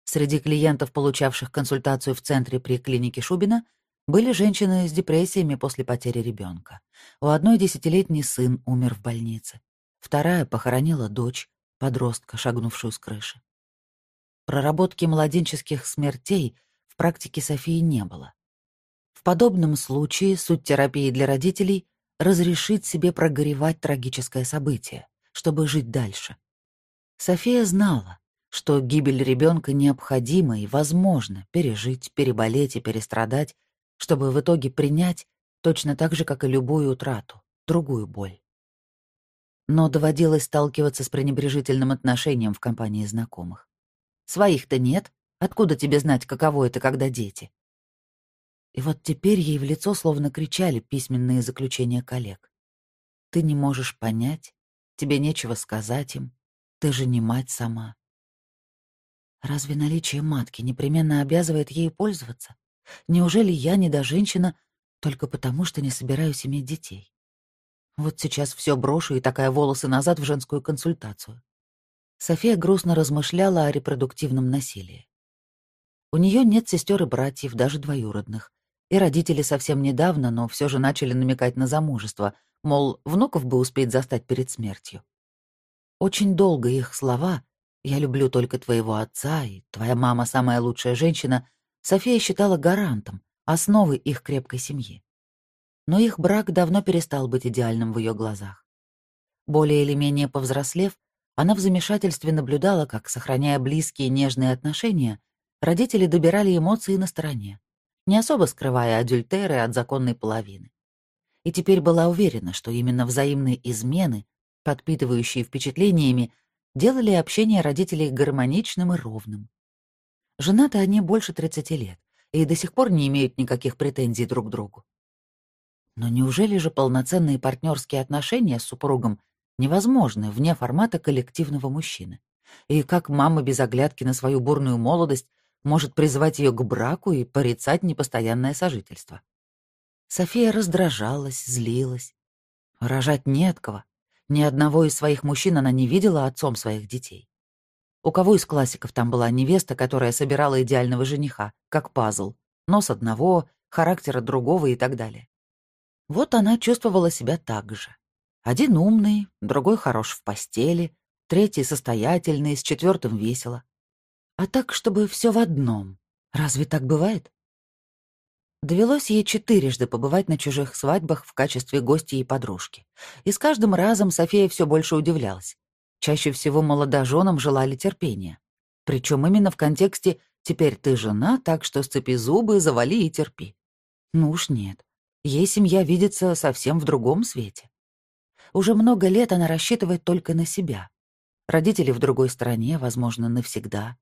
Среди клиентов, получавших консультацию в центре при клинике Шубина, были женщины с депрессиями после потери ребенка. У одной десятилетний сын умер в больнице. Вторая похоронила дочь, подростка, шагнувшую с крыши. Проработки младенческих смертей практике Софии не было. В подобном случае суть терапии для родителей — разрешить себе прогоревать трагическое событие, чтобы жить дальше. София знала, что гибель ребенка необходима и возможно пережить, переболеть и перестрадать, чтобы в итоге принять точно так же, как и любую утрату, другую боль. Но доводилось сталкиваться с пренебрежительным отношением в компании знакомых. Своих-то нет, Откуда тебе знать, каково это, когда дети? И вот теперь ей в лицо словно кричали письменные заключения коллег. Ты не можешь понять, тебе нечего сказать им, ты же не мать сама. Разве наличие матки непременно обязывает ей пользоваться? Неужели я не до женщина только потому, что не собираюсь иметь детей? Вот сейчас все брошу и такая волосы назад в женскую консультацию. София грустно размышляла о репродуктивном насилии. У нее нет сестер и братьев, даже двоюродных. И родители совсем недавно, но все же начали намекать на замужество, мол, внуков бы успеть застать перед смертью. Очень долго их слова «я люблю только твоего отца» и «твоя мама самая лучшая женщина» София считала гарантом, основой их крепкой семьи. Но их брак давно перестал быть идеальным в ее глазах. Более или менее повзрослев, она в замешательстве наблюдала, как, сохраняя близкие нежные отношения, родители добирали эмоции на стороне, не особо скрывая адюльтеры от законной половины. И теперь была уверена, что именно взаимные измены, подпитывающие впечатлениями, делали общение родителей гармоничным и ровным. Женаты они больше 30 лет и до сих пор не имеют никаких претензий друг к другу. Но неужели же полноценные партнерские отношения с супругом невозможны вне формата коллективного мужчины? И как мама без оглядки на свою бурную молодость может призывать ее к браку и порицать непостоянное сожительство? София раздражалась, злилась. Рожать не от кого. Ни одного из своих мужчин она не видела отцом своих детей. У кого из классиков там была невеста, которая собирала идеального жениха, как пазл, нос одного, характера другого и так далее? Вот она чувствовала себя так же. Один умный, другой хорош в постели, третий состоятельный, с четвертым весело. А так, чтобы все в одном. Разве так бывает? Довелось ей четырежды побывать на чужих свадьбах в качестве гостей и подружки. И с каждым разом София все больше удивлялась. Чаще всего молодоженам желали терпения. Причем именно в контексте «теперь ты жена, так что сцепи зубы, завали и терпи». Ну уж нет. Ей семья видится совсем в другом свете. Уже много лет она рассчитывает только на себя. Родители в другой стране, возможно, навсегда.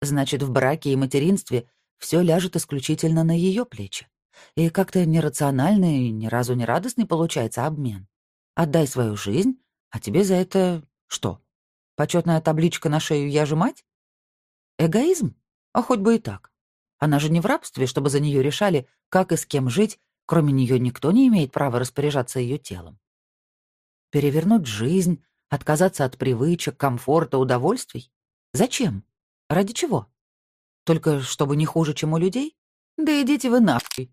Значит, в браке и материнстве все ляжет исключительно на ее плечи. И как-то нерациональный и ни разу не радостный получается обмен. Отдай свою жизнь, а тебе за это что? Почетная табличка на шею «Я же мать»? Эгоизм? А хоть бы и так. Она же не в рабстве, чтобы за нее решали, как и с кем жить Кроме нее никто не имеет права распоряжаться ее телом. Перевернуть жизнь, отказаться от привычек, комфорта, удовольствий? Зачем? Ради чего? Только чтобы не хуже, чем у людей? Да идите вы нахуй.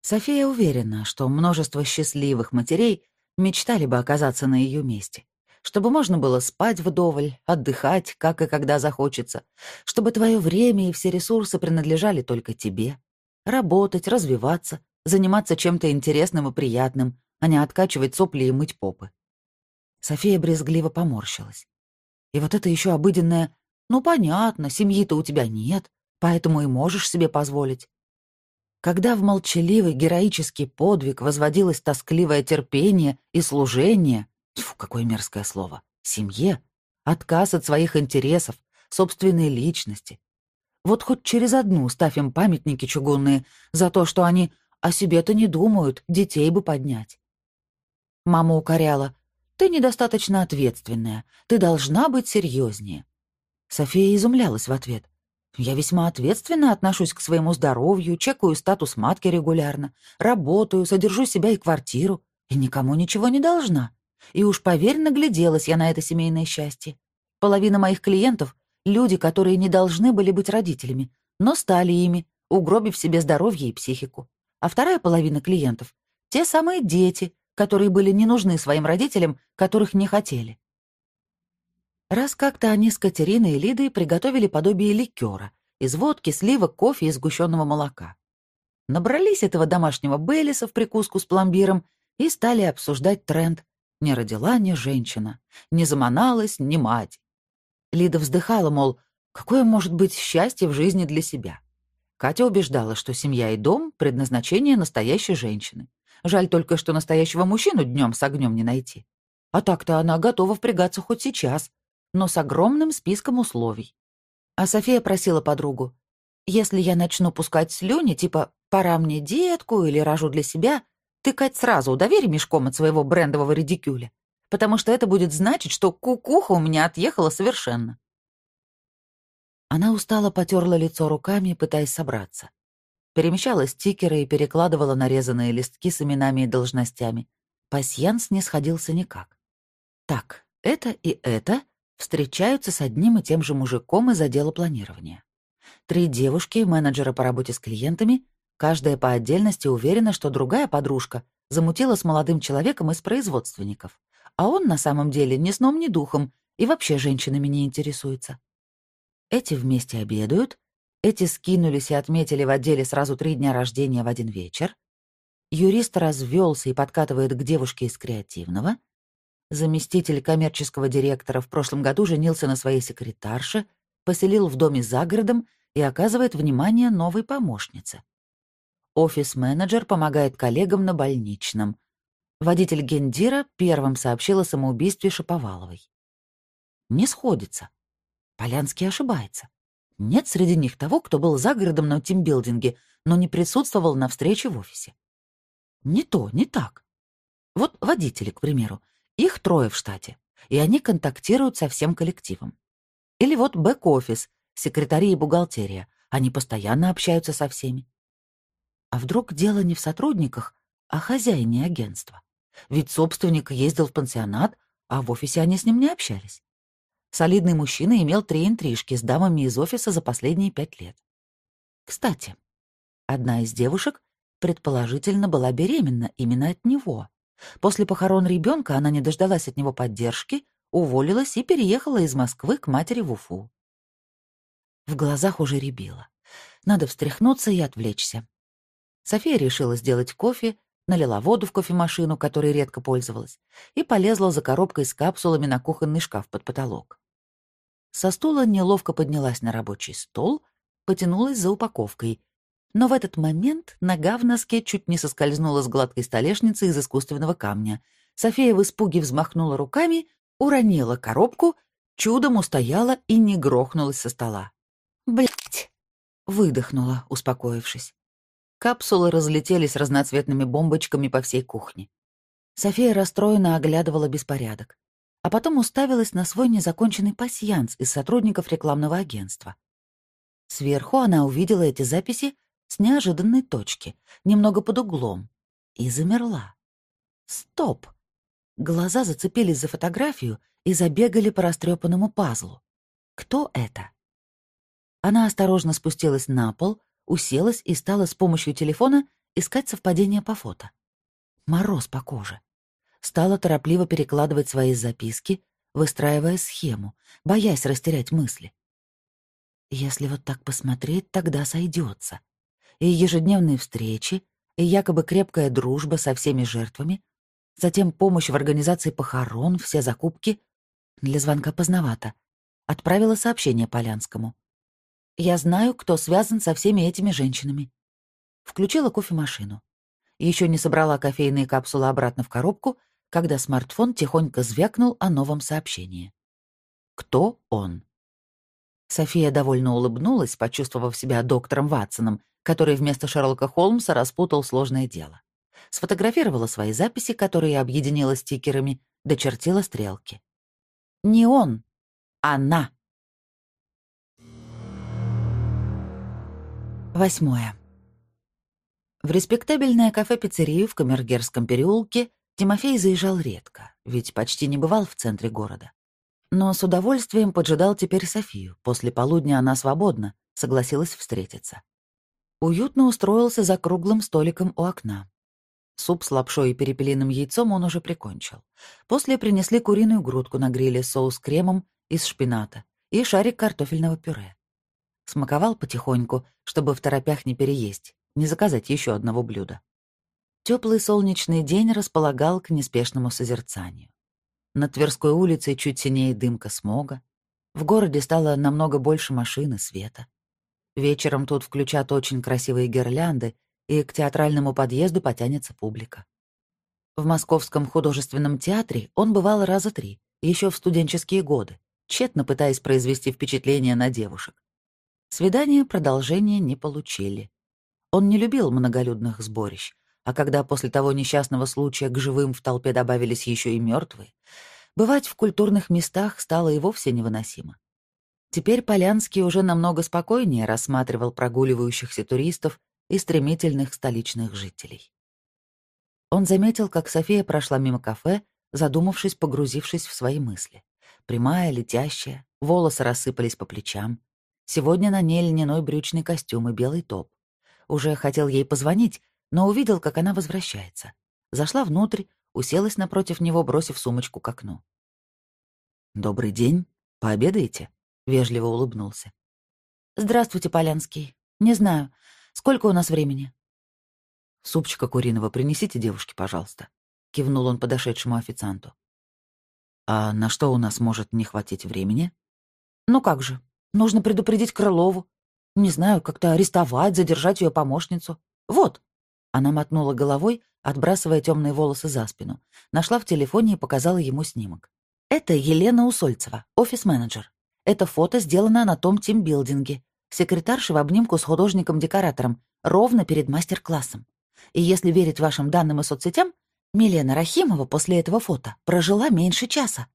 София уверена, что множество счастливых матерей мечтали бы оказаться на ее месте, чтобы можно было спать вдоволь, отдыхать, как и когда захочется, чтобы твое время и все ресурсы принадлежали только тебе, работать, развиваться, заниматься чем-то интересным и приятным, а не откачивать сопли и мыть попы. София брезгливо поморщилась. И вот это еще обыденное «ну понятно, семьи-то у тебя нет, поэтому и можешь себе позволить». Когда в молчаливый героический подвиг возводилось тоскливое терпение и служение, фу, какое мерзкое слово, семье, отказ от своих интересов, собственной личности. Вот хоть через одну ставь им памятники чугунные за то, что они о себе-то не думают, детей бы поднять. Мама укоряла. «Ты недостаточно ответственная. Ты должна быть серьезнее». София изумлялась в ответ. «Я весьма ответственно отношусь к своему здоровью, чекаю статус матки регулярно, работаю, содержу себя и квартиру, и никому ничего не должна. И уж поверь, нагляделась я на это семейное счастье. Половина моих клиентов — люди, которые не должны были быть родителями, но стали ими, угробив себе здоровье и психику а вторая половина клиентов — те самые дети, которые были не нужны своим родителям, которых не хотели. Раз как-то они с Катериной и Лидой приготовили подобие ликера из водки, сливок, кофе и сгущенного молока. Набрались этого домашнего Беллиса в прикуску с пломбиром и стали обсуждать тренд «Не родила ни женщина, не заманалась ни мать». Лида вздыхала, мол, какое может быть счастье в жизни для себя? Катя убеждала, что семья и дом — предназначение настоящей женщины. Жаль только, что настоящего мужчину днем с огнем не найти. А так-то она готова впрягаться хоть сейчас, но с огромным списком условий. А София просила подругу, «Если я начну пускать слюни, типа «пора мне детку» или «рожу для себя», ты, Кать, сразу удовери мешком от своего брендового редикюля, потому что это будет значить, что кукуха у меня отъехала совершенно. Она устало потерла лицо руками, пытаясь собраться. Перемещала стикеры и перекладывала нарезанные листки с именами и должностями. Пасьянс не сходился никак. Так, это и это встречаются с одним и тем же мужиком из отдела планирования. Три девушки, менеджеры по работе с клиентами, каждая по отдельности уверена, что другая подружка
Замутила с молодым человеком из производственников. А он на самом деле ни сном, ни духом и вообще женщинами не интересуется. Эти вместе обедают, эти скинулись и отметили в отделе сразу три дня рождения в один вечер. Юрист развелся и подкатывает к девушке из креативного. Заместитель коммерческого директора в прошлом году женился на своей секретарше, поселил в доме за городом и оказывает внимание новой помощнице. Офис-менеджер помогает коллегам на больничном. Водитель Гендира первым сообщил о самоубийстве Шаповаловой. Не сходится. Полянский ошибается. Нет среди них того, кто был за городом на тимбилдинге, но не присутствовал на встрече в офисе. Не то, не так. Вот водители, к примеру. Их трое в штате, и они контактируют со всем коллективом. Или вот бэк-офис, секретари и бухгалтерия. Они постоянно общаются со всеми. А вдруг дело не в сотрудниках, а хозяине агентства? Ведь собственник ездил в пансионат, а в офисе они с ним не общались. Солидный мужчина имел три интрижки с дамами из офиса за последние пять лет. Кстати, одна из девушек, предположительно, была беременна именно от него. После похорон ребенка она не дождалась от него поддержки, уволилась и переехала из Москвы к матери в Уфу. В глазах уже рябило. Надо встряхнуться и отвлечься. София решила сделать кофе, налила воду в кофемашину, которой редко пользовалась, и полезла за коробкой с капсулами на кухонный шкаф под потолок. Со стула неловко поднялась на рабочий стол, потянулась за упаковкой. Но в этот момент нога в носке чуть не соскользнула с гладкой столешницы из искусственного камня. София в испуге взмахнула руками, уронила коробку, чудом устояла и не грохнулась со стола. Блять! выдохнула, успокоившись. Капсулы разлетелись разноцветными бомбочками по всей кухне. София расстроенно оглядывала беспорядок а потом уставилась на свой незаконченный пасьянс из сотрудников рекламного агентства. Сверху она увидела эти записи с неожиданной точки, немного под углом, и замерла. Стоп! Глаза зацепились за фотографию и забегали по растрепанному пазлу. Кто это? Она осторожно спустилась на пол, уселась и стала с помощью телефона искать совпадение по фото. Мороз по коже стала торопливо перекладывать свои записки, выстраивая схему, боясь растерять мысли. Если вот так посмотреть, тогда сойдется. И ежедневные встречи, и якобы крепкая дружба со всеми жертвами, затем помощь в организации похорон, все закупки. Для звонка поздновато. Отправила сообщение Полянскому. «Я знаю, кто связан со всеми этими женщинами». Включила кофемашину. Еще не собрала кофейные капсулы обратно в коробку — когда смартфон тихонько звякнул о новом сообщении. Кто он? София довольно улыбнулась, почувствовав себя доктором Ватсоном, который вместо Шерлока Холмса распутал сложное дело. Сфотографировала свои записи, которые объединила стикерами, дочертила стрелки. Не он, она. Восьмое. В респектабельное кафе-пиццерию в Камергерском переулке Тимофей заезжал редко, ведь почти не бывал в центре города. Но с удовольствием поджидал теперь Софию. После полудня она свободна, согласилась встретиться. Уютно устроился за круглым столиком у окна. Суп с лапшой и перепелиным яйцом он уже прикончил. После принесли куриную грудку на гриле, соус кремом из шпината и шарик картофельного пюре. Смаковал потихоньку, чтобы в торопях не переесть, не заказать еще одного блюда. Теплый солнечный день располагал к неспешному созерцанию. На Тверской улице чуть синее дымка смога. В городе стало намного больше машин и света. Вечером тут включат очень красивые гирлянды, и к театральному подъезду потянется публика. В Московском художественном театре он бывал раза три, еще в студенческие годы, тщетно пытаясь произвести впечатление на девушек. Свидания продолжения не получили. Он не любил многолюдных сборищ, а когда после того несчастного случая к живым в толпе добавились еще и мертвые, бывать в культурных местах стало и вовсе невыносимо. Теперь Полянский уже намного спокойнее рассматривал прогуливающихся туристов и стремительных столичных жителей. Он заметил, как София прошла мимо кафе, задумавшись, погрузившись в свои мысли. Прямая, летящая, волосы рассыпались по плечам. Сегодня на ней льняной брючный костюм и белый топ. Уже хотел ей позвонить, но увидел, как она возвращается.
зашла внутрь, уселась напротив него, бросив сумочку к окну. «Добрый день. Пообедаете?» — вежливо улыбнулся.
«Здравствуйте, Полянский. Не знаю, сколько у нас времени?»
«Супчика куриного принесите девушке, пожалуйста», — кивнул он подошедшему официанту. «А на что у нас может не хватить времени?»
«Ну как же, нужно предупредить Крылову. Не знаю, как-то арестовать, задержать ее помощницу. Вот». Она мотнула головой, отбрасывая темные волосы за спину, нашла в телефоне и показала ему снимок. Это Елена Усольцева, офис-менеджер. Это фото сделано на том тимбилдинге. Секретарша в обнимку с художником-декоратором, ровно перед мастер-классом. И если верить вашим данным и соцсетям, Милена Рахимова после этого фото прожила меньше часа.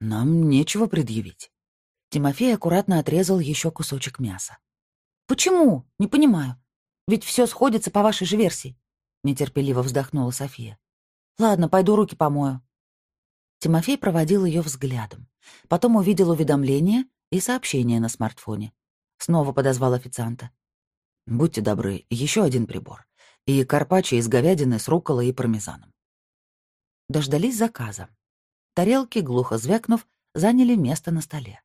Нам нечего предъявить.
Тимофей аккуратно отрезал еще кусочек мяса. «Почему? Не понимаю. Ведь все сходится по вашей же версии», — нетерпеливо вздохнула София. «Ладно, пойду руки помою». Тимофей проводил ее взглядом. Потом увидел уведомление и сообщение на смартфоне. Снова подозвал официанта.
«Будьте добры, еще один прибор. И карпаччо из говядины с рукколой и пармезаном».
Дождались заказа. Тарелки, глухо звякнув, заняли место на столе.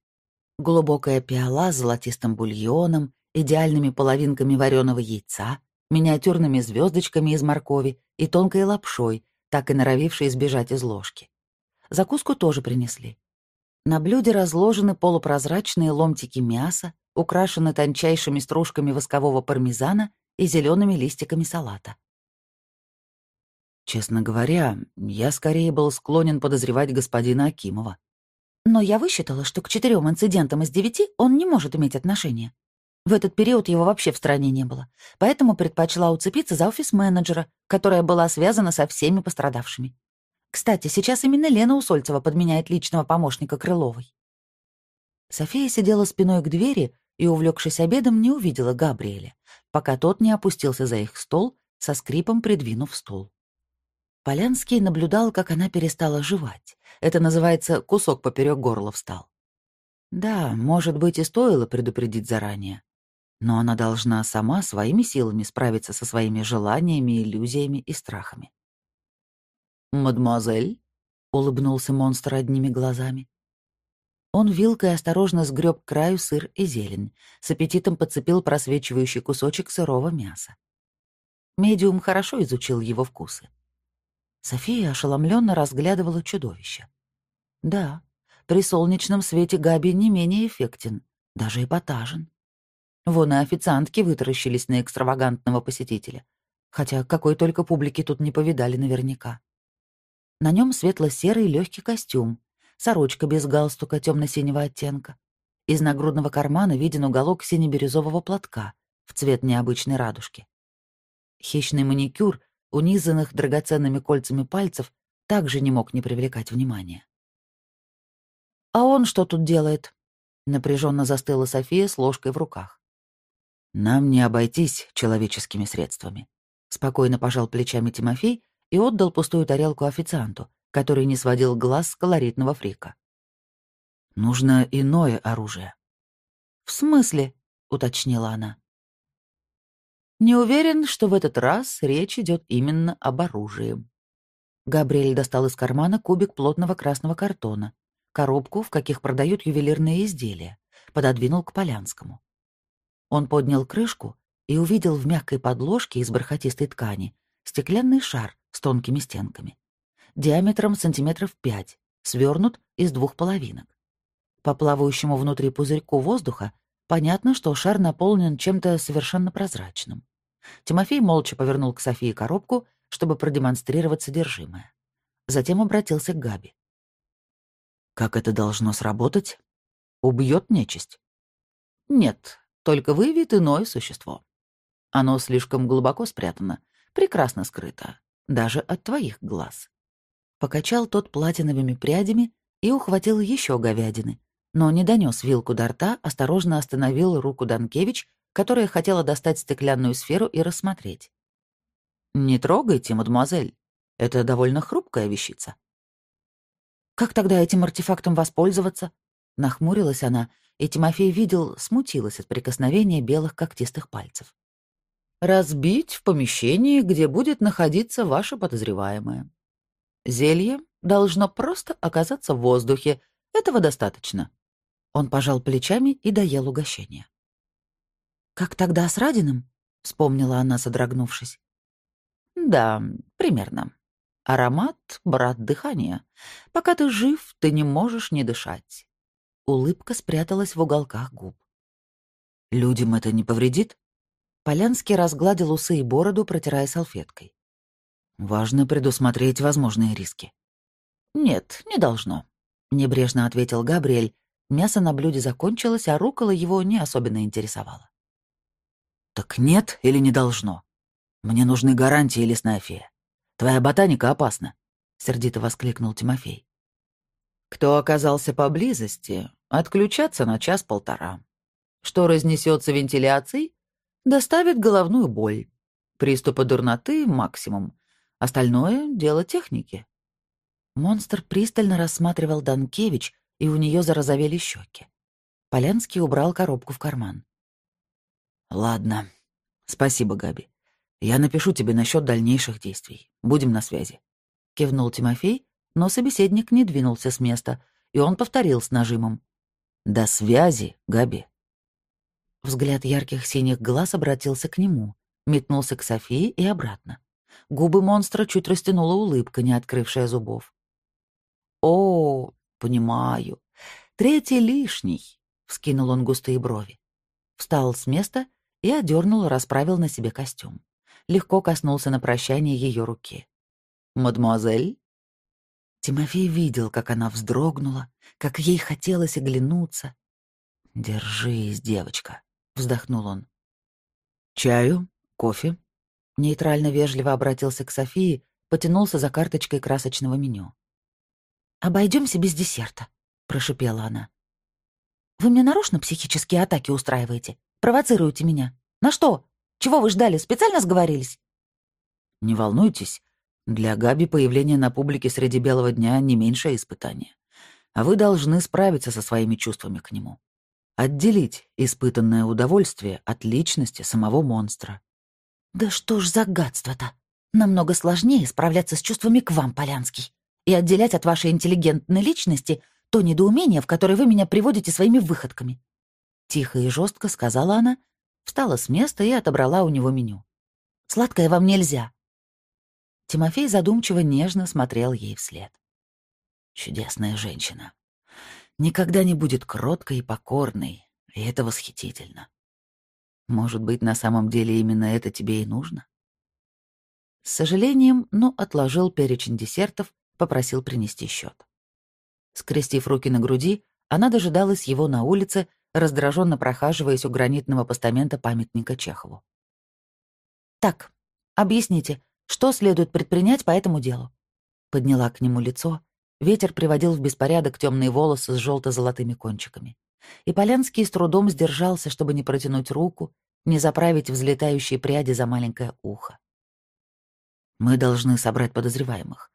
Глубокая пиала с золотистым бульоном, идеальными половинками вареного яйца, миниатюрными звездочками из моркови и тонкой лапшой, так и норовившей избежать из ложки. Закуску тоже принесли. На блюде разложены полупрозрачные ломтики мяса, украшены тончайшими стружками воскового пармезана и зелеными листиками салата.
Честно говоря, я скорее был склонен подозревать господина Акимова.
Но я высчитала, что к четырем инцидентам из девяти он не может иметь отношения. В этот период его вообще в стране не было, поэтому предпочла уцепиться за офис-менеджера, которая была связана со всеми пострадавшими. Кстати, сейчас именно Лена Усольцева подменяет личного помощника Крыловой. София сидела спиной к двери и, увлекшись обедом, не увидела Габриэля, пока тот не опустился за их стол, со скрипом придвинув стул. Полянский наблюдал, как она перестала жевать. Это называется «кусок поперек горла встал». Да, может быть, и стоило предупредить заранее. Но она должна сама своими силами справиться со своими желаниями, иллюзиями и страхами.
«Мадемуазель?» — улыбнулся монстр одними глазами.
Он вилкой осторожно сгреб к краю сыр и зелень, с аппетитом подцепил просвечивающий кусочек сырого мяса. Медиум хорошо изучил его вкусы. София ошеломленно разглядывала чудовище. Да, при солнечном свете Габи не менее эффектен, даже эпатажен. Вон и официантки вытаращились на экстравагантного посетителя, хотя какой только публики тут не повидали наверняка. На нем светло-серый легкий костюм, сорочка без галстука темно-синего оттенка. Из нагрудного кармана виден уголок сине-бирюзового платка в цвет необычной радужки. Хищный маникюр, унизанных драгоценными кольцами пальцев, также не мог не привлекать внимания. «А он что тут делает?» — напряженно застыла София с ложкой в руках.
«Нам не обойтись человеческими средствами», — спокойно пожал плечами Тимофей и отдал пустую тарелку официанту, который не сводил глаз с колоритного фрика. «Нужно иное оружие».
«В смысле?» — уточнила она. «Не уверен, что в этот раз речь идет именно об оружии». Габриэль достал из кармана кубик плотного красного картона, коробку, в каких продают ювелирные изделия, пододвинул к Полянскому. Он поднял крышку и увидел в мягкой подложке из бархатистой ткани стеклянный шар с тонкими стенками. Диаметром сантиметров пять, свернут из двух половинок. По плавающему внутри пузырьку воздуха понятно, что шар наполнен чем-то совершенно прозрачным. Тимофей молча повернул к Софии коробку, чтобы продемонстрировать содержимое. Затем обратился к Габи.
«Как это должно сработать? Убьет нечисть?»
«Нет, только выявит иное существо. Оно слишком глубоко спрятано, прекрасно скрыто, даже от твоих глаз. Покачал тот платиновыми прядями и ухватил еще говядины, но не донес вилку до рта, осторожно остановил руку Данкевич, которая хотела достать стеклянную сферу и рассмотреть. «Не трогайте, мадемуазель. Это довольно хрупкая вещица». «Как тогда этим артефактом воспользоваться?» Нахмурилась она, и Тимофей видел, смутилась от прикосновения белых когтистых пальцев.
Разбить в помещении, где будет находиться ваша подозреваемая. Зелье должно просто оказаться в воздухе. Этого достаточно. Он пожал плечами и доел угощение.
«Как тогда с Радиным?» — вспомнила она, содрогнувшись.
«Да, примерно. Аромат — брат дыхания. Пока ты жив, ты не можешь не дышать».
Улыбка спряталась в уголках губ.
«Людям это не повредит?»
Полянский разгладил усы и бороду, протирая салфеткой.
«Важно предусмотреть возможные риски».
«Нет, не должно», — небрежно ответил Габриэль. Мясо на блюде закончилось, а рукола его не особенно интересовало.
«Так нет или не должно? Мне нужны гарантии, лесная фея. Твоя ботаника опасна», — сердито воскликнул Тимофей.
«Кто оказался поблизости, отключаться на час-полтора. Что разнесется вентиляцией, доставит головную боль. Приступы дурноты — максимум. Остальное — дело техники».
Монстр пристально рассматривал Данкевич, и у нее зарозовели щеки. Полянский убрал коробку в карман.
«Ладно. Спасибо, Габи. Я напишу тебе насчет дальнейших действий. Будем на связи».
Кивнул Тимофей, но собеседник не двинулся с места, и он повторил с нажимом.
«До связи, Габи».
Взгляд ярких синих глаз обратился к нему, метнулся к Софии и обратно. Губы монстра чуть растянула улыбка, не открывшая зубов.
«О, понимаю. Третий лишний», — вскинул он густые брови.
Встал с места и одернул, расправил на себе костюм. Легко коснулся на прощание ее руки.
«Мадемуазель?»
Тимофей видел, как она вздрогнула, как ей хотелось оглянуться.
«Держись, девочка», вздохнул он.
«Чаю? Кофе?»
Нейтрально вежливо обратился к Софии, потянулся за карточкой красочного меню. Обойдемся без десерта», — прошипела она. «Вы мне нарочно психические атаки устраиваете? Провоцируете меня? На что? Чего вы ждали? Специально сговорились?»
«Не волнуйтесь. Для Габи появление на публике среди белого дня не меньшее испытание. А вы должны справиться со своими чувствами к нему отделить испытанное удовольствие от личности самого монстра.
«Да что ж за гадство-то? Намного сложнее справляться с чувствами к вам, Полянский, и отделять от вашей интеллигентной личности то недоумение, в которое вы меня приводите своими выходками». Тихо и жестко сказала она, встала с места и отобрала у него меню. «Сладкое вам нельзя». Тимофей задумчиво нежно смотрел ей вслед.
«Чудесная женщина», никогда не будет кроткой и покорной, и это восхитительно. Может быть, на самом деле именно это тебе и нужно?
С сожалением, но отложил перечень десертов, попросил принести счет. Скрестив руки на груди, она дожидалась его на улице, раздраженно прохаживаясь у гранитного постамента памятника Чехову. «Так, объясните, что следует предпринять по этому делу?» Подняла к нему лицо, Ветер приводил в беспорядок темные волосы с желто-золотыми кончиками. И Полянский с трудом сдержался, чтобы не протянуть руку, не заправить взлетающие пряди за маленькое ухо.
«Мы должны собрать подозреваемых.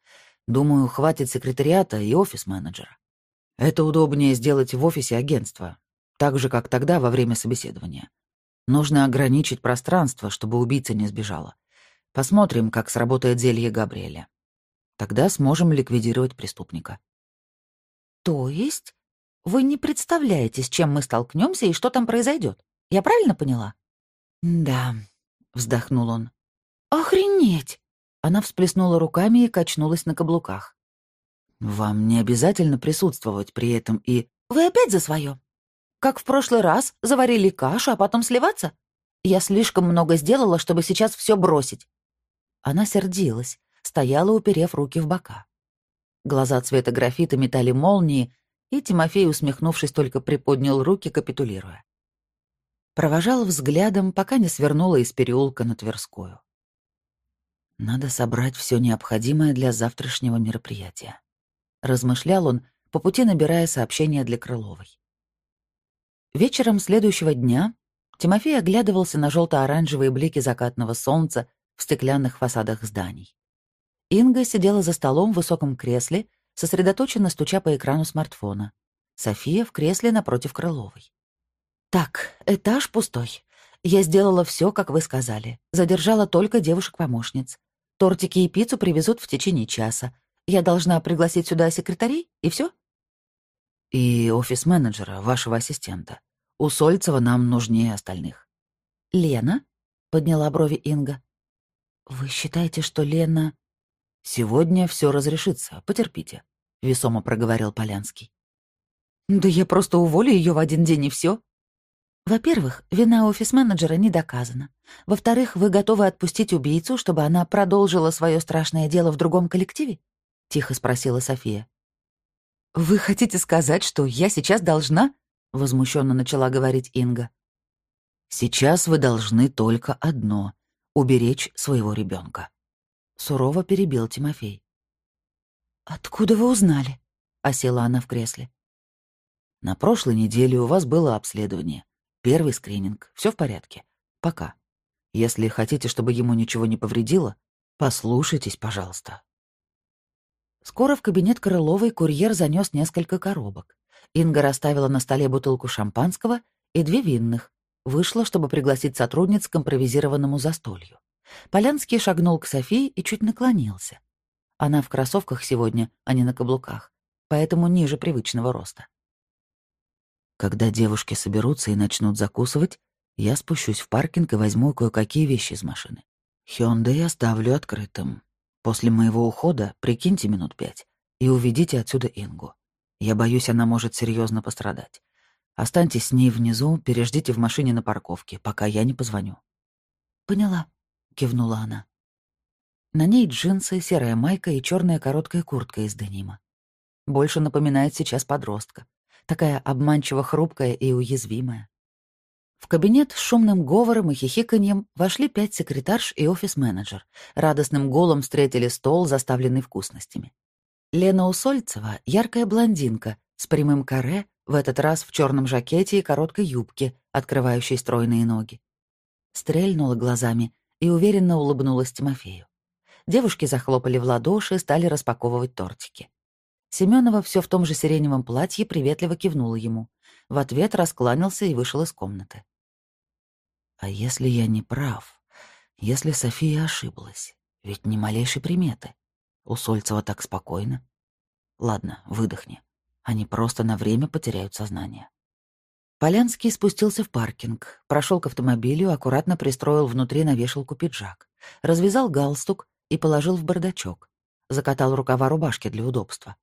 Думаю, хватит секретариата и офис-менеджера. Это удобнее сделать в офисе агентства, так же, как тогда во время собеседования. Нужно ограничить пространство, чтобы убийца не сбежала. Посмотрим, как сработает зелье Габриэля. Тогда сможем ликвидировать преступника.
То есть вы не представляете, с чем мы столкнемся и что там произойдет? Я правильно поняла?
Да, вздохнул он.
Охренеть! Она всплеснула руками и качнулась на каблуках.
Вам не обязательно присутствовать при этом и...
Вы опять за свое? Как в прошлый раз, заварили кашу, а потом сливаться? Я слишком много сделала, чтобы сейчас все бросить. Она сердилась, стояла, уперев руки в бока. Глаза цвета графита метали молнии, и Тимофей, усмехнувшись, только приподнял руки, капитулируя. Провожал взглядом, пока не свернула из переулка на Тверскую.
«Надо собрать все необходимое для завтрашнего мероприятия», — размышлял он, по пути набирая сообщение для Крыловой.
Вечером следующего дня Тимофей оглядывался на желто-оранжевые блики закатного солнца в стеклянных фасадах зданий. Инга сидела за столом в высоком кресле, сосредоточенно стуча по экрану смартфона. София в кресле напротив Крыловой. «Так, этаж пустой. Я сделала все, как вы сказали. Задержала только девушек-помощниц. Тортики и пиццу привезут в течение часа. Я должна пригласить сюда секретарей, и все?
И офис-менеджера, вашего ассистента. У Сольцева нам нужнее остальных.
«Лена?» — подняла брови Инга. «Вы считаете, что Лена...»
«Сегодня все разрешится, потерпите», — весомо проговорил Полянский.
«Да я просто уволю ее в один день и все. Во-первых, вина офис-менеджера не доказана. Во-вторых, вы готовы отпустить убийцу, чтобы она продолжила свое страшное дело в другом коллективе? Тихо спросила София. Вы хотите сказать, что я сейчас должна? Возмущенно начала говорить Инга.
Сейчас вы должны только одно — уберечь своего ребенка. Сурово перебил Тимофей.
«Откуда вы узнали?» — осела она в кресле.
«На прошлой неделе у вас было обследование. Первый скрининг. Все в порядке. Пока. Если хотите, чтобы ему ничего не повредило, послушайтесь, пожалуйста.
Скоро в кабинет Крыловой курьер занес несколько коробок. Инга расставила на столе бутылку шампанского и две винных. Вышла, чтобы пригласить сотрудниц к импровизированному застолью. Полянский шагнул к Софии и чуть наклонился. Она в кроссовках сегодня, а не на каблуках, поэтому ниже привычного роста.
Когда девушки соберутся и начнут закусывать, я спущусь в паркинг и возьму кое-какие вещи из машины. Хёндэй оставлю открытым. После моего ухода прикиньте минут пять и уведите отсюда Ингу. Я боюсь, она может серьезно пострадать. Останьтесь с ней внизу, переждите в машине на парковке, пока я не позвоню».
«Поняла», — кивнула она. На ней джинсы, серая майка и черная короткая куртка из денима. Больше напоминает сейчас подростка такая обманчиво хрупкая и уязвимая. В кабинет с шумным говором и хихиканьем вошли пять секретарш и офис-менеджер. Радостным голом встретили стол, заставленный вкусностями. Лена Усольцева — яркая блондинка с прямым каре, в этот раз в черном жакете и короткой юбке, открывающей стройные ноги. Стрельнула глазами и уверенно улыбнулась Тимофею. Девушки захлопали в ладоши и стали распаковывать тортики. Семенова все в том же сиреневом платье приветливо кивнула ему. В ответ раскланялся и вышел из комнаты.
«А если я не прав? Если София ошиблась? Ведь ни малейшей приметы. У Сольцева так спокойно. Ладно, выдохни. Они просто на время потеряют сознание».
Полянский спустился в паркинг, прошел к автомобилю, аккуратно пристроил внутри на вешалку пиджак, развязал галстук и положил в бардачок, закатал рукава рубашки для удобства.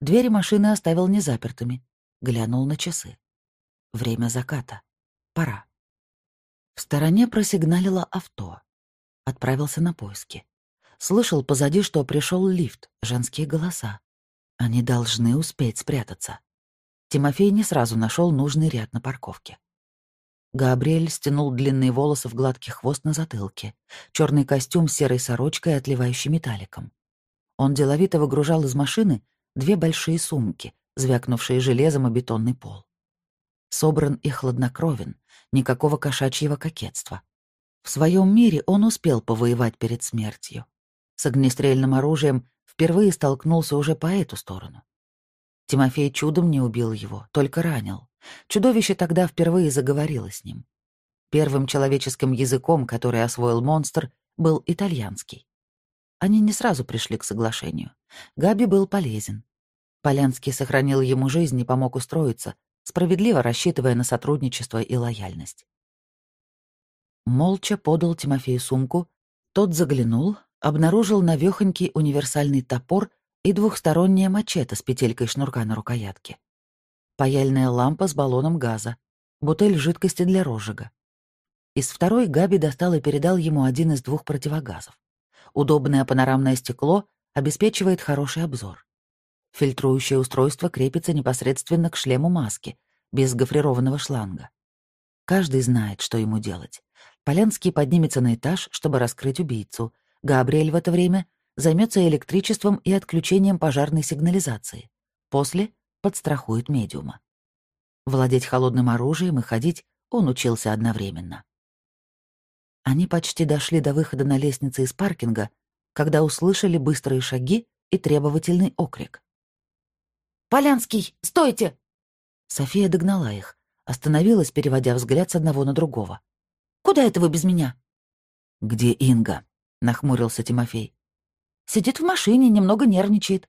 Двери машины оставил незапертыми. Глянул на часы. Время заката. Пора. В стороне просигналило авто. Отправился на поиски. Слышал позади, что пришел лифт, женские голоса. Они должны успеть спрятаться. Тимофей не сразу нашел нужный ряд на парковке. Габриэль стянул длинные волосы в гладкий хвост на затылке, черный костюм с серой сорочкой, отливающий металликом. Он деловито выгружал из машины две большие сумки, звякнувшие железом о бетонный пол. Собран и хладнокровен, никакого кошачьего кокетства. В своем мире он успел повоевать перед смертью. С огнестрельным оружием впервые столкнулся уже по эту сторону. Тимофей чудом не убил его, только ранил. Чудовище тогда впервые заговорило с ним. Первым человеческим языком, который освоил монстр, был итальянский. Они не сразу пришли к соглашению. Габи был полезен. Полянский сохранил ему жизнь и помог устроиться, справедливо рассчитывая на сотрудничество и лояльность. Молча подал Тимофею сумку, тот заглянул, обнаружил навёхонький универсальный топор и двухстороннее мачете с петелькой шнурка на рукоятке. Паяльная лампа с баллоном газа, бутыль жидкости для розжига. Из второй Габи достал и передал ему один из двух противогазов. Удобное панорамное стекло обеспечивает хороший обзор. Фильтрующее устройство крепится непосредственно к шлему маски, без гофрированного шланга. Каждый знает, что ему делать. Полянский поднимется на этаж, чтобы раскрыть убийцу. Габриэль в это время займется электричеством и отключением пожарной сигнализации. После подстрахует медиума. Владеть холодным оружием и ходить он учился одновременно. Они почти дошли до выхода на лестнице из паркинга, когда услышали быстрые шаги и требовательный окрик. «Полянский, стойте!» София догнала их, остановилась, переводя взгляд с одного на другого. Куда это вы без меня?»
«Где Инга?» — нахмурился Тимофей.
«Сидит в машине, немного нервничает».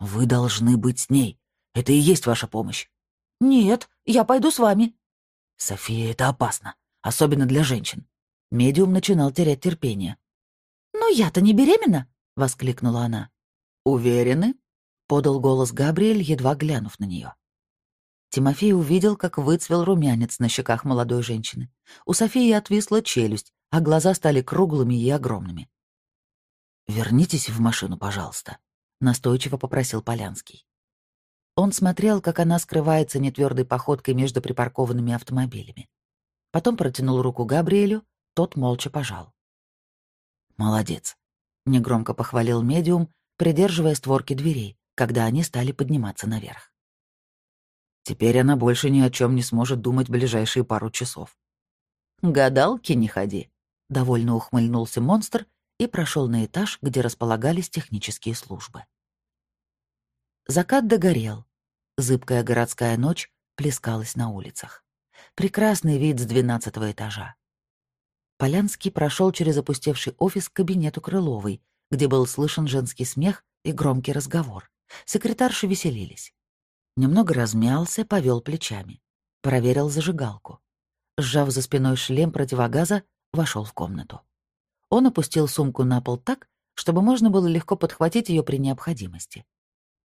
«Вы должны быть с ней. Это и есть ваша помощь».
«Нет, я пойду с вами».
«София, это опасно, особенно для женщин». Медиум начинал терять терпение.
«Но я-то не беременна!» — воскликнула она.
«Уверены?» — подал голос Габриэль, едва глянув на нее.
Тимофей увидел, как выцвел румянец на щеках молодой женщины. У Софии отвисла челюсть, а глаза стали круглыми и огромными.
«Вернитесь в машину, пожалуйста», — настойчиво попросил Полянский.
Он смотрел, как она скрывается нетвердой походкой между припаркованными автомобилями. Потом протянул руку Габриэлю, тот молча пожал.
«Молодец», —
негромко похвалил медиум, придерживая створки дверей, когда они стали подниматься наверх.
«Теперь она больше ни о чем не сможет думать ближайшие пару часов».
«Гадалки не ходи», — довольно ухмыльнулся монстр и прошел на этаж, где располагались технические службы. Закат догорел. Зыбкая городская ночь плескалась на улицах. Прекрасный вид с двенадцатого этажа. Полянский прошел через опустевший офис к кабинету Крыловой, где был слышен женский смех и громкий разговор. Секретарши веселились. Немного размялся, повел плечами. Проверил зажигалку. Сжав за спиной шлем противогаза, вошел в комнату. Он опустил сумку на пол так, чтобы можно было легко подхватить ее при необходимости.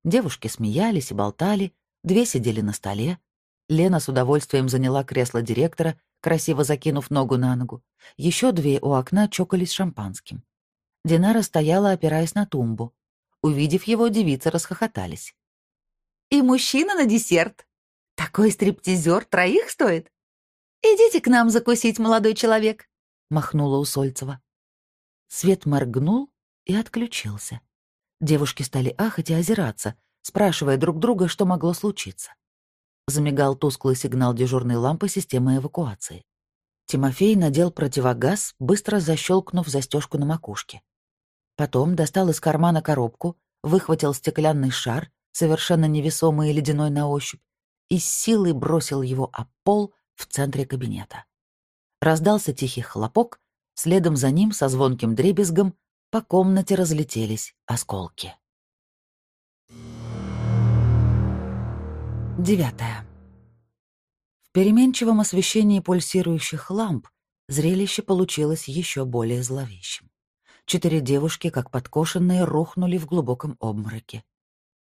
Девушки смеялись и болтали, две сидели на столе. Лена с удовольствием заняла кресло директора, красиво закинув ногу на ногу. Еще две у окна чокались шампанским. Динара стояла, опираясь на тумбу. Увидев его, девицы расхохотались. «И мужчина на десерт! Такой стриптизер троих стоит! Идите к нам закусить, молодой человек!» — махнула Усольцева. Свет моргнул и отключился. Девушки стали ахать и озираться, спрашивая друг друга, что могло случиться. Замигал тусклый сигнал дежурной лампы системы эвакуации. Тимофей надел противогаз, быстро защелкнув застежку на макушке. Потом достал из кармана коробку, выхватил стеклянный шар, совершенно невесомый и ледяной на ощупь, и с силой бросил его о пол в центре кабинета. Раздался тихий хлопок, следом за ним со звонким дребезгом по комнате разлетелись осколки. Девятое. В переменчивом освещении пульсирующих ламп зрелище получилось еще более зловещим. Четыре девушки, как подкошенные, рухнули в глубоком обмороке.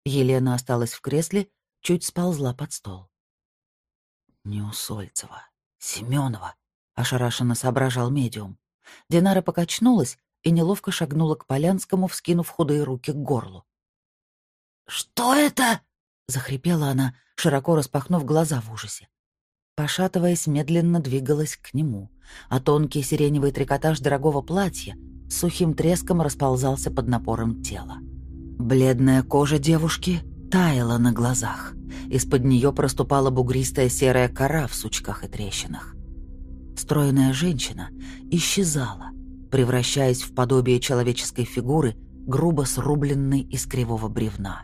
Елена осталась в кресле, чуть сползла под стол.
«Неусольцева, Семенова», — ошарашенно соображал медиум.
Динара покачнулась, и неловко шагнула к Полянскому, вскинув худые руки к горлу.
«Что это?»
— захрипела она, широко распахнув глаза в ужасе. Пошатываясь, медленно двигалась к нему, а тонкий сиреневый трикотаж дорогого платья сухим треском расползался под напором тела. Бледная кожа девушки таяла на глазах. Из-под нее проступала бугристая серая кора в сучках и трещинах. Стройная женщина исчезала, превращаясь в подобие человеческой фигуры, грубо срубленной из кривого бревна.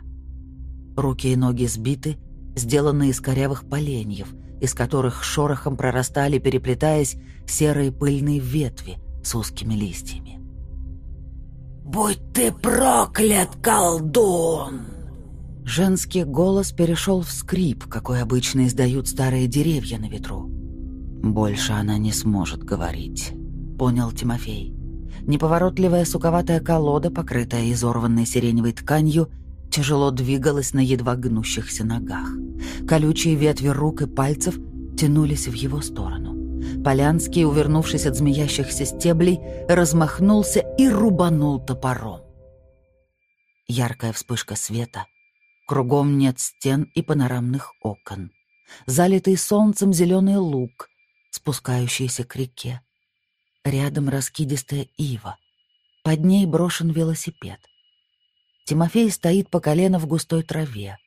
Руки и ноги сбиты, сделаны из корявых поленьев, из которых шорохом прорастали, переплетаясь, серые пыльные ветви с узкими листьями.
«Будь ты проклят, колдун!»
Женский голос перешел в скрип, какой обычно издают старые деревья на ветру. «Больше она не сможет говорить», — понял Тимофей. Неповоротливая суковатая колода, покрытая изорванной сиреневой тканью, тяжело двигалась на едва гнущихся ногах. Колючие ветви рук и пальцев тянулись в его сторону. Полянский, увернувшись от змеящихся стеблей, размахнулся и рубанул топором. Яркая вспышка света. Кругом нет стен и панорамных окон. Залитый солнцем зеленый луг, спускающийся к реке. Рядом раскидистая ива. Под ней брошен велосипед. Тимофей стоит по колено в густой траве.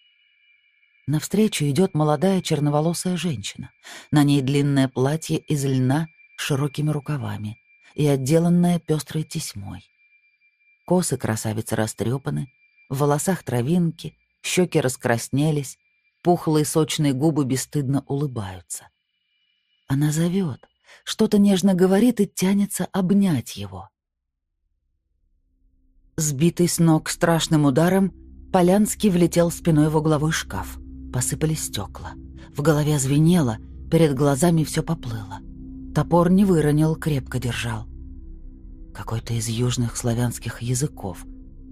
Навстречу идет молодая черноволосая женщина. На ней длинное платье из льна с широкими рукавами и отделанное пестрой тесьмой. Косы красавицы растрепаны, в волосах травинки, щеки раскраснелись, пухлые сочные губы бесстыдно улыбаются. Она зовет, что-то нежно говорит и тянется обнять его. Сбитый с ног страшным ударом, Полянский влетел спиной в угловой шкаф. Посыпались стекла. В голове звенело, перед глазами все поплыло. Топор не выронил, крепко держал. Какой-то из южных славянских языков.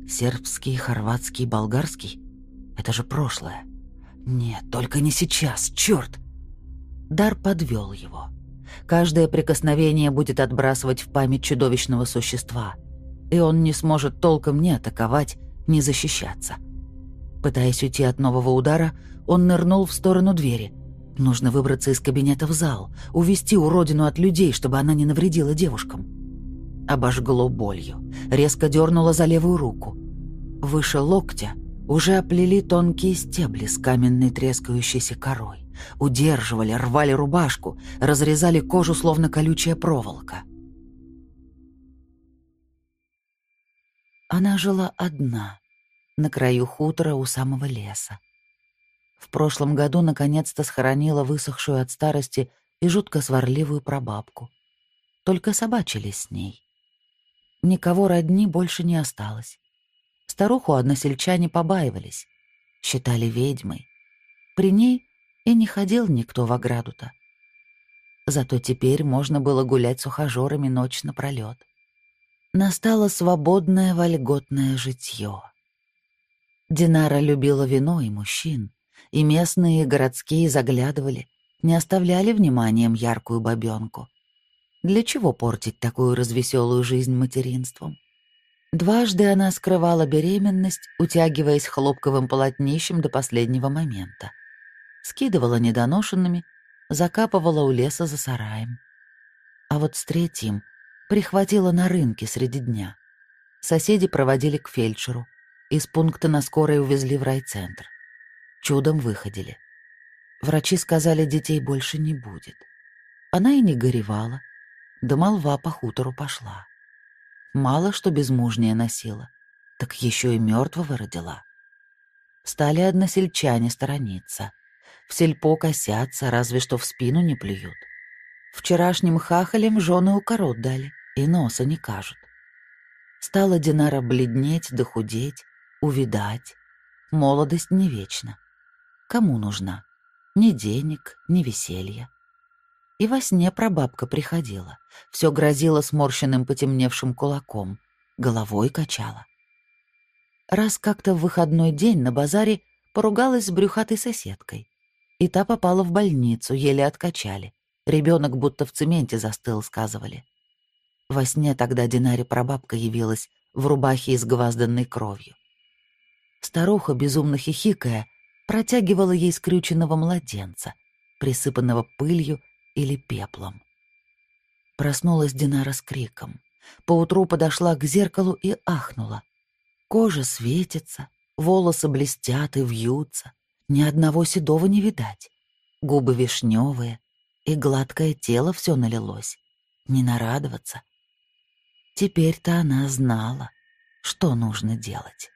Сербский, хорватский, болгарский. Это же прошлое. Нет, только не сейчас, черт! Дар подвел его. Каждое прикосновение будет отбрасывать в память чудовищного существа, и он не сможет толком ни атаковать, ни защищаться. Пытаясь уйти от нового удара, он нырнул в сторону двери. Нужно выбраться из кабинета в зал, увести уродину от людей, чтобы она не навредила девушкам. Обожгло болью, резко дернула за левую руку. Выше локтя уже оплели тонкие стебли с каменной трескающейся корой. Удерживали, рвали рубашку, разрезали кожу, словно колючая проволока. Она жила одна, на краю хутора у самого леса. В прошлом году наконец-то схоронила высохшую от старости и жутко сварливую прабабку. Только собачились с ней. Никого родни больше не осталось. Старуху односельчане побаивались, считали ведьмой. При ней и не ходил никто в ограду-то. Зато теперь можно было гулять с ухажерами ночь напролёт. Настало свободное вольготное житье. Динара любила вино и мужчин, и местные и городские заглядывали, не оставляли вниманием яркую бабёнку. Для чего портить такую развеселую жизнь материнством? Дважды она скрывала беременность, утягиваясь хлопковым полотнищем до последнего момента. Скидывала недоношенными, закапывала у леса за сараем. А вот с третьим прихватила на рынке среди дня. Соседи проводили к фельдшеру. Из пункта на скорой увезли в райцентр. Чудом выходили. Врачи сказали, детей больше не будет. Она и не горевала. Да молва по хутору пошла. Мало что безмужняя носила, так еще и мертвого родила. Стали односельчане сторониться. В сельпо косятся, разве что в спину не плюют. Вчерашним хахалям жены укорот дали, и носа не кажут. Стала Динара бледнеть да худеть, увидать. Молодость не вечна. Кому нужна? Ни денег, ни веселья. И во сне прабабка приходила. Все грозила сморщенным потемневшим кулаком. Головой качала. Раз как-то в выходной день на базаре поругалась с брюхатой соседкой. И та попала в больницу, еле откачали. Ребенок будто в цементе застыл, сказывали. Во сне тогда Динаре прабабка явилась в рубахе, изгвазданной кровью. Старуха, безумно хихикая, протягивала ей скрюченного младенца, присыпанного пылью или пеплом. Проснулась Динара с криком. Поутру подошла к зеркалу и ахнула. Кожа светится, волосы блестят и вьются, ни одного седого не видать. Губы вишневые, и гладкое тело все налилось. Не нарадоваться. Теперь-то она знала, что нужно делать.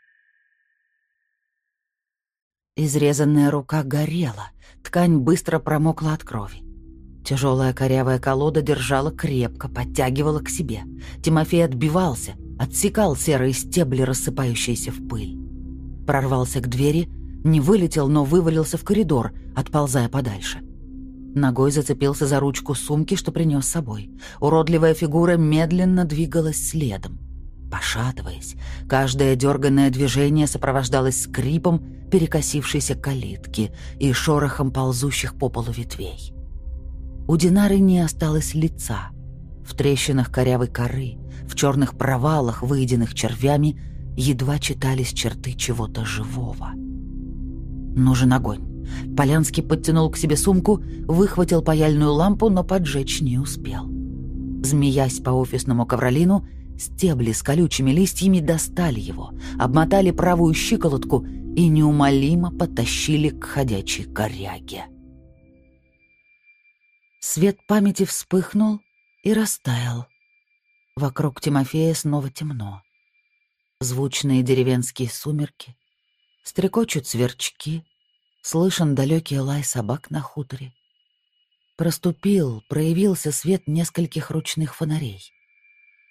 Изрезанная рука горела, ткань быстро промокла от крови. Тяжелая корявая колода держала крепко, подтягивала к себе. Тимофей отбивался, отсекал серые стебли, рассыпающиеся в пыль. Прорвался к двери, не вылетел, но вывалился в коридор, отползая подальше. Ногой зацепился за ручку сумки, что принес с собой. Уродливая фигура медленно двигалась следом. Пошатываясь, каждое дерганное движение сопровождалось скрипом перекосившейся калитки и шорохом ползущих по полу ветвей. У Динары не осталось лица. В трещинах корявой коры, в черных провалах, выеденных червями, едва читались черты чего-то живого. Нужен огонь. Полянский подтянул к себе сумку, выхватил паяльную лампу, но поджечь не успел. Змеясь по офисному ковролину, стебли с колючими листьями достали его, обмотали правую щиколотку и неумолимо потащили к ходячей коряге. Свет памяти вспыхнул и растаял. Вокруг Тимофея снова темно. Звучные деревенские сумерки, стрекочут сверчки, слышен далекий лай собак на хуторе. Проступил, проявился свет нескольких ручных фонарей.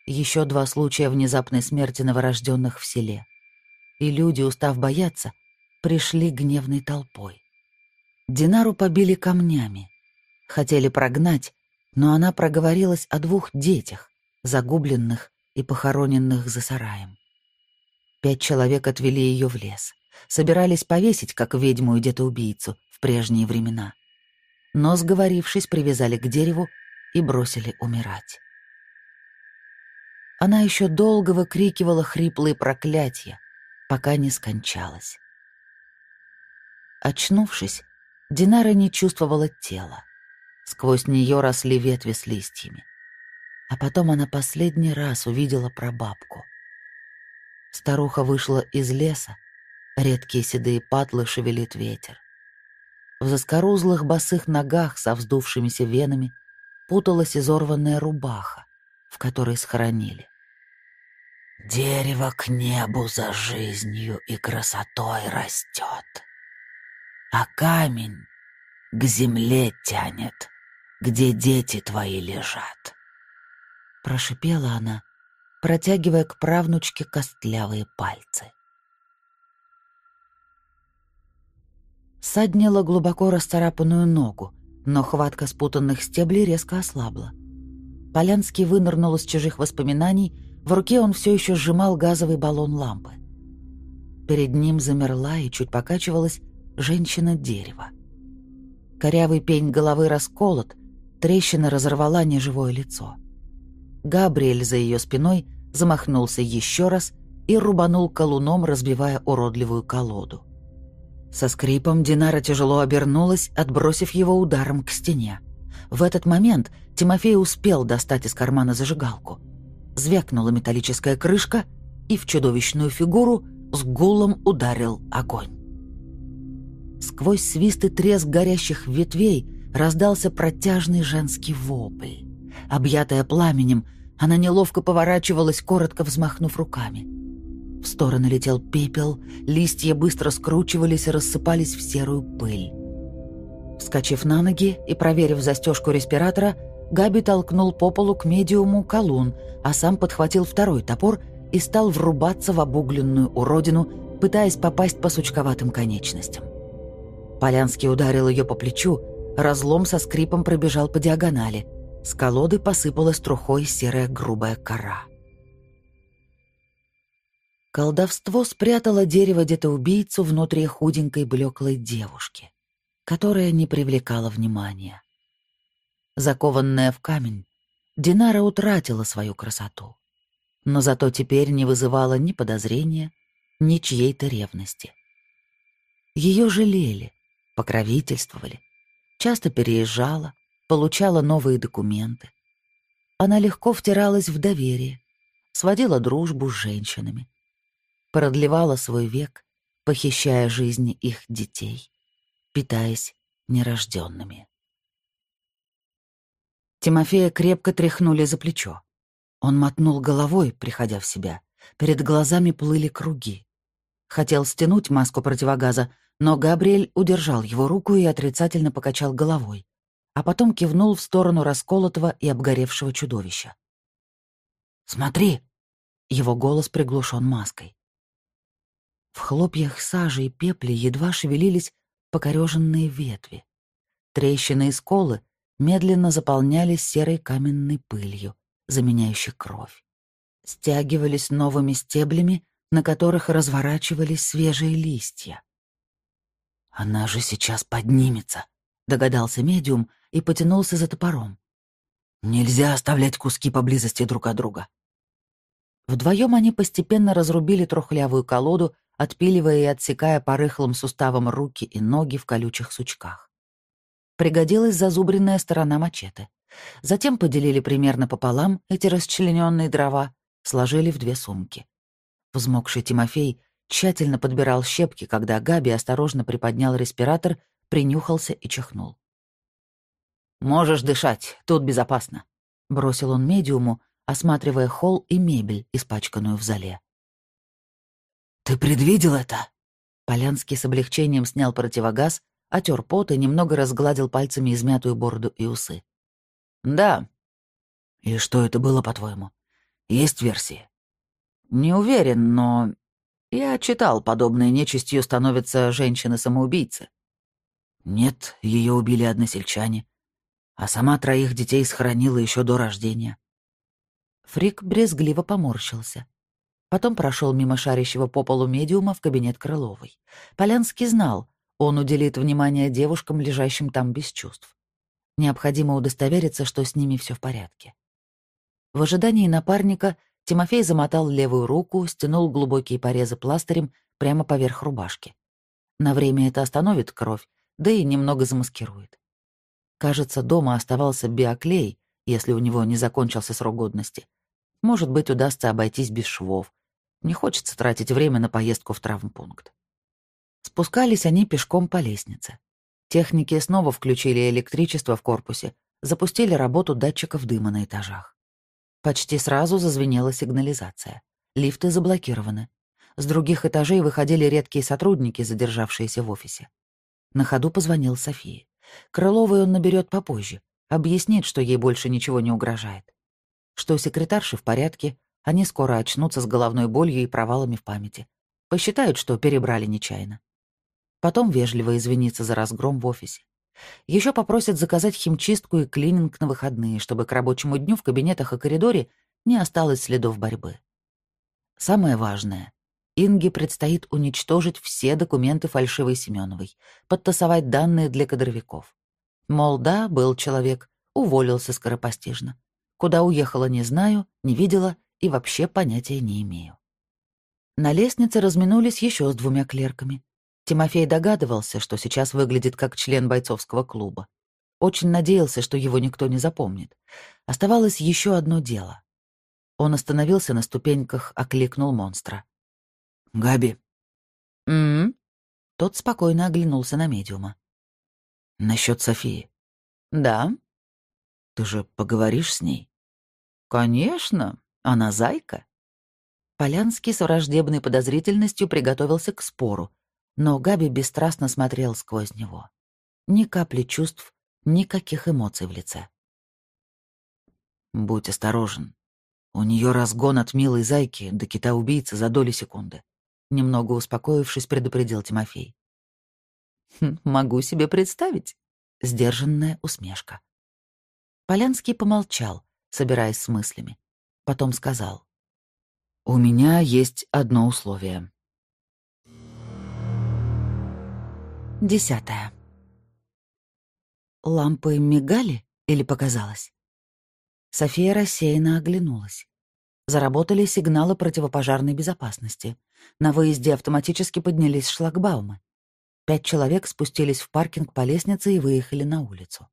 Еще два случая внезапной смерти новорожденных в селе. И люди, устав бояться, пришли гневной толпой. Динару побили камнями. Хотели прогнать, но она проговорилась о двух детях, загубленных и похороненных за сараем. Пять человек отвели ее в лес. Собирались повесить, как ведьму и где-то в прежние времена. Но, сговорившись, привязали к дереву и бросили умирать. Она еще долго выкрикивала хриплые проклятия, пока не скончалась. Очнувшись, Динара не чувствовала тела. Сквозь нее росли ветви с листьями. А потом она последний раз увидела прабабку. Старуха вышла из леса, редкие седые патлы шевелит ветер. В заскорузлых босых ногах со вздувшимися венами путалась изорванная рубаха, в которой схоронили. «Дерево к небу за жизнью и красотой растет, а камень к земле тянет, где дети твои лежат. Прошипела она, протягивая к правнучке костлявые пальцы. Саднила глубоко расцарапанную ногу, но хватка спутанных стеблей резко ослабла. Полянский вынырнул из чужих воспоминаний, в руке он все еще сжимал газовый баллон лампы. Перед ним замерла и чуть покачивалась женщина-дерево. Корявый пень головы расколот, трещина разорвала неживое лицо. Габриэль за ее спиной замахнулся еще раз и рубанул колуном, разбивая уродливую колоду. Со скрипом Динара тяжело обернулась, отбросив его ударом к стене. В этот момент Тимофей успел достать из кармана зажигалку. Звякнула металлическая крышка, и в чудовищную фигуру с гулом ударил огонь. Сквозь свист и треск горящих ветвей раздался протяжный женский вопль. Объятая пламенем, она неловко поворачивалась, коротко взмахнув руками. В стороны летел пепел, листья быстро скручивались и рассыпались в серую пыль. Вскочив на ноги и проверив застежку респиратора, Габи толкнул по полу к медиуму колун, а сам подхватил второй топор и стал врубаться в обугленную уродину, пытаясь попасть по сучковатым конечностям. Полянский ударил ее по плечу, разлом со скрипом пробежал по диагонали — с колоды посыпалась трухой серая грубая кора. Колдовство спрятало дерево детоубийцу внутри худенькой блеклой девушки, которая не привлекала внимания. Закованная в камень, Динара утратила свою красоту, но зато теперь не вызывала ни подозрения, ни чьей-то ревности. Ее жалели, покровительствовали, часто переезжала, получала новые документы. Она легко втиралась в доверие, сводила дружбу с женщинами, продлевала свой век, похищая жизни их детей, питаясь нерожденными. Тимофея крепко тряхнули за плечо. Он мотнул головой, приходя в себя. Перед глазами плыли круги. Хотел стянуть маску противогаза, но Габриэль удержал его руку и отрицательно покачал головой а потом кивнул в сторону расколотого и обгоревшего чудовища. «Смотри!» — его голос приглушен маской. В хлопьях сажи и пепле едва шевелились покореженные ветви. Трещины и сколы медленно заполнялись серой каменной пылью, заменяющей кровь. Стягивались новыми стеблями, на которых разворачивались свежие листья. «Она же сейчас поднимется», — догадался медиум и потянулся за топором. Нельзя оставлять куски поблизости друг от друга. Вдвоем они постепенно разрубили трухлявую колоду, отпиливая и отсекая по рыхлым суставам руки и ноги в колючих сучках. Пригодилась зазубренная сторона мачете. Затем поделили примерно пополам эти расчлененные дрова, сложили в две сумки. Взмокший Тимофей тщательно подбирал щепки, когда Габи осторожно приподнял респиратор, принюхался и чихнул. «Можешь дышать, тут безопасно», — бросил он медиуму, осматривая холл и мебель, испачканную в зале. «Ты предвидел это?» Полянский с облегчением снял противогаз, отер пот и немного разгладил пальцами измятую бороду и усы.
«Да». «И что это было, по-твоему? Есть версии?»
«Не уверен, но я читал, подобной нечистью становятся женщины-самоубийцы».
«Нет, ее убили односельчане, а сама троих детей схоронила еще до рождения».
Фрик брезгливо поморщился. Потом прошел мимо шарящего по полу медиума в кабинет Крыловой. Полянский знал, он уделит внимание девушкам, лежащим там без чувств. Необходимо удостовериться, что с ними все в порядке. В ожидании напарника Тимофей замотал левую руку, стянул глубокие порезы пластырем прямо поверх рубашки. На время это остановит кровь, да и немного замаскирует. Кажется, дома оставался биоклей, если у него не закончился срок годности. Может быть, удастся обойтись без швов. Не хочется тратить время на поездку в травмпункт. Спускались они пешком по лестнице. Техники снова включили электричество в корпусе, запустили работу датчиков дыма на этажах. Почти сразу зазвенела сигнализация. Лифты заблокированы. С других этажей выходили редкие сотрудники, задержавшиеся в офисе. На ходу позвонил Софии. Крыловой он наберет попозже, объяснит, что ей больше ничего не угрожает. Что секретарши в порядке, они скоро очнутся с головной болью и провалами в памяти. Посчитают, что перебрали нечаянно. Потом вежливо извиниться за разгром в офисе. Еще попросят заказать химчистку и клининг на выходные, чтобы к рабочему дню в кабинетах и коридоре не осталось следов борьбы. Самое важное. Инге предстоит уничтожить все документы фальшивой Семеновой, подтасовать данные для кадровиков. Мол, да, был человек, уволился скоропостижно. Куда уехала, не знаю, не видела и вообще понятия не имею. На лестнице разминулись еще с двумя клерками. Тимофей догадывался, что сейчас выглядит как член бойцовского клуба. Очень надеялся, что его никто не запомнит. Оставалось еще одно дело. Он остановился на ступеньках, окликнул монстра.
«Габи».
«М-м-м». Тот спокойно оглянулся на медиума.
«Насчет Софии».
«Да».
«Ты же поговоришь с ней?»
«Конечно. Она зайка». Полянский с враждебной подозрительностью приготовился к спору, но Габи бесстрастно смотрел сквозь него. Ни капли чувств, никаких эмоций в лице.
«Будь осторожен. У нее разгон от милой зайки до кита-убийцы за доли секунды», немного успокоившись, предупредил Тимофей.
«Хм, «Могу себе представить», — сдержанная усмешка. Полянский помолчал, собираясь с мыслями. Потом сказал.
«У меня есть одно условие».
Десятое. Лампы мигали или показалось? София рассеянно оглянулась. Заработали сигналы противопожарной безопасности. На выезде автоматически поднялись шлагбаумы. Пять человек спустились в паркинг по лестнице и выехали на улицу.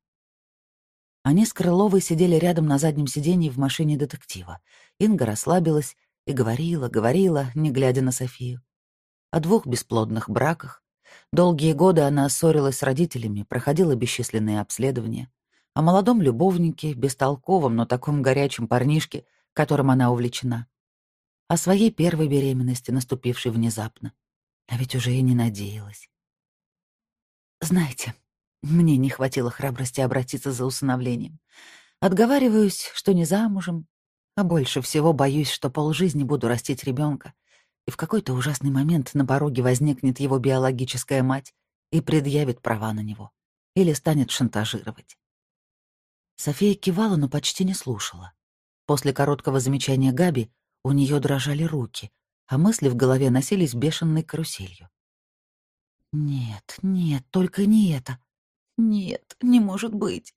Они с Крыловой сидели рядом на заднем сиденье в машине детектива. Инга расслабилась и говорила, говорила, не глядя на Софию. О двух бесплодных браках, Долгие годы она ссорилась с родителями, проходила бесчисленные обследования. О молодом любовнике, бестолковом, но таком горячем парнишке, которым она увлечена. О своей первой беременности, наступившей внезапно. А ведь уже и не надеялась. Знаете, мне не хватило храбрости обратиться за усыновлением. Отговариваюсь, что не замужем, а больше всего боюсь, что полжизни буду растить ребенка, и в какой-то ужасный момент на пороге возникнет его биологическая мать и предъявит права на него. Или станет шантажировать. София кивала, но почти не слушала. После короткого замечания Габи у нее дрожали руки, а мысли в голове носились бешеной каруселью. «Нет, нет, только не это. Нет, не может быть».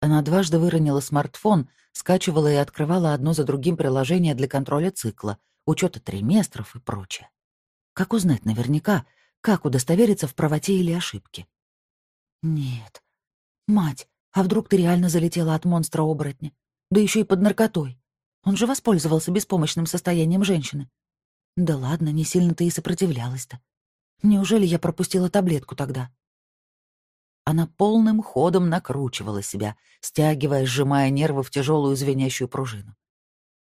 Она дважды выронила смартфон, скачивала и открывала одно за другим приложения для контроля цикла, учета триместров и прочее. Как узнать наверняка, как удостовериться в правоте или ошибке? Нет. Мать, а вдруг ты реально залетела от монстра-оборотня? Да еще и под наркотой. Он же воспользовался беспомощным состоянием женщины. Да ладно, не сильно ты и сопротивлялась-то. Неужели я пропустила таблетку тогда? Она полным ходом накручивала себя, стягивая, сжимая нервы в тяжелую звенящую пружину.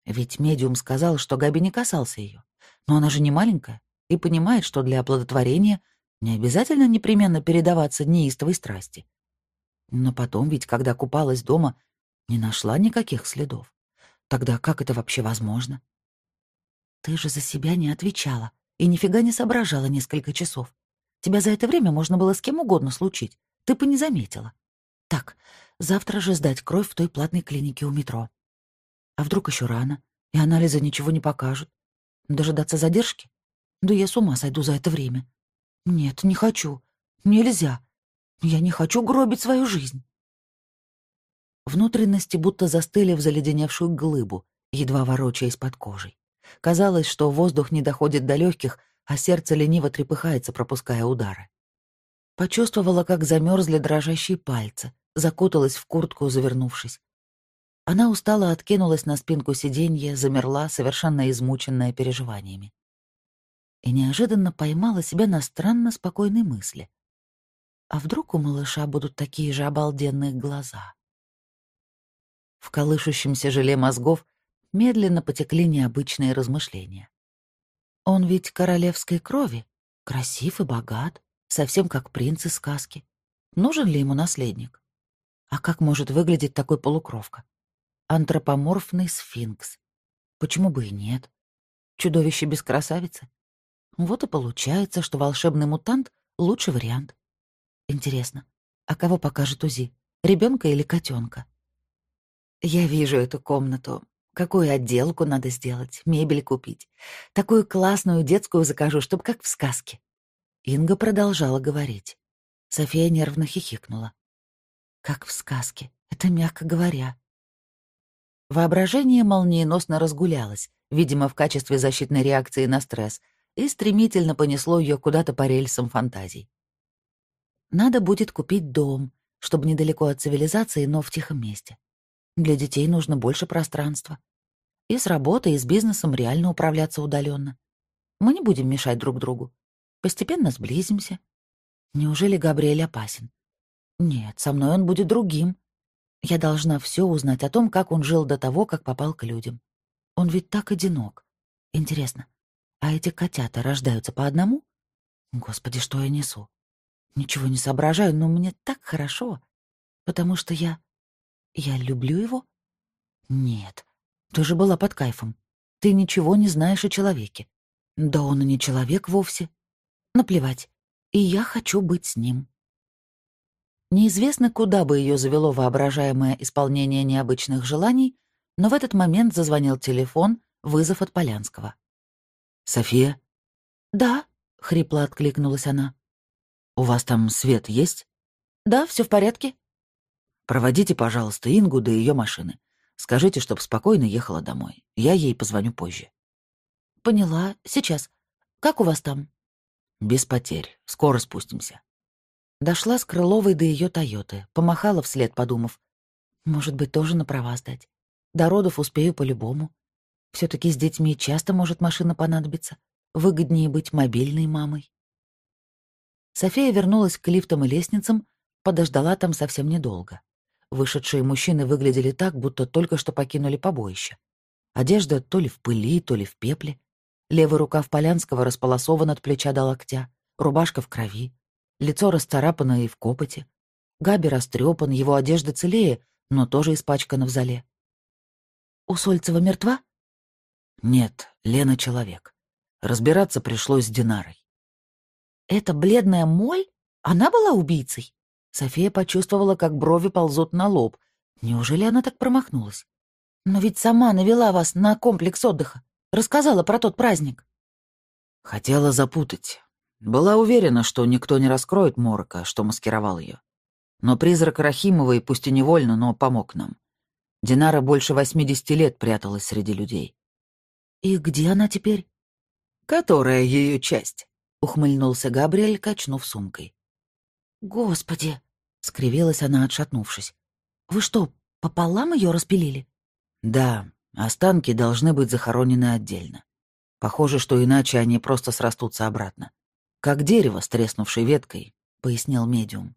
Ведь медиум сказал, что Габи не касался ее. Но она же не маленькая и понимает, что для оплодотворения Не обязательно непременно передаваться неистовой страсти. Но потом ведь, когда купалась дома, не нашла никаких следов. Тогда как это вообще возможно? Ты же за себя не отвечала и нифига не соображала несколько часов. Тебя за это время можно было с кем угодно случить. Ты бы не заметила. Так, завтра же сдать кровь в той платной клинике у метро. А вдруг еще рано, и анализы ничего не покажут? Дожидаться задержки? Да я с ума сойду за это время. Нет, не хочу. Нельзя. Я не хочу гробить свою жизнь. Внутренности будто застыли в заледеневшую глыбу, едва ворочаясь под кожей. Казалось, что воздух не доходит до легких, а сердце лениво трепыхается, пропуская удары. Почувствовала, как замерзли дрожащие пальцы, закуталась в куртку, завернувшись. Она устало откинулась на спинку сиденья, замерла, совершенно измученная переживаниями. И неожиданно поймала себя на странно спокойной мысли. А вдруг у малыша будут такие же обалденные глаза? В колышущемся желе мозгов медленно потекли необычные размышления. Он ведь королевской крови, красив и богат, совсем как принц из сказки. Нужен ли ему наследник? А как может выглядеть такой полукровка? Антропоморфный сфинкс. Почему бы и нет? Чудовище без красавицы? Вот и получается, что волшебный мутант — лучший вариант. Интересно, а кого покажет УЗИ? Ребенка или котенка? Я вижу эту комнату. Какую отделку надо сделать, мебель купить. Такую классную детскую закажу, чтобы как в сказке. Инга продолжала говорить. София нервно хихикнула. Как в сказке, это мягко говоря. Воображение молниеносно разгулялось, видимо, в качестве защитной реакции на стресс, и стремительно понесло ее куда-то по рельсам фантазий. Надо будет купить дом, чтобы недалеко от цивилизации, но в тихом месте. Для детей нужно больше пространства. И с работой, и с бизнесом реально управляться удаленно. Мы не будем мешать друг другу. Постепенно сблизимся. Неужели Габриэль опасен? Нет, со мной он будет другим. Я должна все узнать о том, как он жил до того, как попал к людям. Он ведь так одинок. Интересно, а эти котята рождаются по одному? Господи, что я несу? Ничего не соображаю, но мне так хорошо, потому что я... Я люблю его? Нет, ты же была под кайфом. Ты ничего не знаешь о человеке. Да он и не человек вовсе. Наплевать. И я хочу быть с ним. Неизвестно, куда бы ее завело воображаемое исполнение необычных желаний, но в этот момент зазвонил телефон, вызов от Полянского.
«София?»
«Да», — хрипло откликнулась она.
«У вас там свет есть?»
«Да, все в порядке».
«Проводите, пожалуйста, Ингу до ее машины. Скажите, чтоб спокойно ехала домой. Я ей позвоню позже».
«Поняла. Сейчас. Как у вас там?»
«Без потерь. Скоро спустимся».
Дошла с Крыловой до ее Тойоты, помахала вслед, подумав. «Может быть, тоже на права сдать. До родов успею по-любому. все таки с детьми часто может машина понадобиться. Выгоднее быть мобильной мамой». София вернулась к лифтам и лестницам, подождала там совсем недолго. Вышедшие мужчины выглядели так, будто только что покинули побоище. Одежда то ли в пыли, то ли в пепле. Левый рукав Полянского располосован от плеча до локтя, рубашка в крови, лицо расцарапано и в копоте. Габи растрепан, его одежда целее, но тоже испачкана в зале. «У Сольцева мертва?»
«Нет, Лена человек. Разбираться пришлось с Динарой».
«Эта бледная моль? Она была убийцей?» София почувствовала, как брови ползут на лоб. Неужели она так промахнулась? «Но ведь сама навела вас на комплекс отдыха. Рассказала про тот праздник.
Хотела запутать. Была уверена, что никто не раскроет Морока, что маскировал ее. Но призрак Рахимовой, пусть и невольно, но помог нам. Динара больше 80 лет пряталась среди людей.
«И где она теперь?»
«Которая ее часть», — ухмыльнулся Габриэль, качнув сумкой.
«Господи!» — скривилась она, отшатнувшись. «Вы что, пополам ее распилили?»
«Да, Останки должны быть захоронены отдельно. Похоже, что иначе они просто срастутся обратно. Как дерево с треснувшей веткой, — пояснил медиум.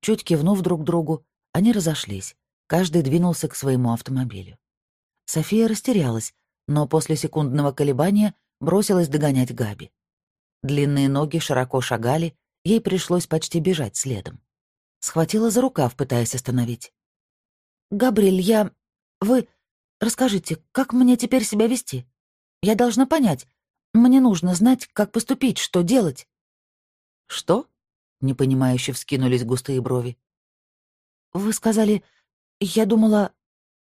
Чуть кивнув друг другу, они разошлись. Каждый двинулся к своему автомобилю. София растерялась, но после секундного колебания бросилась догонять Габи. Длинные ноги широко шагали, ей пришлось почти бежать следом. Схватила за рукав, пытаясь остановить. «Габриэль, я... Вы... Расскажите, как мне теперь себя вести? Я должна понять. Мне нужно знать, как поступить, что делать». «Что?» — непонимающе вскинулись густые брови. «Вы сказали... Я думала...»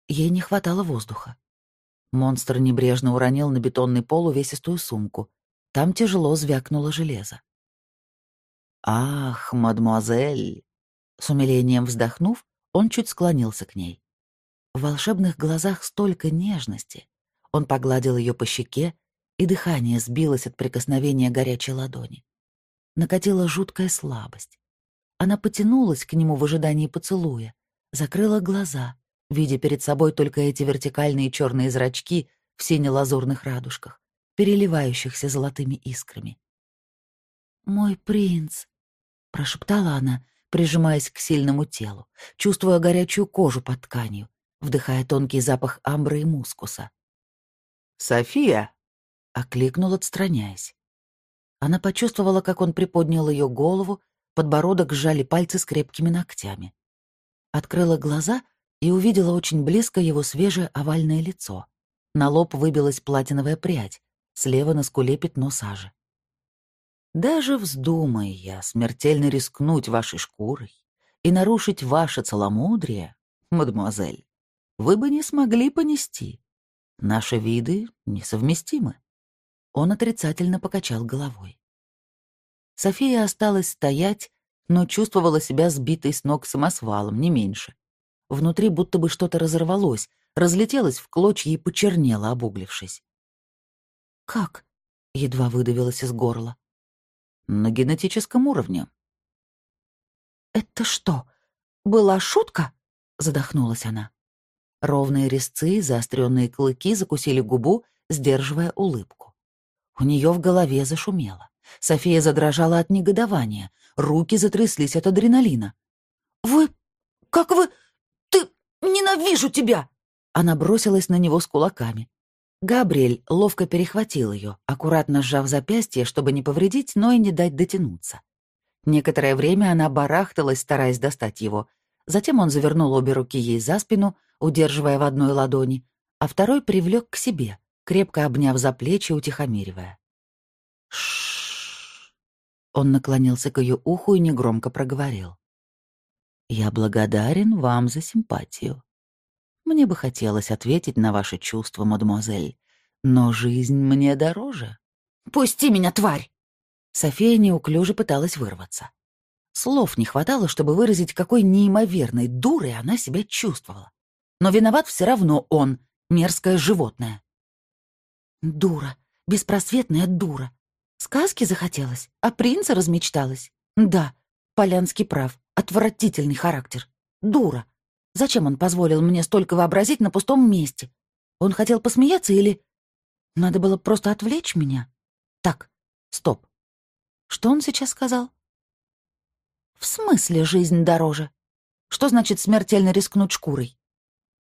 Ей не хватало воздуха. Монстр небрежно уронил на бетонный пол увесистую сумку. Там тяжело звякнуло железо. «Ах, мадемуазель!» С умилением вздохнув, он чуть склонился к ней. В волшебных глазах столько нежности. Он погладил ее по щеке, и дыхание сбилось от прикосновения горячей ладони. Накатила жуткая слабость. Она потянулась к нему в ожидании поцелуя, закрыла глаза, видя перед собой только эти вертикальные черные зрачки в сине-лазурных радужках, переливающихся золотыми искрами. «Мой принц», — прошептала она, прижимаясь к сильному телу, чувствуя горячую кожу под тканью, вдыхая тонкий запах амбры и мускуса.
«София!»
— окликнул, отстраняясь. Она почувствовала, как он приподнял ее голову, подбородок сжали пальцы с крепкими ногтями. Открыла глаза и увидела очень близко его свежее овальное лицо. На лоб выбилась платиновая прядь, слева на скуле пятно сажи. «Даже вздумай я смертельно рискнуть вашей шкурой и нарушить ваше целомудрие, мадемуазель, вы бы не смогли понести. Наши виды несовместимы. Он отрицательно покачал головой. София осталась стоять, но чувствовала себя сбитой с ног самосвалом, не меньше. Внутри будто бы что-то разорвалось, разлетелось в клочья и почернело, обуглившись. «Как?» — едва выдавилось из горла. «На генетическом уровне». «Это что, была шутка?» — задохнулась она. Ровные резцы, заостренные клыки закусили губу, сдерживая улыбку. У нее в голове зашумело. София задрожала от негодования, руки затряслись от адреналина. «Вы... как вы... ты... ненавижу тебя!» Она бросилась на него с кулаками. Габриэль ловко перехватил ее, аккуратно сжав запястье, чтобы не повредить, но и не дать дотянуться. Некоторое время она барахталась, стараясь достать его. Затем он завернул обе руки ей за спину, удерживая в одной ладони, а второй привлек к себе, крепко обняв за плечи, утихомиривая. Шш. Он наклонился к ее уху и негромко проговорил. «Я благодарен вам за симпатию. Мне бы хотелось ответить на ваши чувства, мадемуазель, но жизнь мне дороже». «Пусти меня, тварь!» София неуклюже пыталась вырваться. Слов не хватало, чтобы выразить, какой неимоверной дурой она себя чувствовала но виноват все равно он, мерзкое животное. Дура, беспросветная дура. Сказки захотелось, а принца размечталась. Да, Полянский прав, отвратительный характер. Дура. Зачем он позволил мне столько вообразить на пустом месте? Он хотел посмеяться или... Надо было просто отвлечь меня? Так, стоп. Что он сейчас сказал? В смысле жизнь дороже? Что значит смертельно рискнуть шкурой?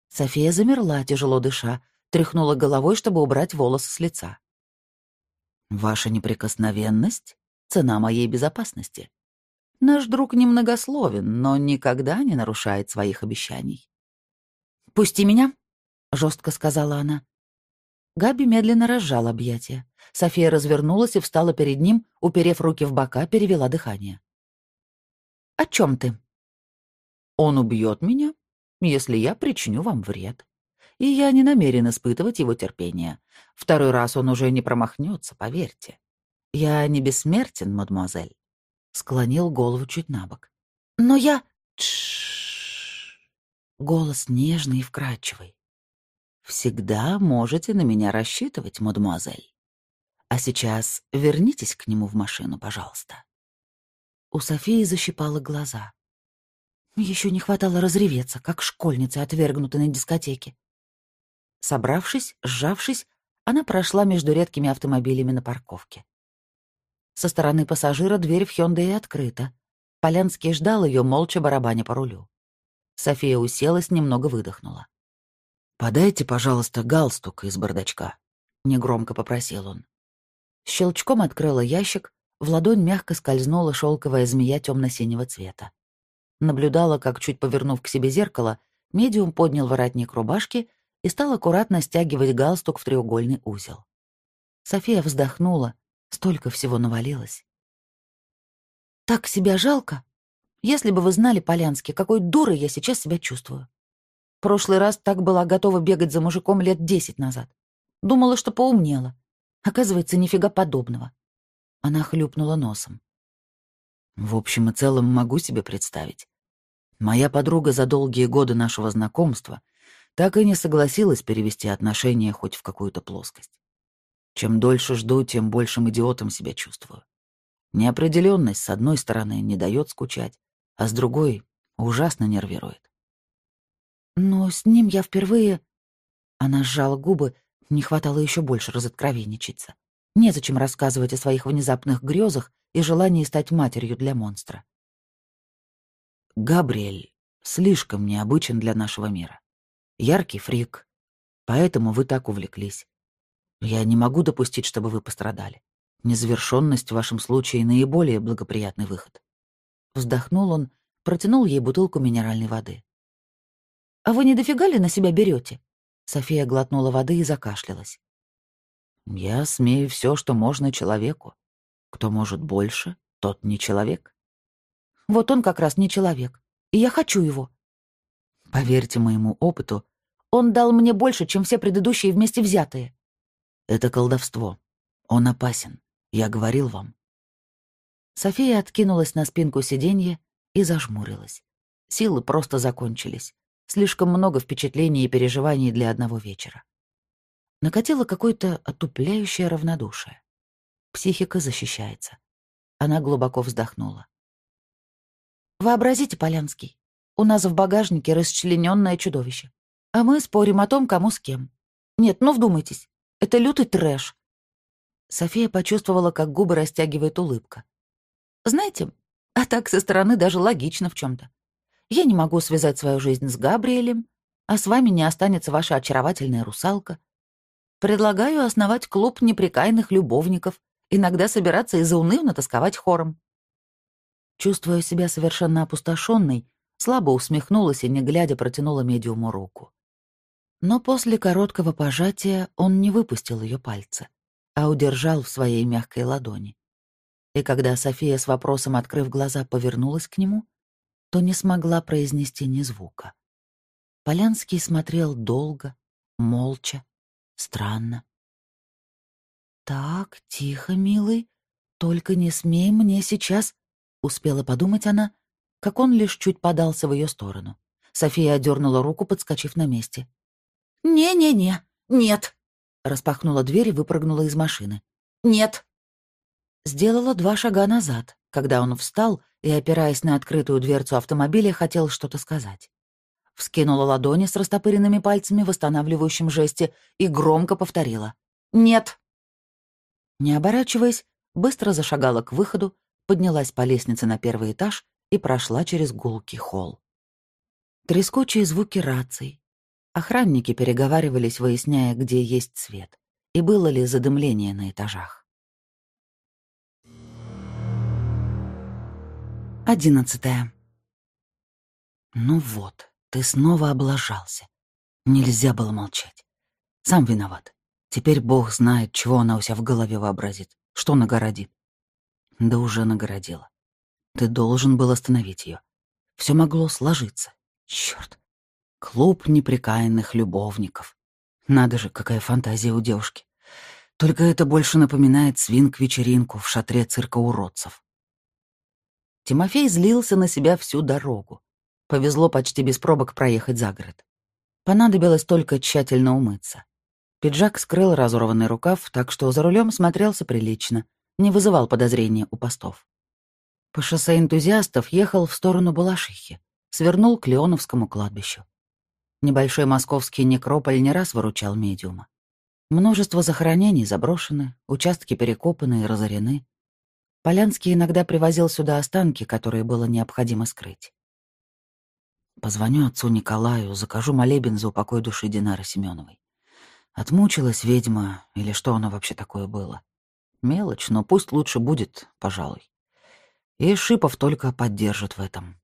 София замерла, тяжело дыша, тряхнула головой, чтобы убрать волосы с лица. «Ваша неприкосновенность — цена моей безопасности. Наш друг немногословен, но никогда не нарушает своих обещаний». «Пусти меня», — жестко сказала она. Габи медленно разжал объятия. София развернулась и встала перед ним, уперев руки в бока, перевела дыхание. «О чем ты?» «Он убьет меня если я причиню вам вред. И я не намерен испытывать его терпение. Второй раз он уже не промахнется, поверьте. Я не бессмертен, мадемуазель. Склонил голову чуть на бок. Но я... Голос нежный и вкрадчивый. Всегда можете на меня рассчитывать, мадемуазель. А сейчас вернитесь к нему в машину, пожалуйста. У Софии защипало глаза. Еще не хватало разреветься, как школьница, отвергнутой на дискотеке. Собравшись, сжавшись, она прошла между редкими автомобилями на парковке. Со стороны пассажира дверь в Хёндае открыта. Полянский ждал ее, молча барабаня по рулю. София уселась, немного выдохнула. «Подайте, пожалуйста, галстук из бардачка», — негромко попросил он. Щелчком открыла ящик, в ладонь мягко скользнула шелковая змея темно-синего цвета. Наблюдала, как, чуть повернув к себе зеркало, медиум поднял воротник рубашки и стал аккуратно стягивать галстук в треугольный узел. София вздохнула, столько всего навалилось. «Так себя жалко. Если бы вы знали, Полянский, какой дурой я сейчас себя чувствую. Прошлый раз так была готова бегать за мужиком лет десять назад. Думала, что поумнела. Оказывается, нифига подобного. Она хлюпнула носом.
В общем и целом могу себе представить. Моя подруга за долгие годы нашего знакомства так и не согласилась перевести отношения хоть в какую-то плоскость. Чем дольше жду, тем большим идиотом себя чувствую. Неопределенность, с одной стороны, не дает скучать, а с другой ужасно нервирует.
Но с ним я впервые... Она сжала губы, не хватало еще больше разоткровенничаться. Незачем рассказывать о своих внезапных грезах и желании стать матерью для монстра.
Габриэль слишком необычен для нашего мира. Яркий фрик. Поэтому вы так увлеклись. Я не могу допустить, чтобы вы пострадали. Незавершенность в вашем случае наиболее благоприятный выход.
Вздохнул он, протянул ей бутылку минеральной воды. «А вы не дофига ли на себя берете? София глотнула воды и закашлялась.
Я смею все, что можно человеку. Кто может больше, тот не человек.
Вот он как раз не человек, и я хочу его.
Поверьте моему опыту,
он дал мне больше, чем все предыдущие вместе взятые.
Это колдовство. Он опасен. Я говорил вам.
София откинулась на спинку сиденья и зажмурилась. Силы просто закончились. Слишком много впечатлений и переживаний для одного вечера накатило какое-то отупляющее равнодушие. Психика защищается. Она глубоко вздохнула. «Вообразите, Полянский, у нас в багажнике расчлененное чудовище, а мы спорим о том, кому с кем. Нет, ну вдумайтесь, это лютый трэш». София почувствовала, как губы растягивает улыбка. «Знаете, а так со стороны даже логично в чем то Я не могу связать свою жизнь с Габриэлем, а с вами не останется ваша очаровательная русалка. Предлагаю основать клуб неприкаянных любовников, иногда собираться и заунывно тосковать хором. Чувствуя себя совершенно опустошенной, слабо усмехнулась и, не глядя, протянула медиуму руку. Но после короткого пожатия он не выпустил ее пальцы, а удержал в своей мягкой ладони. И когда София с вопросом, открыв глаза, повернулась к нему, то не смогла произнести ни звука. Полянский смотрел долго, молча, Странно. «Так, тихо, милый, только не смей мне сейчас...» — успела подумать она, как он лишь чуть подался в ее сторону. София одернула руку, подскочив на месте. «Не-не-не, нет!» — распахнула дверь и выпрыгнула из машины. «Нет!» Сделала два шага назад, когда он встал и, опираясь на открытую дверцу автомобиля, хотел что-то сказать вскинула ладони с растопыренными пальцами в восстанавливающем жесте и громко повторила «Нет!». Не оборачиваясь, быстро зашагала к выходу, поднялась по лестнице на первый этаж и прошла через гулкий холл. Трескучие звуки раций. Охранники переговаривались, выясняя, где есть свет, и было ли задымление на этажах. Одиннадцатое. Ну вот, ты снова облажался. Нельзя было молчать. Сам виноват. Теперь Бог знает, чего она у себя в голове вообразит, что нагородит. Да уже нагородила. Ты должен был остановить ее. Все могло сложиться. Черт. Клуб неприкаянных любовников. Надо же, какая фантазия у девушки. Только это больше напоминает свинг-вечеринку в шатре цирка уродцев. Тимофей злился на себя всю дорогу. Повезло почти без пробок проехать за город. Понадобилось только тщательно умыться. Пиджак скрыл разорванный рукав, так что за рулем смотрелся прилично, не вызывал подозрения у постов. По шоссе энтузиастов ехал в сторону Балашихи, свернул к Леоновскому кладбищу. Небольшой московский некрополь не раз выручал медиума. Множество захоронений заброшены, участки перекопаны и разорены. Полянский иногда привозил сюда останки, которые было необходимо скрыть. Позвоню отцу Николаю, закажу молебен за упокой души Динары Семеновой. Отмучилась ведьма, или что она вообще такое было?
Мелочь, но пусть лучше будет, пожалуй. И Шипов только поддержит в этом.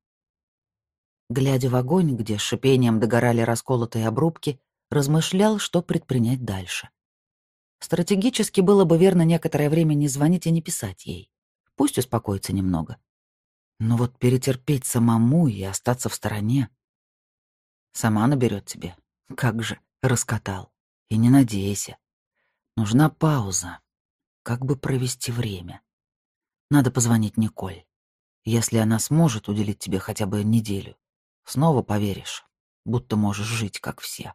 Глядя в огонь, где шипением догорали расколотые обрубки, размышлял, что предпринять дальше. Стратегически было бы верно некоторое время не звонить и не писать ей. Пусть успокоится немного. Но вот перетерпеть самому и остаться в стороне... Сама наберет тебе. Как же, раскатал. И не надейся. Нужна пауза. Как бы провести время? Надо позвонить Николь. Если она сможет уделить тебе хотя бы неделю, снова поверишь, будто можешь жить, как все.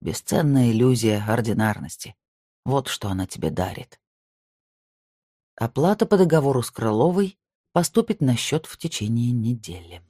Бесценная иллюзия ординарности. Вот что она тебе дарит. Оплата по договору с Крыловой поступит на счет в течение недели.